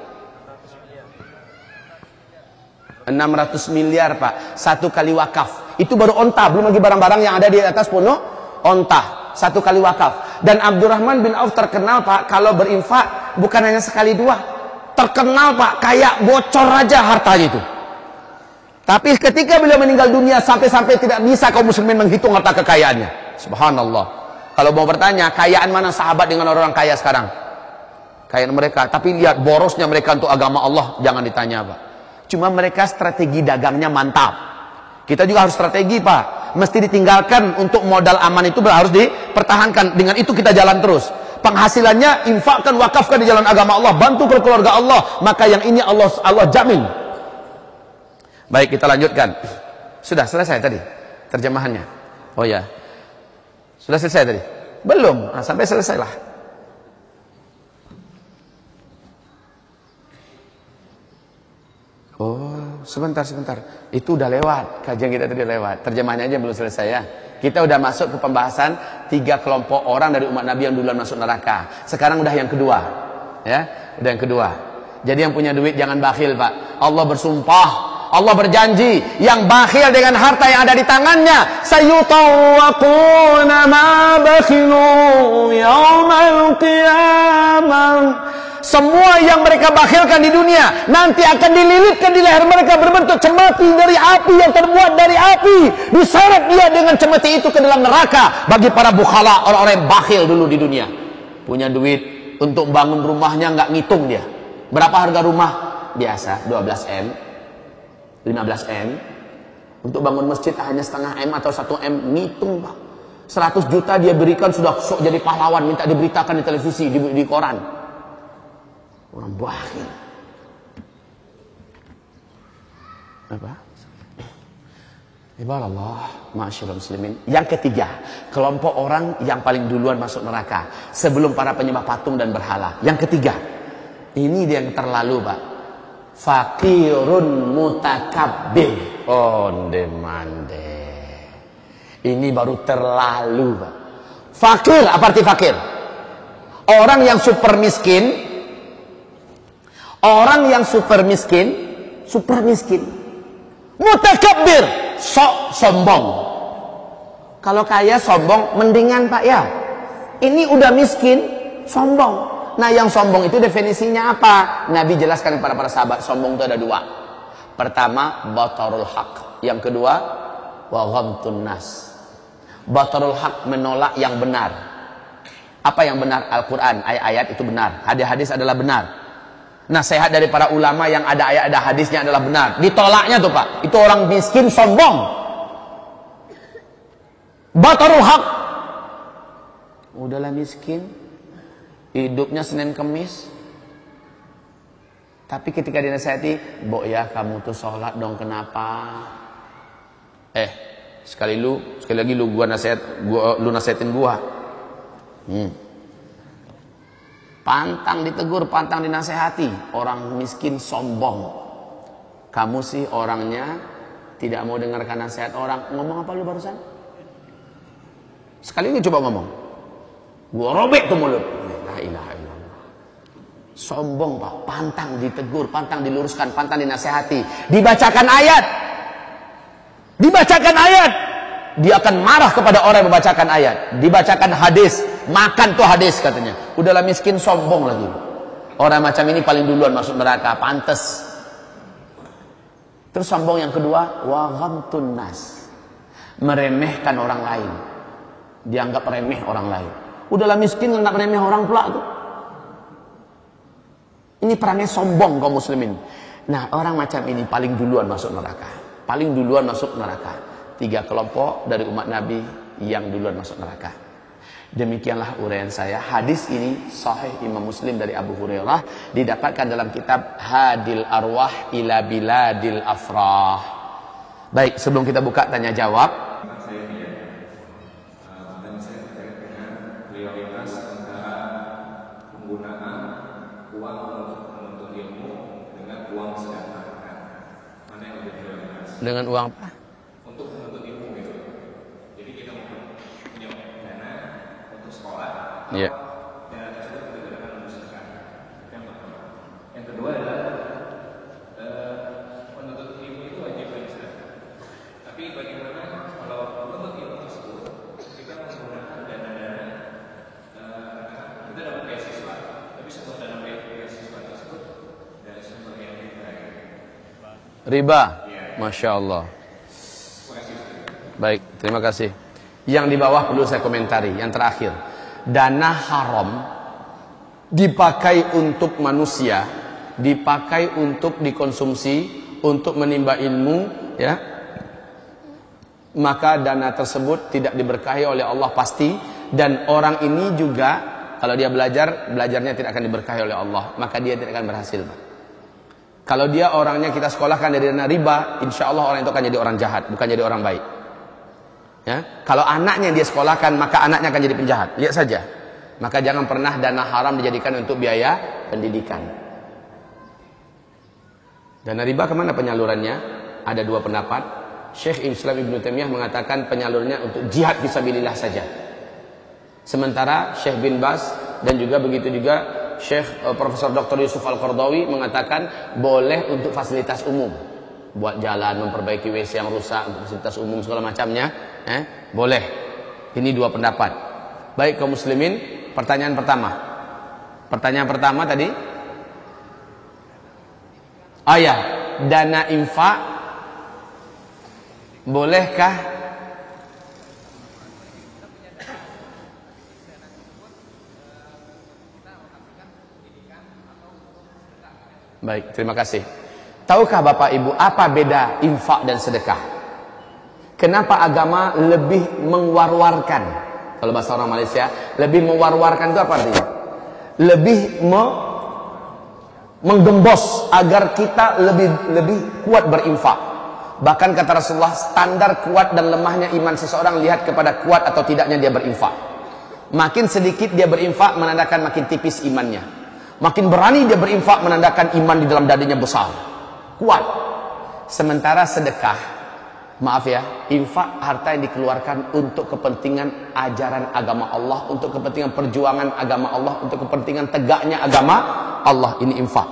600 miliar pak Satu kali wakaf Itu baru onta Belum lagi barang-barang yang ada di atas punuk Onta Satu kali wakaf Dan Abdurrahman bin Auf terkenal pak Kalau berinfak bukan hanya sekali dua. Terkenal Pak, kayak bocor aja hartanya itu. Tapi ketika beliau meninggal dunia sampai-sampai tidak bisa kaum muslimin menghitung harta kekayaannya. Subhanallah. Kalau mau bertanya, kayaan mana sahabat dengan orang kaya sekarang? Kayaan mereka. Tapi lihat borosnya mereka untuk agama Allah, jangan ditanya Pak. Cuma mereka strategi dagangnya mantap. Kita juga harus strategi Pak. Mesti ditinggalkan untuk modal aman itu harus dipertahankan. Dengan itu kita jalan terus penghasilannya infakkan wakafkan di jalan agama Allah bantu keluarga Allah maka yang ini Allah Allah jamin baik kita lanjutkan sudah selesai tadi terjemahannya oh ya sudah selesai tadi belum nah, sampai selesailah oh sebentar sebentar itu udah lewat kajian kita tadi lewat terjemahannya aja belum selesai ya kita udah masuk ke pembahasan tiga kelompok orang dari umat Nabi yang duluan masuk neraka. Sekarang udah yang kedua. Ya, udah yang kedua. Jadi yang punya duit jangan bakhil, Pak. Allah bersumpah, Allah berjanji yang bakhil dengan harta yang ada di tangannya, sayutawaquna ma bakhilu yaumal qiyamah Semua yang mereka bakhilkan di dunia nanti akan dililitkan di leher mereka berbentuk cemati dari api yang terbuat dari api. Diseret dia dengan cemati itu ke dalam neraka bagi para bukhala, orang-orang yang bakhil dulu di dunia. Punya duit untuk bangun rumahnya nggak ngitung dia. Berapa harga rumah? Biasa 12 M, 15 M. Untuk bangun masjid hanya setengah M atau 1 M, ngitung pak. 100 juta dia berikan sudah sok jadi pahlawan, minta diberitakan di televisi, di, di koran. Orang bakhil. Apa? Ibarat Allah, masyarakat muslimin. Yang ketiga, kelompok orang yang paling duluan masuk neraka. Sebelum para penyembah patung dan berhala. Yang ketiga, ini dia yang terlalu pak. Fakirun mutakabbir. Onde mande. Ini baru terlalu pak. Fakir, apa arti fakir? Orang yang super miskin, Orang yang super miskin, super miskin. Mutakabbir, sok sombong. Kalau kaya sombong, mendingan Pak ya. Ini udah miskin, sombong. Nah yang sombong itu definisinya apa? Nabi jelaskan kepada para sahabat, sombong itu ada dua. Pertama, batarul haq. Yang kedua, wa ghamtun nas. Batarul haq menolak yang benar. Apa yang benar? Al-Quran, ayat-ayat itu benar. Hadis-hadis adalah benar nasihat dari para ulama yang ada ayat ada hadisnya adalah benar. Ditolaknya tuh Pak. Itu orang miskin sombong. Batarul haq. Udahlah miskin. Hidupnya Senin Kemis. Tapi ketika dinasihati, "Bok ya, kamu tuh sholat dong kenapa?" Eh, sekali lu, sekali lagi lu gua nasihat, gua lu nasihatin gua. Hmm. Pantang ditegur, pantang dinasehati. Orang miskin sombong. Kamu sih orangnya tidak mau dengarkan nasihat orang. Ngomong apa lu barusan? Sekali ini coba ngomong. Gua robek tuh mulut. La ilaha illallah. Sombong pak, pantang ditegur, pantang diluruskan, pantang dinasehati. Dibacakan ayat. Dibacakan ayat. Dia akan marah kepada orang yang membacakan ayat. Dibacakan hadis Makan tuh hadis katanya. Udahlah miskin sombong lagi. Orang macam ini paling duluan masuk neraka. Pantes. Terus sombong yang kedua. Wa ghamtun nas. Meremehkan orang lain. Dianggap remeh orang lain. Udahlah miskin nggak remeh orang pula tuh. Ini perangai sombong kaum muslimin. Nah orang macam ini paling duluan masuk neraka. Paling duluan masuk neraka. Tiga kelompok dari umat Nabi yang duluan masuk neraka. Demikianlah uraian saya. Hadis ini sahih Imam Muslim dari Abu Hurairah didapatkan dalam kitab Hadil Arwah ila Biladil Afrah. Baik, sebelum kita buka tanya jawab, dengan uang apa? Ya. Yang kedua adalah uh, menuntut ilmu itu wajib bagi Tapi bagaimana kalau menuntut ilmu tersebut kita menggunakan dana-dana uh, kita dapat beasiswa, tapi semua dana beasiswa tersebut dari sumber yang kita Riba. Ya. Masya Allah. Baik, terima kasih. Yang di bawah perlu saya komentari. Yang terakhir dana haram dipakai untuk manusia, dipakai untuk dikonsumsi, untuk menimba ilmu, ya. Maka dana tersebut tidak diberkahi oleh Allah pasti dan orang ini juga kalau dia belajar, belajarnya tidak akan diberkahi oleh Allah, maka dia tidak akan berhasil, Kalau dia orangnya kita sekolahkan dari dana riba, insya Allah orang itu akan jadi orang jahat, bukan jadi orang baik. Ya, kalau anaknya dia sekolahkan, maka anaknya akan jadi penjahat. Lihat saja. Maka jangan pernah dana haram dijadikan untuk biaya pendidikan. Dana riba ke mana penyalurannya? Ada dua pendapat. Syekh Islam Ibn Taimiyah mengatakan penyalurannya untuk jihad fisabilillah saja. Sementara Syekh bin Bas dan juga begitu juga Syekh uh, Profesor Dr. Yusuf Al-Qardawi mengatakan boleh untuk fasilitas umum. Buat jalan, memperbaiki WC yang rusak, untuk fasilitas umum segala macamnya Eh, boleh. Ini dua pendapat. Baik kaum muslimin, pertanyaan pertama. Pertanyaan pertama tadi, Oh dana infak bolehkah Baik, terima kasih. Tahukah Bapak Ibu apa beda infak dan sedekah? Kenapa agama lebih mengwar-warkan? Kalau bahasa orang Malaysia, lebih mengwar-warkan itu apa artinya? Lebih me menggembos agar kita lebih lebih kuat berinfak. Bahkan kata Rasulullah, standar kuat dan lemahnya iman seseorang lihat kepada kuat atau tidaknya dia berinfak. Makin sedikit dia berinfak menandakan makin tipis imannya. Makin berani dia berinfak menandakan iman di dalam dadinya besar. Kuat. Sementara sedekah, maaf ya, infak harta yang dikeluarkan untuk kepentingan ajaran agama Allah, untuk kepentingan perjuangan agama Allah, untuk kepentingan tegaknya agama Allah. Ini infak.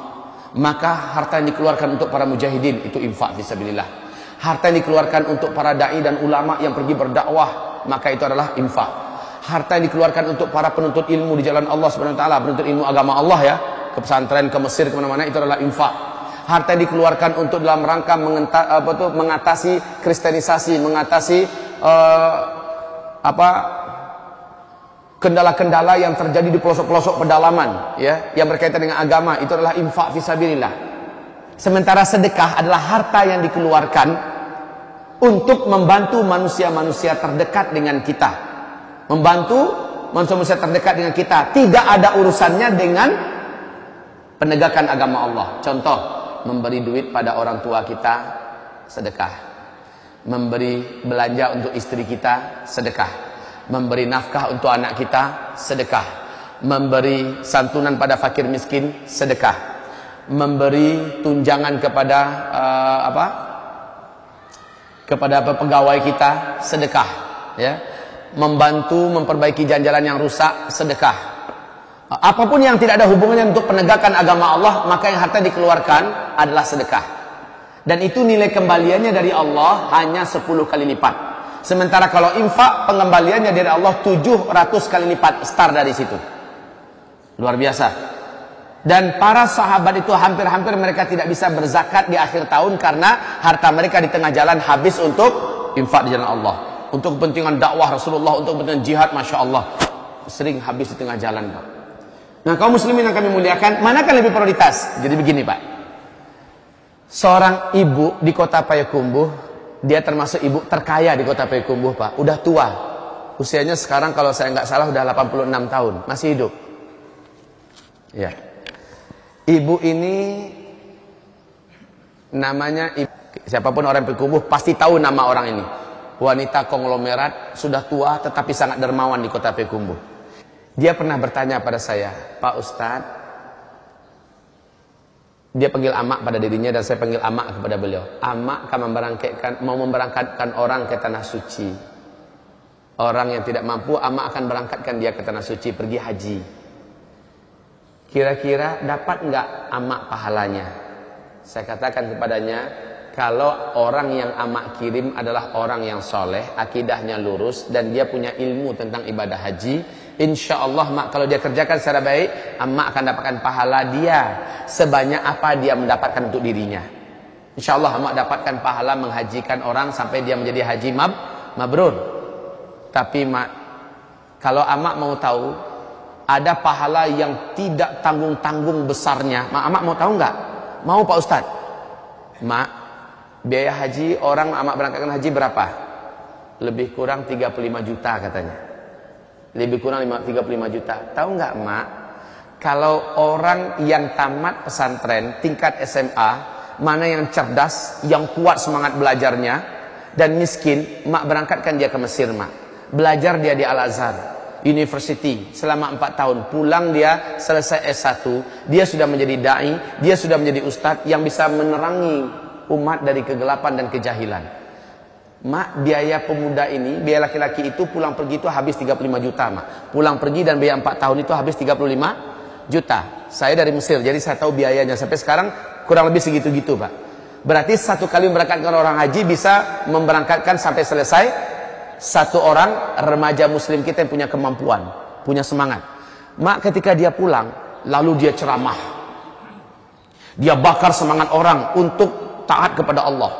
Maka harta yang dikeluarkan untuk para mujahidin itu infak fisabilillah. Harta yang dikeluarkan untuk para dai dan ulama yang pergi berdakwah, maka itu adalah infak harta yang dikeluarkan untuk para penuntut ilmu di jalan Allah Subhanahu wa taala, penuntut ilmu agama Allah ya, ke pesantren, ke Mesir, ke mana-mana itu adalah infak. Harta yang dikeluarkan untuk dalam rangka mengenta, apa tuh, mengatasi kristenisasi, mengatasi uh, apa kendala-kendala yang terjadi di pelosok-pelosok pedalaman ya, yang berkaitan dengan agama itu adalah infak fisabilillah. Sementara sedekah adalah harta yang dikeluarkan untuk membantu manusia-manusia terdekat dengan kita membantu manusia-manusia terdekat dengan kita. Tidak ada urusannya dengan penegakan agama Allah. Contoh, memberi duit pada orang tua kita, sedekah. Memberi belanja untuk istri kita, sedekah. Memberi nafkah untuk anak kita, sedekah. Memberi santunan pada fakir miskin, sedekah. Memberi tunjangan kepada uh, apa? Kepada pegawai kita, sedekah. Ya, membantu memperbaiki jalan-jalan yang rusak, sedekah. Apa pun yang tidak ada hubungannya untuk penegakan agama Allah, maka yang harta dikeluarkan adalah sedekah. Dan itu nilai kembaliannya dari Allah hanya 10 kali lipat. Sementara kalau infak, pengembaliannya dari Allah 700 kali lipat. Start dari situ. Luar biasa. Dan para sahabat itu hampir-hampir mereka tidak bisa berzakat di akhir tahun karena harta mereka di tengah jalan habis untuk infak di jalan Allah untuk kepentingan dakwah Rasulullah, untuk kepentingan jihad, masya Allah, sering habis di tengah jalan, Pak. Nah, kaum muslimin yang kami muliakan, manakah lebih prioritas? Jadi begini, Pak. Seorang ibu di kota Payakumbuh, dia termasuk ibu terkaya di kota Payakumbuh, Pak. Udah tua. Usianya sekarang kalau saya nggak salah udah 86 tahun, masih hidup. Ya. Ibu ini namanya ibu, siapa pun orang Payakumbuh pasti tahu nama orang ini wanita konglomerat, sudah tua tetapi sangat dermawan di kota Pekumbu. Dia pernah bertanya pada saya, Pak Ustadz, dia panggil amak pada dirinya dan saya panggil amak kepada beliau. Amak akan memberangkatkan, mau memberangkatkan orang ke tanah suci. Orang yang tidak mampu, amak akan berangkatkan dia ke tanah suci, pergi haji. Kira-kira dapat nggak amak pahalanya? Saya katakan kepadanya, kalau orang yang amak kirim adalah orang yang soleh, akidahnya lurus dan dia punya ilmu tentang ibadah haji, insya Allah mak kalau dia kerjakan secara baik, amak akan dapatkan pahala dia sebanyak apa dia mendapatkan untuk dirinya. Insya Allah amak dapatkan pahala menghajikan orang sampai dia menjadi haji mab mabrur. Tapi mak kalau amak mau tahu ada pahala yang tidak tanggung-tanggung besarnya, mak amak mau tahu nggak? Mau Pak Ustadz? Mak, Biaya haji orang amak berangkatkan haji berapa? Lebih kurang 35 juta katanya. Lebih kurang 35 juta. Tahu nggak mak? Kalau orang yang tamat pesantren tingkat SMA, mana yang cerdas, yang kuat semangat belajarnya, dan miskin, mak berangkatkan dia ke Mesir mak. Belajar dia di Al-Azhar. University selama 4 tahun pulang dia selesai S1 dia sudah menjadi dai dia sudah menjadi ustadz yang bisa menerangi umat dari kegelapan dan kejahilan. Mak, biaya pemuda ini, biaya laki-laki itu pulang pergi itu habis 35 juta, Mak. Pulang pergi dan biaya 4 tahun itu habis 35 juta. Saya dari Mesir, jadi saya tahu biayanya. Sampai sekarang kurang lebih segitu-gitu, Pak. Berarti satu kali memberangkatkan orang haji bisa memberangkatkan sampai selesai satu orang remaja muslim kita yang punya kemampuan, punya semangat. Mak ketika dia pulang, lalu dia ceramah Dia bakar semangat orang untuk taat kepada Allah.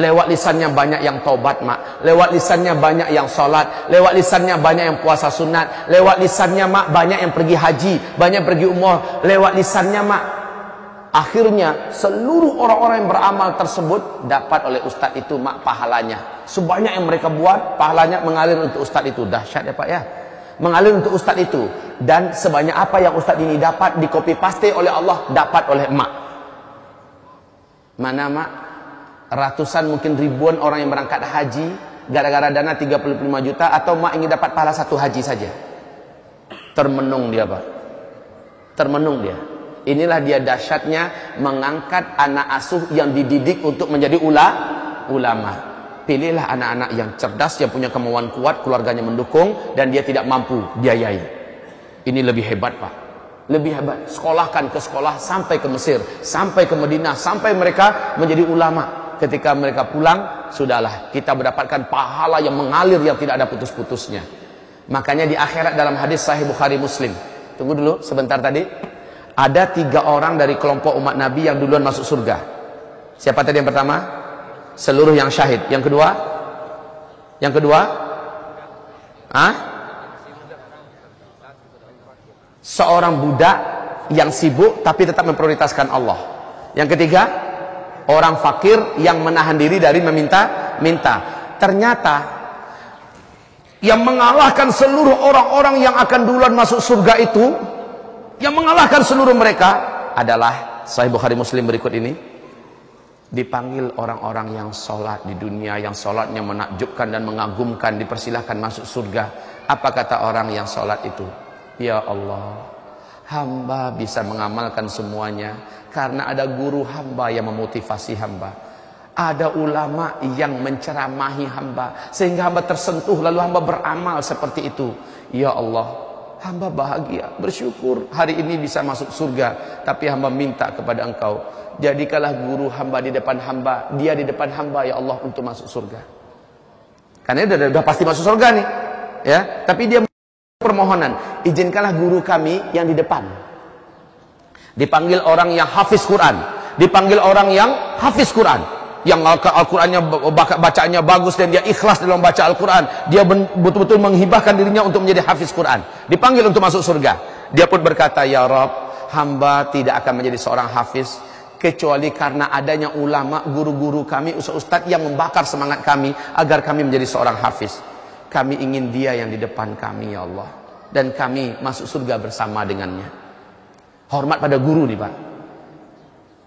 Lewat lisannya banyak yang taubat, mak. Lewat lisannya banyak yang salat. Lewat lisannya banyak yang puasa sunat. Lewat lisannya, mak, banyak yang pergi haji. Banyak pergi umrah. Lewat lisannya, mak. Akhirnya, seluruh orang-orang yang beramal tersebut dapat oleh ustaz itu, mak, pahalanya. Sebanyak yang mereka buat, pahalanya mengalir untuk ustaz itu. Dahsyat ya, Pak, ya. Mengalir untuk ustaz itu. Dan sebanyak apa yang ustaz ini dapat, di copy paste oleh Allah, dapat oleh mak. Mana, mak? ratusan mungkin ribuan orang yang berangkat haji gara-gara dana 35 juta atau mak ingin dapat pahala satu haji saja? Termenung dia Pak. Termenung dia. Inilah dia dahsyatnya mengangkat anak asuh yang dididik untuk menjadi ula, ulama. Pilihlah anak-anak yang cerdas yang punya kemauan kuat keluarganya mendukung dan dia tidak mampu biayai. Ini lebih hebat Pak lebih hebat sekolahkan ke sekolah sampai ke Mesir sampai ke Madinah sampai mereka menjadi ulama ketika mereka pulang, sudahlah kita mendapatkan pahala yang mengalir yang tidak ada putus-putusnya. Makanya di akhirat dalam hadis Sahih Bukhari Muslim. Tunggu dulu sebentar tadi. Ada tiga orang dari kelompok umat Nabi yang duluan masuk surga. Siapa tadi yang pertama? Seluruh yang syahid. Yang kedua? Yang kedua? Hah? Seorang budak yang sibuk tapi tetap memprioritaskan Allah. Yang ketiga? Orang fakir yang menahan diri dari meminta minta. Ternyata yang mengalahkan seluruh orang-orang yang akan duluan masuk surga itu, yang mengalahkan seluruh mereka adalah Sahih Bukhari Muslim berikut ini. Dipanggil orang-orang yang sholat di dunia, yang sholatnya menakjubkan dan mengagumkan, dipersilahkan masuk surga. Apa kata orang yang sholat itu? Ya Allah, hamba bisa mengamalkan semuanya karena ada guru hamba yang memotivasi hamba. Ada ulama yang menceramahi hamba sehingga hamba tersentuh lalu hamba beramal seperti itu. Ya Allah, hamba bahagia, bersyukur hari ini bisa masuk surga, tapi hamba minta kepada Engkau, jadikanlah guru hamba di depan hamba, dia di depan hamba ya Allah untuk masuk surga. Karena dia sudah, pasti masuk surga nih. Ya, tapi dia permohonan, izinkanlah guru kami yang di depan. Dipanggil orang yang hafiz Quran, dipanggil orang yang hafiz Quran, yang Al-Qur'annya bacaannya bagus dan dia ikhlas dalam baca Al-Qur'an. Dia betul-betul menghibahkan dirinya untuk menjadi hafiz Quran. Dipanggil untuk masuk surga. Dia pun berkata, "Ya Rabb, hamba tidak akan menjadi seorang hafiz kecuali karena adanya ulama, guru-guru kami, ustaz-ustaz yang membakar semangat kami agar kami menjadi seorang hafiz." Kami ingin dia yang di depan kami ya Allah. Dan kami masuk surga bersama dengannya. Hormat pada guru nih Pak.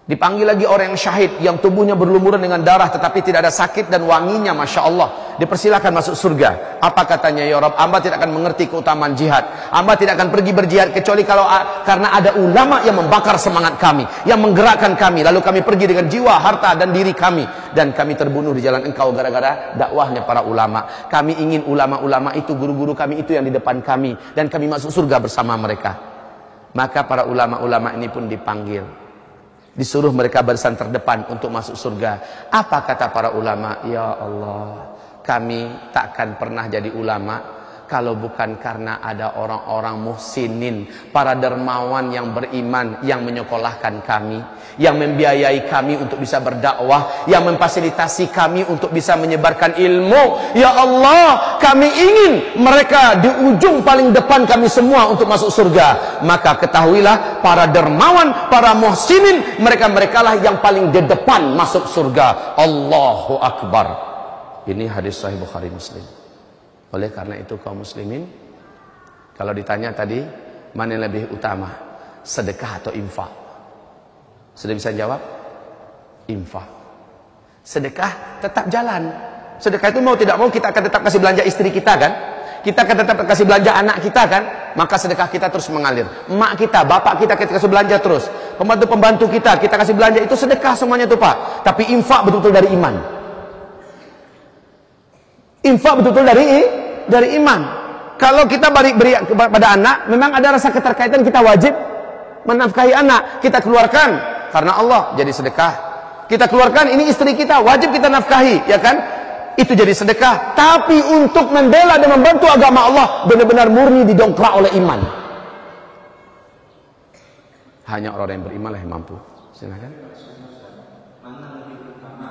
Dipanggil lagi orang yang syahid yang tubuhnya berlumuran dengan darah tetapi tidak ada sakit dan wanginya Masya Allah. Dipersilakan masuk surga. Apa katanya ya Rabb? Amba tidak akan mengerti keutamaan jihad. Amba tidak akan pergi berjihad kecuali kalau karena ada ulama yang membakar semangat kami, yang menggerakkan kami. Lalu kami pergi dengan jiwa, harta dan diri kami dan kami terbunuh di jalan Engkau gara-gara dakwahnya para ulama. Kami ingin ulama-ulama itu, guru-guru kami itu yang di depan kami dan kami masuk surga bersama mereka. Maka para ulama-ulama ini pun dipanggil Disuruh mereka barisan terdepan untuk masuk surga. Apa kata para ulama? Ya Allah, kami takkan pernah jadi ulama kalau bukan karena ada orang-orang muhsinin, para dermawan yang beriman yang menyekolahkan kami, yang membiayai kami untuk bisa berdakwah, yang memfasilitasi kami untuk bisa menyebarkan ilmu. Ya Allah, kami ingin mereka di ujung paling depan kami semua untuk masuk surga. Maka ketahuilah para dermawan, para muhsinin, mereka-merekalah yang paling di depan masuk surga. Allahu Akbar. Ini hadis sahih Bukhari Muslim. Oleh karena itu kaum muslimin kalau ditanya tadi mana yang lebih utama, sedekah atau infak? Sudah bisa jawab? Infak. Sedekah tetap jalan. Sedekah itu mau tidak mau kita akan tetap kasih belanja istri kita kan? Kita akan tetap kasih belanja anak kita kan? Maka sedekah kita terus mengalir. Mak kita, bapak kita kita kasih belanja terus. Pembantu-pembantu kita kita kasih belanja itu sedekah semuanya itu Pak. Tapi infak betul-betul dari iman. Infak betul-betul dari dari iman. Kalau kita beri, beri kepada anak, memang ada rasa keterkaitan kita wajib menafkahi anak. Kita keluarkan karena Allah jadi sedekah. Kita keluarkan ini istri kita, wajib kita nafkahi, ya kan? Itu jadi sedekah. Tapi untuk membela dan membantu agama Allah benar-benar murni didongkrak oleh iman. Hanya orang yang beriman lah yang mampu. Silakan. Mana lebih utama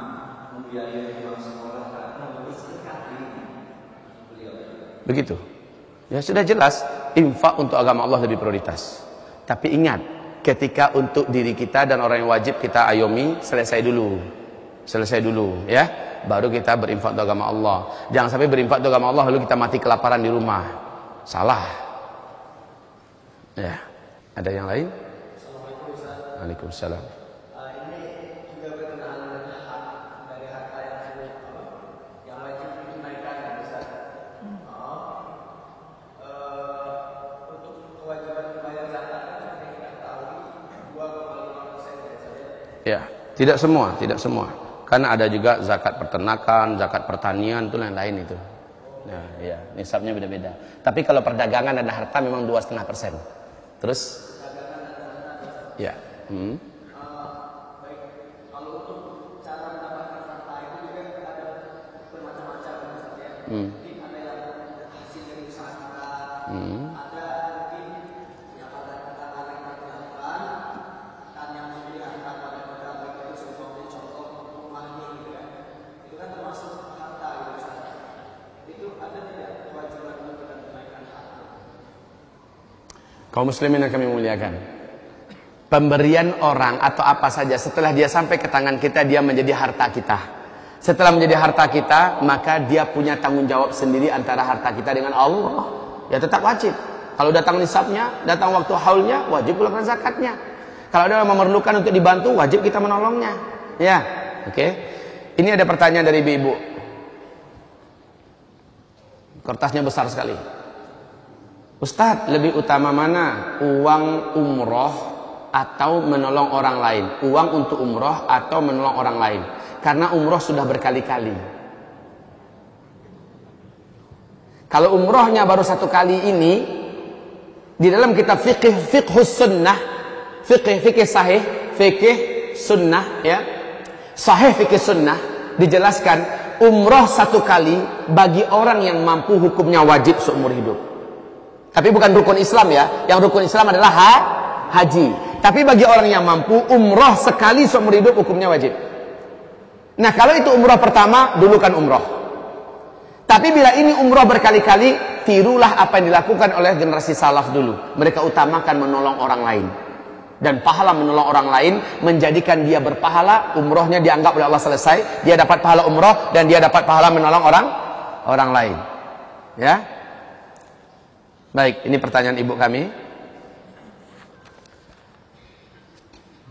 membiayai uang sekolah atau bersedekah Begitu. Ya sudah jelas, infak untuk agama Allah lebih prioritas. Tapi ingat, ketika untuk diri kita dan orang yang wajib kita ayomi, selesai dulu. Selesai dulu, ya. Baru kita berinfak untuk agama Allah. Jangan sampai berinfak untuk agama Allah lalu kita mati kelaparan di rumah. Salah. Ya. Ada yang lain? Waalaikumsalam. Ya, tidak semua, tidak semua. Karena ada juga zakat peternakan, zakat pertanian itu lain-lain itu. Nah, ya, nisabnya beda-beda. Tapi kalau perdagangan dan harta memang dua setengah persen. Terus? Ya. Hmm. Hmm. Hmm. Kaum muslimin yang kami muliakan. Pemberian orang atau apa saja setelah dia sampai ke tangan kita dia menjadi harta kita. Setelah menjadi harta kita, maka dia punya tanggung jawab sendiri antara harta kita dengan Allah. Ya tetap wajib. Kalau datang nisabnya, datang waktu haulnya, wajib keluarkan zakatnya. Kalau ada yang memerlukan untuk dibantu, wajib kita menolongnya. Ya, oke. Okay. Ini ada pertanyaan dari ibu-ibu. Kertasnya besar sekali. Ustadz, lebih utama mana? Uang umroh atau menolong orang lain? Uang untuk umroh atau menolong orang lain? Karena umroh sudah berkali-kali. Kalau umrohnya baru satu kali ini, di dalam kitab fikih fiqhus sunnah, fikih fikih sahih, fikih sunnah, ya, sahih fikih sunnah, dijelaskan umroh satu kali bagi orang yang mampu hukumnya wajib seumur hidup. Tapi bukan rukun Islam ya. Yang rukun Islam adalah ha haji. Tapi bagi orang yang mampu, umroh sekali seumur hidup hukumnya wajib. Nah kalau itu umroh pertama, dulu kan umroh. Tapi bila ini umroh berkali-kali, tirulah apa yang dilakukan oleh generasi salaf dulu. Mereka utamakan menolong orang lain. Dan pahala menolong orang lain menjadikan dia berpahala, umrohnya dianggap oleh Allah selesai, dia dapat pahala umroh dan dia dapat pahala menolong orang orang lain. Ya, Baik, ini pertanyaan ibu kami.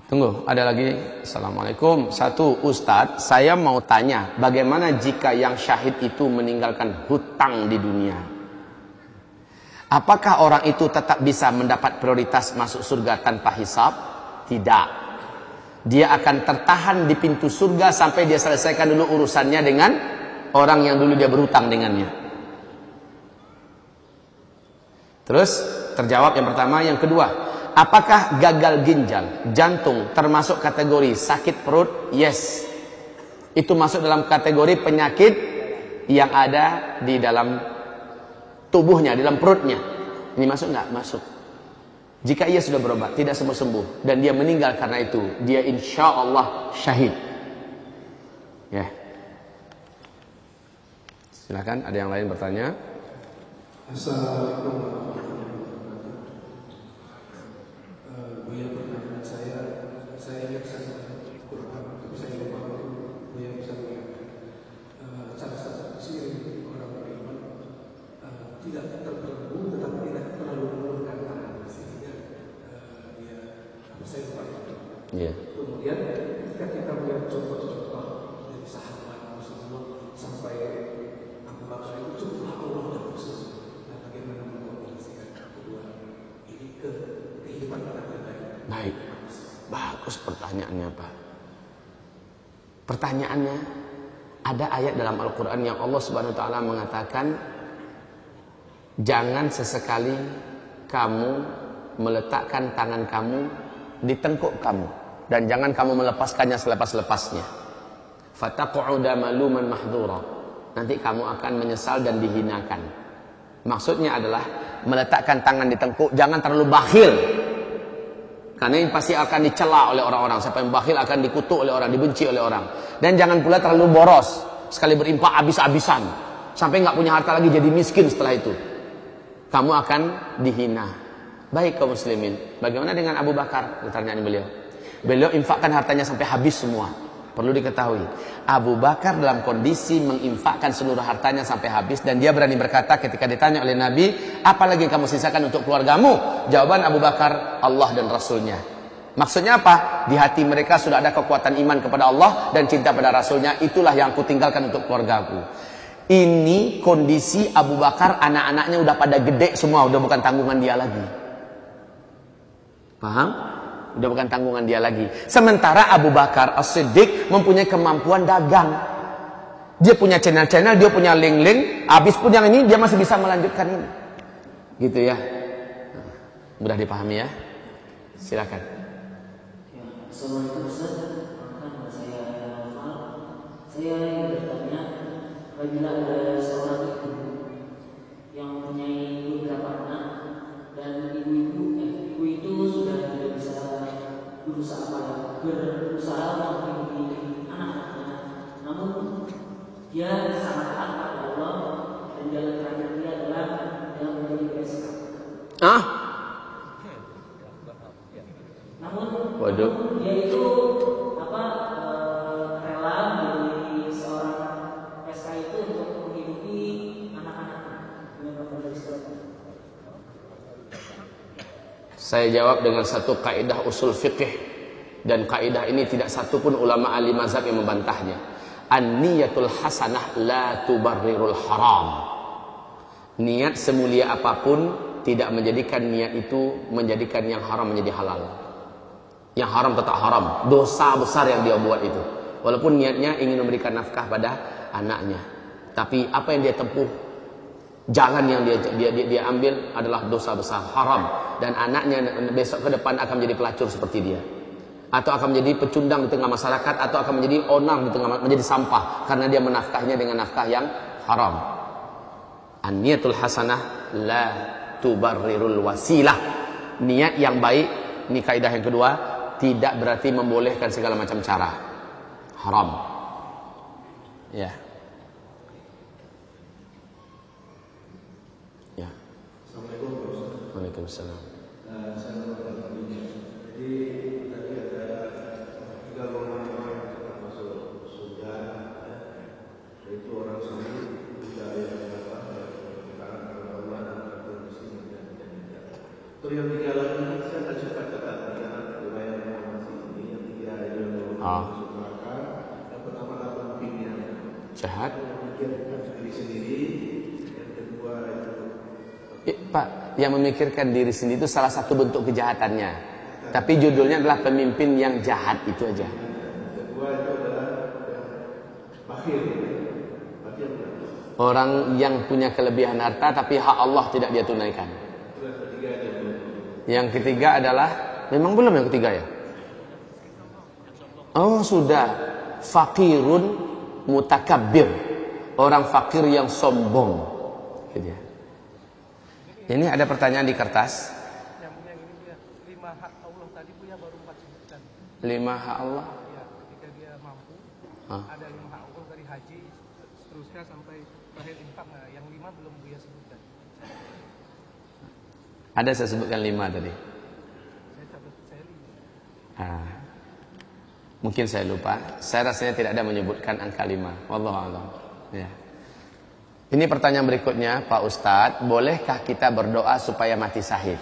Tunggu, ada lagi. Assalamualaikum. Satu, Ustadz, saya mau tanya, bagaimana jika yang syahid itu meninggalkan hutang di dunia? Apakah orang itu tetap bisa mendapat prioritas masuk surga tanpa hisap? Tidak. Dia akan tertahan di pintu surga sampai dia selesaikan dulu urusannya dengan orang yang dulu dia berhutang dengannya. Terus terjawab yang pertama, yang kedua, apakah gagal ginjal, jantung termasuk kategori sakit perut? Yes. Itu masuk dalam kategori penyakit yang ada di dalam tubuhnya, di dalam perutnya. Ini masuk nggak? Masuk. Jika ia sudah berobat, tidak sembuh-sembuh dan dia meninggal karena itu, dia insya Allah syahid. Ya. Silakan, ada yang lain bertanya? Assalamualaikum. Uh, Buya pertanyaan saya, saya lihat saya kurang, tapi saya lupa itu Buya bisa mengingatkan. Uh, salah satu ciri orang beriman uh, tidak terbelenggu tetapi tidak terlalu mengulurkan tangan sehingga uh, dia apa saya lupa itu. Yeah. Kemudian ketika kita melihat contoh-contoh dari sahabat Rasulullah sampai Abu Bakar itu cukuplah Allah dan Rasul. Nah, bagaimana mengkomunikasikan kedua ini ke kehidupan orang yang lain? Baik. Bagus pertanyaannya, Pak. Pertanyaannya ada ayat dalam Al-Qur'an yang Allah Subhanahu wa taala mengatakan jangan sesekali kamu meletakkan tangan kamu di tengkuk kamu dan jangan kamu melepaskannya selepas-lepasnya. Fataq'uda maluman mahdhura. Nanti kamu akan menyesal dan dihinakan. Maksudnya adalah meletakkan tangan di tengkuk jangan terlalu bakhil. Karena ini pasti akan dicela oleh orang-orang. Siapa yang bakhil akan dikutuk oleh orang, dibenci oleh orang. Dan jangan pula terlalu boros. Sekali berinfak habis-habisan. Sampai nggak punya harta lagi jadi miskin setelah itu. Kamu akan dihina. Baik kaum muslimin. Bagaimana dengan Abu Bakar? Pertanyaan beliau. Beliau infakkan hartanya sampai habis semua. Perlu diketahui, Abu Bakar dalam kondisi menginfakkan seluruh hartanya sampai habis dan dia berani berkata ketika ditanya oleh Nabi, apalagi kamu sisakan untuk keluargamu? Jawaban Abu Bakar, Allah dan Rasulnya. Maksudnya apa? Di hati mereka sudah ada kekuatan iman kepada Allah dan cinta pada Rasulnya. Itulah yang aku tinggalkan untuk keluargaku. Ini kondisi Abu Bakar, anak-anaknya udah pada gede semua, udah bukan tanggungan dia lagi. Paham? Udah bukan tanggungan dia lagi. Sementara Abu Bakar As-Siddiq mempunyai kemampuan dagang. Dia punya channel-channel, dia punya link-link. Habis pun yang ini, dia masih bisa melanjutkan ini. Gitu ya. Mudah dipahami ya. Silakan. Assalamualaikum Ustaz. Saya bertanya, apabila ada seorang Waduh. namun dia itu apa eh, rela menjadi seorang SK itu untuk menghidupi dengan sesuatu. Saya jawab dengan satu kaidah usul fikih dan kaidah ini tidak satu pun ulama ahli mazhab yang membantahnya. An-niyatul hasanah la tubarrirul haram. Niat semulia apa pun tidak menjadikan niat itu menjadikan yang haram menjadi halal. Yang haram tetap haram, dosa besar yang dia buat itu. Walaupun niatnya ingin memberikan nafkah pada anaknya. Tapi apa yang dia tempuh jalan yang dia dia dia, dia ambil adalah dosa besar haram. Dan anaknya besok ke depan akan menjadi pelacur seperti dia. Atau akan menjadi pecundang di tengah masyarakat atau akan menjadi onar di tengah menjadi sampah karena dia menafkahnya dengan nafkah yang haram. An-niyatul hasanah la tubarrirul wasilah. Niat yang baik ini kaidah yang kedua tidak berarti membolehkan segala macam cara haram ya Ya. Waalaikumsalam. Eh, saya mau bertanya begini. Jadi tadi ada tiga golongan orang yang cepat masuk surga, yaitu orang sendiri tidak yang apa taat kepada Allah dan takut muslim dan tidak. Terus yang tiga lagi Jahat. Kedua Eh, Pak, yang memikirkan diri sendiri itu salah satu bentuk kejahatannya. Tapi judulnya adalah pemimpin yang jahat itu aja. Orang yang punya kelebihan harta tapi hak Allah tidak dia tunaikan. Yang ketiga adalah memang belum yang ketiga ya? Oh, sudah. Fakirun mutakabbir. Orang fakir yang sombong. Gitu ya. Ini ada pertanyaan di kertas. yang punya ini punya lima hak Allah tadi punya baru empat sebutkan Lima hak Allah. ya ketika dia mampu Hah? ada lima hak Allah dari haji seterusnya sampai terakhir infak nah yang lima belum dia sebutkan Ada saya sebutkan lima tadi. saya saya lima Ah. Mungkin saya lupa. Saya rasanya tidak ada menyebutkan angka lima. Wallahu a'lam. Ya. Ini pertanyaan berikutnya, Pak Ustadz. Bolehkah kita berdoa supaya mati syahid?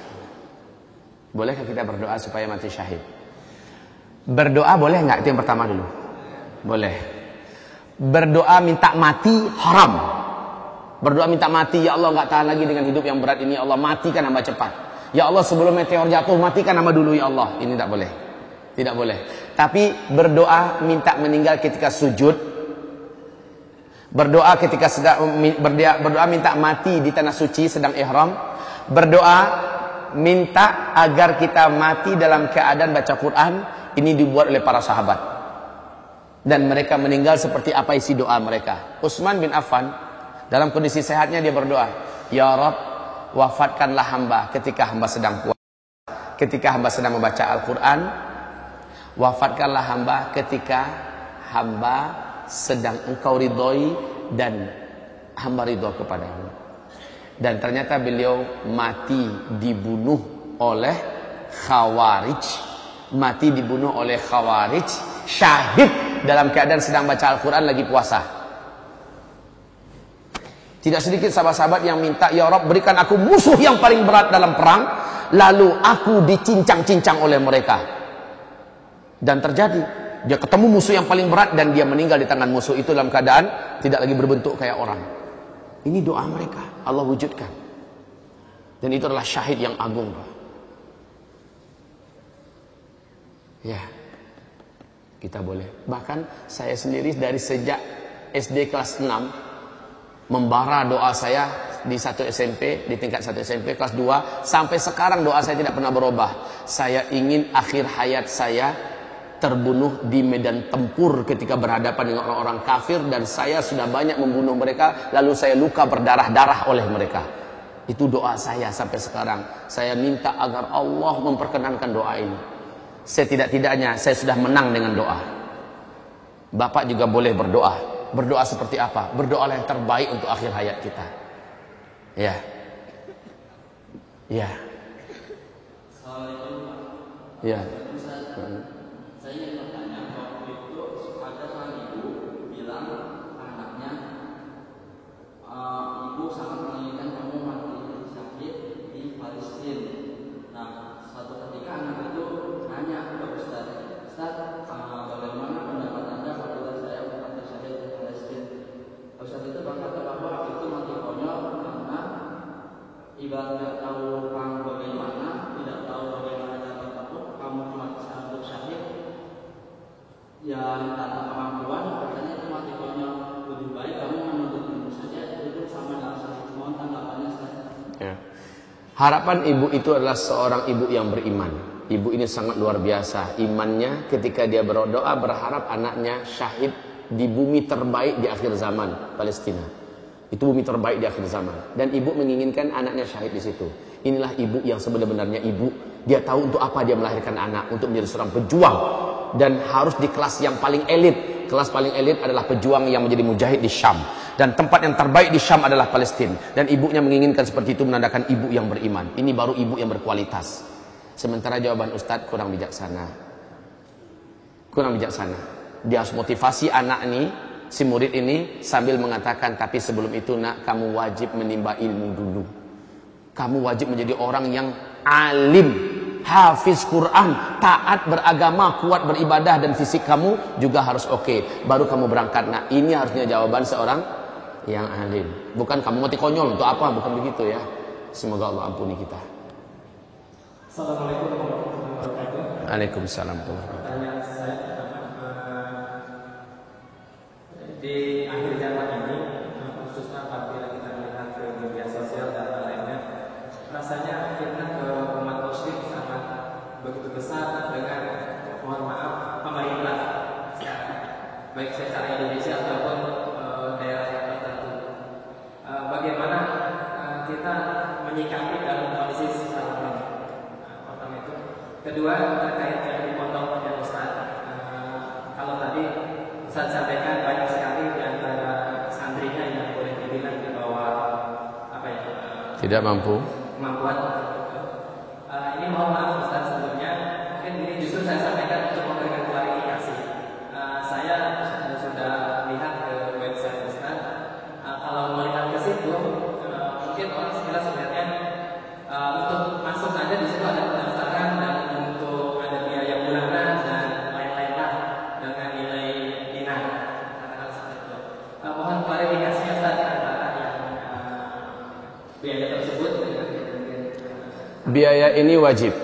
Bolehkah kita berdoa supaya mati syahid? Berdoa boleh nggak? Itu yang pertama dulu. Boleh. Berdoa minta mati haram. Berdoa minta mati, ya Allah nggak tahan lagi dengan hidup yang berat ini, ya Allah matikan hamba cepat. Ya Allah sebelum meteor jatuh matikan hamba dulu ya Allah. Ini tidak boleh. Tidak boleh. Tapi berdoa minta meninggal ketika sujud. Berdoa ketika sedang berdoa, berdoa minta mati di tanah suci sedang ihram. Berdoa minta agar kita mati dalam keadaan baca Quran. Ini dibuat oleh para sahabat. Dan mereka meninggal seperti apa isi doa mereka. Utsman bin Affan dalam kondisi sehatnya dia berdoa, "Ya Rabb, wafatkanlah hamba ketika hamba sedang puasa. ketika hamba sedang membaca Al-Quran. Wafatkanlah hamba ketika hamba sedang engkau ridhoi dan hamba ridho kepadamu. Dan ternyata beliau mati dibunuh oleh Khawarij. Mati dibunuh oleh Khawarij. Syahid dalam keadaan sedang baca Al-Quran lagi puasa. Tidak sedikit sahabat-sahabat yang minta, Ya berikan aku musuh yang paling berat dalam perang. Lalu aku dicincang-cincang oleh mereka. Dan terjadi. Dia ketemu musuh yang paling berat dan dia meninggal di tangan musuh itu dalam keadaan tidak lagi berbentuk kayak orang. Ini doa mereka. Allah wujudkan. Dan itu adalah syahid yang agung. Ya. Kita boleh. Bahkan saya sendiri dari sejak SD kelas 6 membara doa saya di satu SMP, di tingkat satu SMP kelas 2 sampai sekarang doa saya tidak pernah berubah. Saya ingin akhir hayat saya terbunuh di medan tempur ketika berhadapan dengan orang-orang kafir dan saya sudah banyak membunuh mereka lalu saya luka berdarah-darah oleh mereka. Itu doa saya sampai sekarang. Saya minta agar Allah memperkenankan doa ini setidak-tidaknya saya sudah menang dengan doa. Bapak juga boleh berdoa. Berdoa seperti apa? Berdoa yang terbaik untuk akhir hayat kita. Ya. Ya. Ya. Saya ingin bertanya waktu itu ada seorang ibu bilang anaknya "Eh, ibu sangat menginginkan kamu mati sakit di Palestina. Nah, suatu ketika anak itu nanya ke Ustaz, Ustaz, eh, bagaimana pendapat anda apabila saya mati sakit di Palestina? Ustaz itu berkata bahwa itu mati konyol karena ibarat nggak tahu perang bagaimana, tidak tahu bagaimana cara takut, kamu mati untuk syahid, yang tanpa kemampuan katanya itu mati konyol lebih baik kamu menuntut ilmu saja itu sama dengan sakit mohon tanggapannya Ustaz. Ya. Harapan ibu itu adalah seorang ibu yang beriman. Ibu ini sangat luar biasa. Imannya ketika dia berdoa berharap anaknya syahid di bumi terbaik di akhir zaman Palestina. Itu bumi terbaik di akhir zaman. Dan ibu menginginkan anaknya syahid di situ. Inilah ibu yang sebenarnya ibu. Dia tahu untuk apa dia melahirkan anak. Untuk menjadi seorang pejuang. Dan harus di kelas yang paling elit. Kelas paling elit adalah pejuang yang menjadi mujahid di Syam. Dan tempat yang terbaik di Syam adalah Palestina. Dan ibunya menginginkan seperti itu menandakan ibu yang beriman. Ini baru ibu yang berkualitas. Sementara jawaban Ustadz kurang bijaksana. Kurang bijaksana. Dia harus motivasi anak ini, si murid ini sambil mengatakan, tapi sebelum itu nak, kamu wajib menimba ilmu dulu. Kamu wajib menjadi orang yang alim, hafiz Quran, taat beragama, kuat beribadah dan fisik kamu juga harus oke. Baru kamu berangkat. Nah, ini harusnya jawaban seorang yang alim. Bukan kamu mati konyol untuk apa? Bukan begitu ya. Semoga Allah ampuni kita. Assalamualaikum warahmatullahi wabarakatuh. Waalaikumsalam di akhir zaman Tidak mampu. Biaya ini wajib.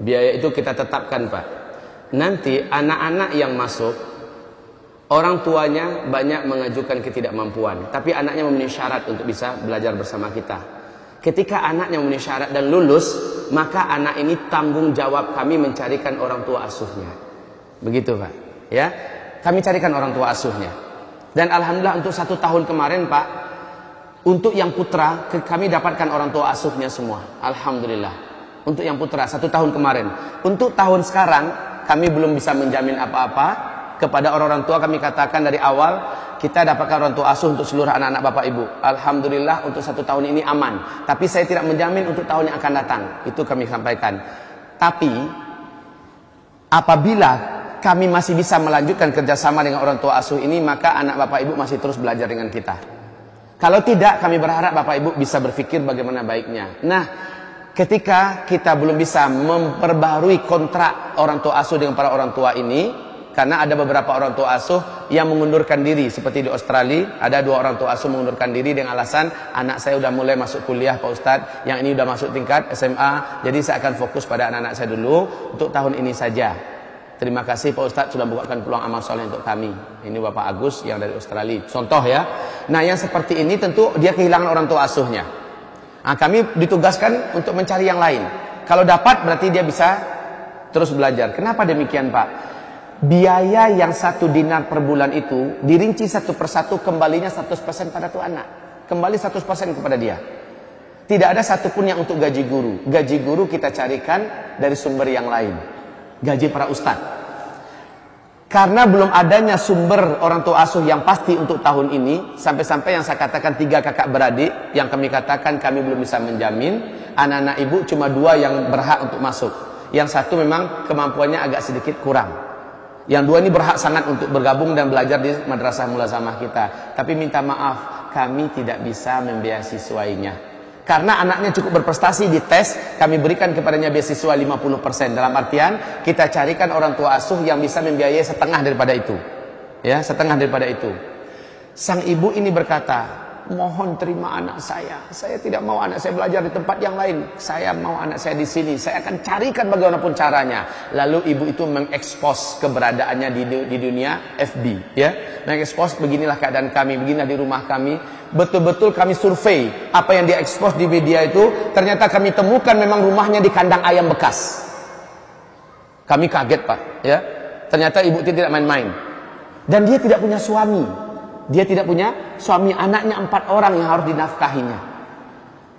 Biaya itu kita tetapkan, Pak. Nanti anak-anak yang masuk orang tuanya banyak mengajukan ketidakmampuan, tapi anaknya memenuhi syarat untuk bisa belajar bersama kita. Ketika anaknya memenuhi syarat dan lulus, maka anak ini tanggung jawab kami mencarikan orang tua asuhnya. Begitu, Pak. Ya, kami carikan orang tua asuhnya. Dan alhamdulillah untuk satu tahun kemarin, Pak, untuk yang putra, kami dapatkan orang tua asuhnya semua. Alhamdulillah. Untuk yang putra satu tahun kemarin. Untuk tahun sekarang kami belum bisa menjamin apa-apa. Kepada orang-orang tua kami katakan dari awal kita dapatkan orang tua asuh untuk seluruh anak-anak bapak ibu. Alhamdulillah untuk satu tahun ini aman. Tapi saya tidak menjamin untuk tahun yang akan datang. Itu kami sampaikan. Tapi apabila kami masih bisa melanjutkan kerjasama dengan orang tua asuh ini, maka anak bapak ibu masih terus belajar dengan kita. Kalau tidak, kami berharap bapak ibu bisa berpikir bagaimana baiknya. Nah, ketika kita belum bisa memperbarui kontrak orang tua asuh dengan para orang tua ini, karena ada beberapa orang tua asuh yang mengundurkan diri seperti di Australia ada dua orang tua asuh mengundurkan diri dengan alasan anak saya sudah mulai masuk kuliah Pak Ustadz yang ini sudah masuk tingkat SMA jadi saya akan fokus pada anak-anak saya dulu untuk tahun ini saja terima kasih Pak Ustadz sudah membukakan peluang amal soleh untuk kami. Ini Bapak Agus yang dari Australia. Contoh ya. Nah yang seperti ini tentu dia kehilangan orang tua asuhnya. Nah, kami ditugaskan untuk mencari yang lain. Kalau dapat berarti dia bisa terus belajar. Kenapa demikian Pak? Biaya yang satu dinar per bulan itu dirinci satu persatu kembalinya 100% pada tuh anak. Kembali 100% kepada dia. Tidak ada satupun yang untuk gaji guru. Gaji guru kita carikan dari sumber yang lain gaji para ustadz karena belum adanya sumber orang tua asuh yang pasti untuk tahun ini sampai-sampai yang saya katakan tiga kakak beradik yang kami katakan kami belum bisa menjamin anak-anak ibu cuma dua yang berhak untuk masuk yang satu memang kemampuannya agak sedikit kurang yang dua ini berhak sangat untuk bergabung dan belajar di madrasah mulazamah kita. Tapi minta maaf, kami tidak bisa membiayainya. Karena anaknya cukup berprestasi di tes, kami berikan kepadanya beasiswa 50%. Dalam artian, kita carikan orang tua asuh yang bisa membiayai setengah daripada itu. Ya, setengah daripada itu. Sang ibu ini berkata, mohon terima anak saya. Saya tidak mau anak saya belajar di tempat yang lain. Saya mau anak saya di sini. Saya akan carikan bagaimanapun caranya. Lalu ibu itu mengekspos keberadaannya di, di dunia FB, ya. Mengekspos beginilah keadaan kami, beginilah di rumah kami. Betul-betul kami survei apa yang dia ekspos di media itu. Ternyata kami temukan memang rumahnya di kandang ayam bekas. Kami kaget pak, ya. Ternyata ibu itu tidak main-main. Dan dia tidak punya suami. Dia tidak punya suami anaknya empat orang yang harus dinafkahinya.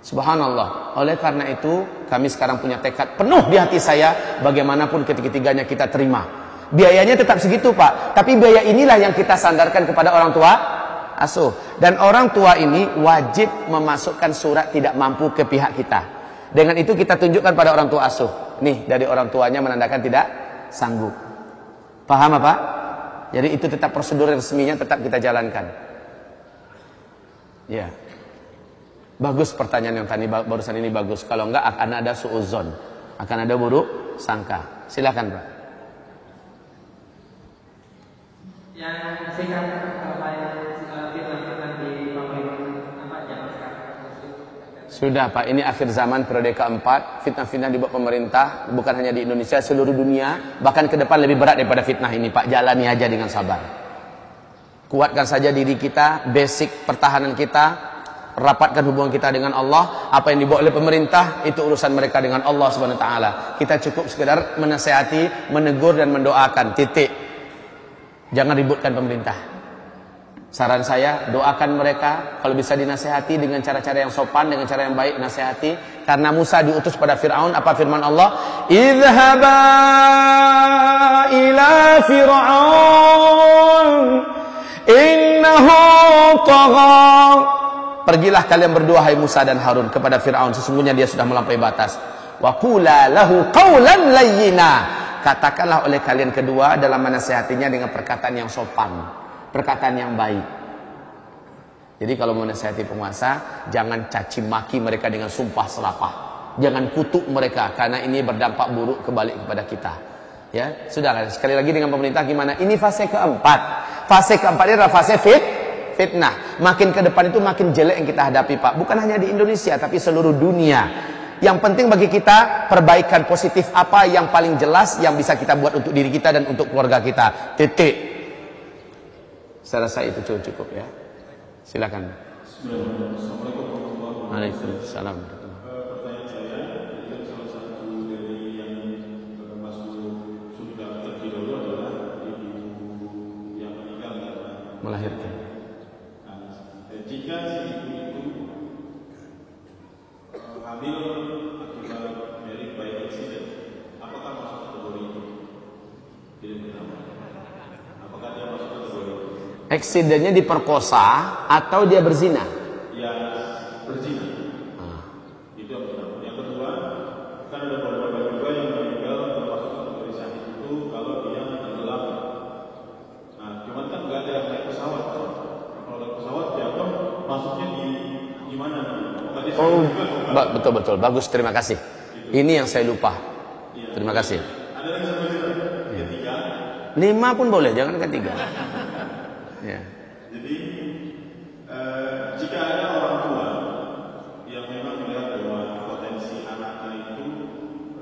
Subhanallah. Oleh karena itu kami sekarang punya tekad penuh di hati saya bagaimanapun ketiga-tiganya kita terima. Biayanya tetap segitu pak. Tapi biaya inilah yang kita sandarkan kepada orang tua asuh. Dan orang tua ini wajib memasukkan surat tidak mampu ke pihak kita. Dengan itu kita tunjukkan pada orang tua asuh. Nih dari orang tuanya menandakan tidak sanggup. Paham apa? Jadi itu tetap prosedur resminya tetap kita jalankan. Ya. Bagus pertanyaan yang tadi barusan ini bagus. Kalau enggak akan ada suuzon. Akan ada buruk sangka. Silakan, Pak. Yang singkat Sudah Pak, ini akhir zaman periode keempat, fitnah-fitnah dibuat pemerintah, bukan hanya di Indonesia, seluruh dunia, bahkan ke depan lebih berat daripada fitnah ini Pak, jalani aja dengan sabar. Kuatkan saja diri kita, basic pertahanan kita, rapatkan hubungan kita dengan Allah, apa yang dibawa oleh pemerintah, itu urusan mereka dengan Allah Subhanahu Taala. Kita cukup sekedar menasehati, menegur dan mendoakan, titik. Jangan ributkan pemerintah. Saran saya, doakan mereka kalau bisa dinasehati dengan cara-cara yang sopan, dengan cara yang baik nasehati. Karena Musa diutus pada Fir'aun, apa firman Allah? Idhaba ila Fir'aun innahu tagha. Pergilah kalian berdua hai Musa dan Harun kepada Fir'aun. Sesungguhnya dia sudah melampaui batas. Wa qula lahu qawlan layyina. Katakanlah oleh kalian kedua dalam menasehatinya dengan perkataan yang sopan perkataan yang baik. Jadi kalau mau nasihati penguasa, jangan caci maki mereka dengan sumpah selapah. Jangan kutuk mereka karena ini berdampak buruk kembali kepada kita. Ya, sudah sekali lagi dengan pemerintah gimana? Ini fase keempat. Fase keempat ini adalah fase fit fitnah. Makin ke depan itu makin jelek yang kita hadapi, Pak. Bukan hanya di Indonesia tapi seluruh dunia. Yang penting bagi kita perbaikan positif apa yang paling jelas yang bisa kita buat untuk diri kita dan untuk keluarga kita. Titik. Saya rasa itu cukup ya. Silakan. Waalaikumsalam. Melahirkan. Nah, jika si ibu itu hamil akibat dari Eksidennya diperkosa atau dia berzina? Ya berzina. Itu yang pertama. Yang kedua, kan ada beberapa juga yang meninggal termasuk kategori syahid itu kalau dia tenggelam. Nah, cuman kan nggak ada yang naik pesawat. Nah, kalau naik pesawat jatuh, masuknya di gimana? Dia Oh, juga ba- betul betul. Bagus, terima kasih. Ini yang saya lupa. Terima kasih. Ada lagi satu lagi. Ketiga, Lima pun boleh, jangan ketiga. Ya. Jadi eh, jika ada orang tua yang memang melihat bahwa potensi anaknya itu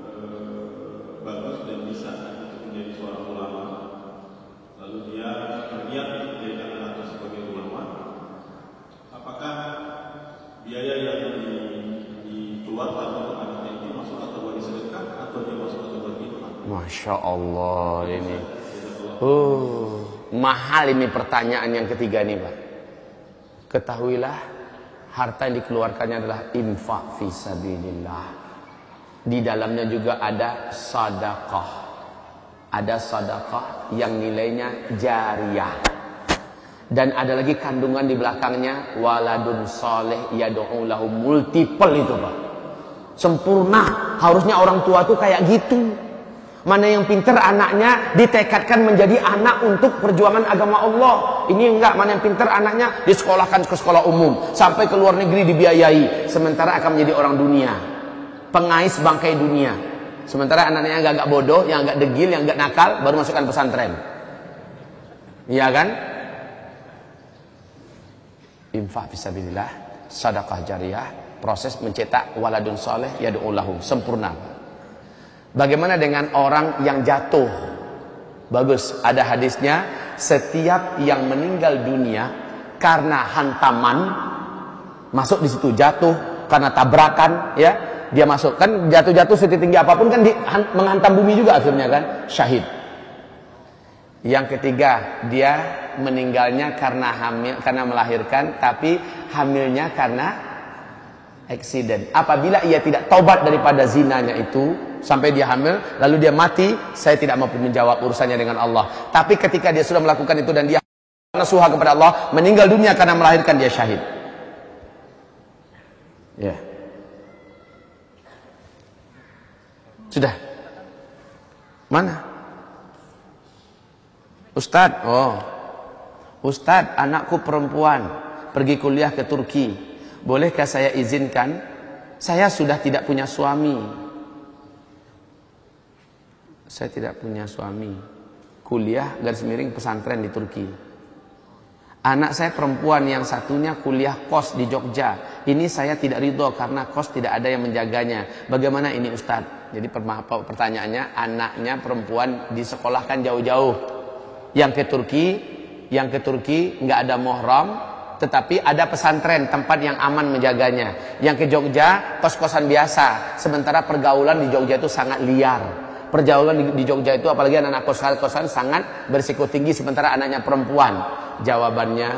eh, bagus dan bisa untuk menjadi seorang ulama, lalu dia berniat untuk menjadikan anaknya sebagai ulama, apakah biaya yang di- dikeluarkan untuk anaknya ini masuk kategori sedekah atau dia masuk kategori infak? Masya Allah ini. Oh, mahal ini pertanyaan yang ketiga nih Pak. Ketahuilah harta yang dikeluarkannya adalah infak fisabilillah. Di dalamnya juga ada sadaqah. Ada sadaqah yang nilainya jariah. Dan ada lagi kandungan di belakangnya waladun soleh yad'u lahu multiple itu Pak. Sempurna. Harusnya orang tua tuh kayak gitu. Mana yang pinter anaknya ditekadkan menjadi anak untuk perjuangan agama Allah. Ini enggak, mana yang pinter anaknya disekolahkan ke sekolah umum. Sampai ke luar negeri dibiayai. Sementara akan menjadi orang dunia. Pengais bangkai dunia. Sementara anaknya yang agak bodoh, yang agak degil, yang agak nakal, baru masukkan pesantren. Iya kan? Infak fisabilillah, sadaqah jariyah, proses mencetak waladun soleh yad'ullahu sempurna. Bagaimana dengan orang yang jatuh? Bagus, ada hadisnya, setiap yang meninggal dunia karena hantaman masuk di situ jatuh karena tabrakan ya, dia masuk kan jatuh-jatuh setinggi apa pun kan di, han- menghantam bumi juga akhirnya kan syahid. Yang ketiga, dia meninggalnya karena hamil karena melahirkan tapi hamilnya karena accident. Apabila ia tidak taubat daripada zinanya itu sampai dia hamil lalu dia mati, saya tidak mampu menjawab urusannya dengan Allah. Tapi ketika dia sudah melakukan itu dan dia nasuha kepada Allah, meninggal dunia karena melahirkan dia syahid. Ya. Sudah. Mana? Ustadz, oh. Ustadz, anakku perempuan pergi kuliah ke Turki. Bolehkah saya izinkan? Saya sudah tidak punya suami. Saya tidak punya suami. Kuliah garis miring pesantren di Turki. Anak saya perempuan yang satunya kuliah kos di Jogja. Ini saya tidak ridho karena kos tidak ada yang menjaganya. Bagaimana ini Ustadz? Jadi pertanyaannya, anaknya perempuan disekolahkan jauh-jauh. Yang ke Turki, yang ke Turki nggak ada mohram, tetapi ada pesantren tempat yang aman menjaganya. Yang ke Jogja kos-kosan biasa, sementara pergaulan di Jogja itu sangat liar. Pergaulan di, di Jogja itu apalagi anak-anak kos-kosan sangat berisiko tinggi sementara anaknya perempuan. Jawabannya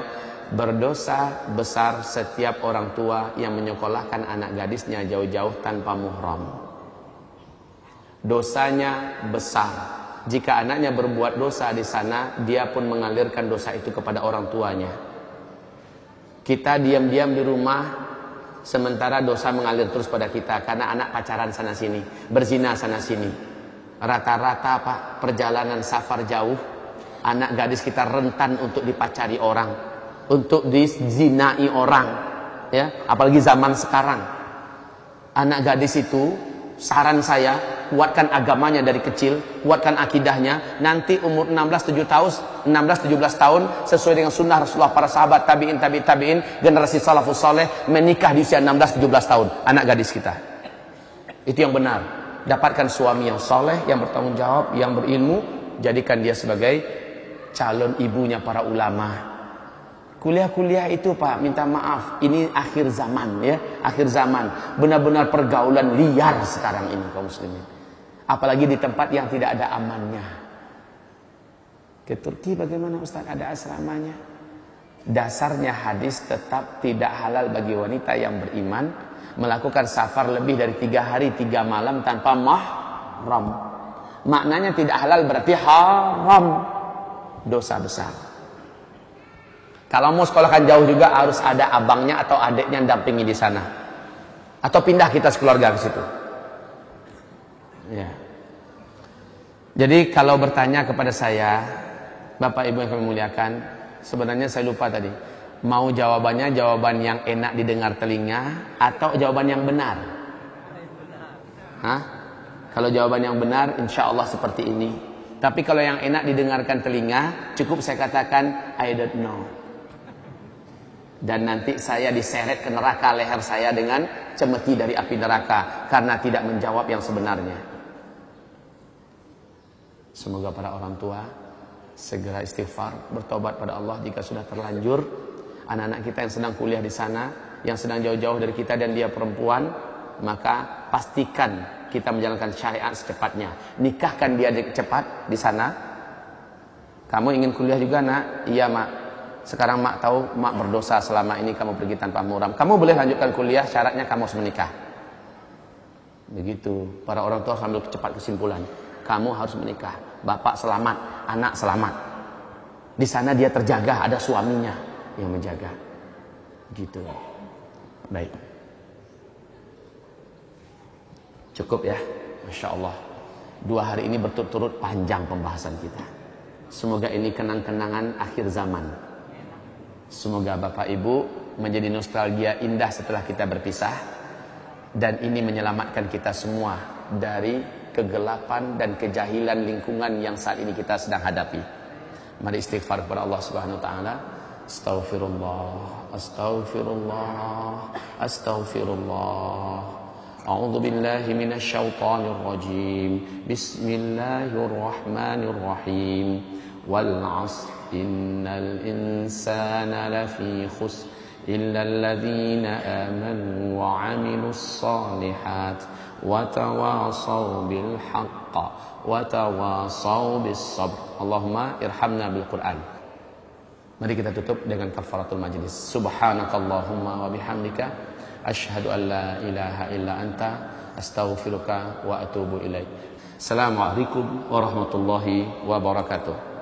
berdosa besar setiap orang tua yang menyekolahkan anak gadisnya jauh-jauh tanpa muhram. Dosanya besar. Jika anaknya berbuat dosa di sana, dia pun mengalirkan dosa itu kepada orang tuanya. Kita diam-diam di rumah, sementara dosa mengalir terus pada kita karena anak pacaran sana sini, berzina sana sini. Rata-rata pak perjalanan safar jauh, anak gadis kita rentan untuk dipacari orang, untuk dizinai orang, ya. Apalagi zaman sekarang, anak gadis itu saran saya kuatkan agamanya dari kecil, kuatkan akidahnya. Nanti umur 16 7 tahun, 16 17 tahun sesuai dengan sunnah Rasulullah para sahabat tabiin tabiin tabiin generasi salafus saleh menikah di usia 16 17 tahun anak gadis kita. Itu yang benar. Dapatkan suami yang soleh, yang bertanggung jawab, yang berilmu, jadikan dia sebagai calon ibunya para ulama. Kuliah-kuliah itu Pak, minta maaf, ini akhir zaman ya, akhir zaman. Benar-benar pergaulan liar sekarang ini kaum muslimin. Apalagi di tempat yang tidak ada amannya. Ke Turki bagaimana Ustaz ada asramanya? Dasarnya hadis tetap tidak halal bagi wanita yang beriman melakukan safar lebih dari tiga hari tiga malam tanpa mahram. Maknanya tidak halal berarti haram, dosa besar. Kalau mau sekolahkan jauh juga harus ada abangnya atau adiknya yang dampingi di sana. Atau pindah kita sekeluarga ke situ. Ya. Jadi kalau bertanya kepada saya, Bapak Ibu yang kami muliakan, sebenarnya saya lupa tadi. Mau jawabannya jawaban yang enak didengar telinga atau jawaban yang benar? Hah? Kalau jawaban yang benar, insya Allah seperti ini. Tapi kalau yang enak didengarkan telinga, cukup saya katakan, I don't know. Dan nanti saya diseret ke neraka leher saya dengan cemeti dari api neraka. Karena tidak menjawab yang sebenarnya. Semoga para orang tua segera istighfar, bertobat pada Allah jika sudah terlanjur. Anak-anak kita yang sedang kuliah di sana, yang sedang jauh-jauh dari kita dan dia perempuan, maka pastikan kita menjalankan syariat secepatnya. Nikahkan dia cepat di sana. Kamu ingin kuliah juga nak? Iya mak. Sekarang mak tahu mak berdosa selama ini kamu pergi tanpa muram. Kamu boleh lanjutkan kuliah, syaratnya kamu harus menikah. Begitu. Para orang tua sambil cepat kesimpulan. Kamu harus menikah. Bapak selamat, anak selamat. Di sana dia terjaga, ada suaminya yang menjaga. Gitu. Baik. Cukup ya. Masya Allah. Dua hari ini berturut-turut panjang pembahasan kita. Semoga ini kenang-kenangan akhir zaman. Semoga Bapak Ibu menjadi nostalgia indah setelah kita berpisah dan ini menyelamatkan kita semua dari kegelapan dan kejahilan lingkungan yang saat ini kita sedang hadapi. Mari istighfar kepada Allah Subhanahu wa taala. Astaghfirullah, astaghfirullah, astaghfirullah. A'udzu billahi minasy syaithanir rajim. Bismillahirrahmanirrahim. Wal 'asr إن الإنسان لفي خسر إلا الذين آمنوا وعملوا الصالحات وتواصوا بالحق وتواصوا بالصبر اللهم ارحمنا بالقرآن Mari kita tutup dengan kafaratul majlis. Subhanakallahumma wa bihamdika asyhadu an la ilaha illa anta astaghfiruka wa atubu ilaik. Assalamualaikum warahmatullahi wabarakatuh.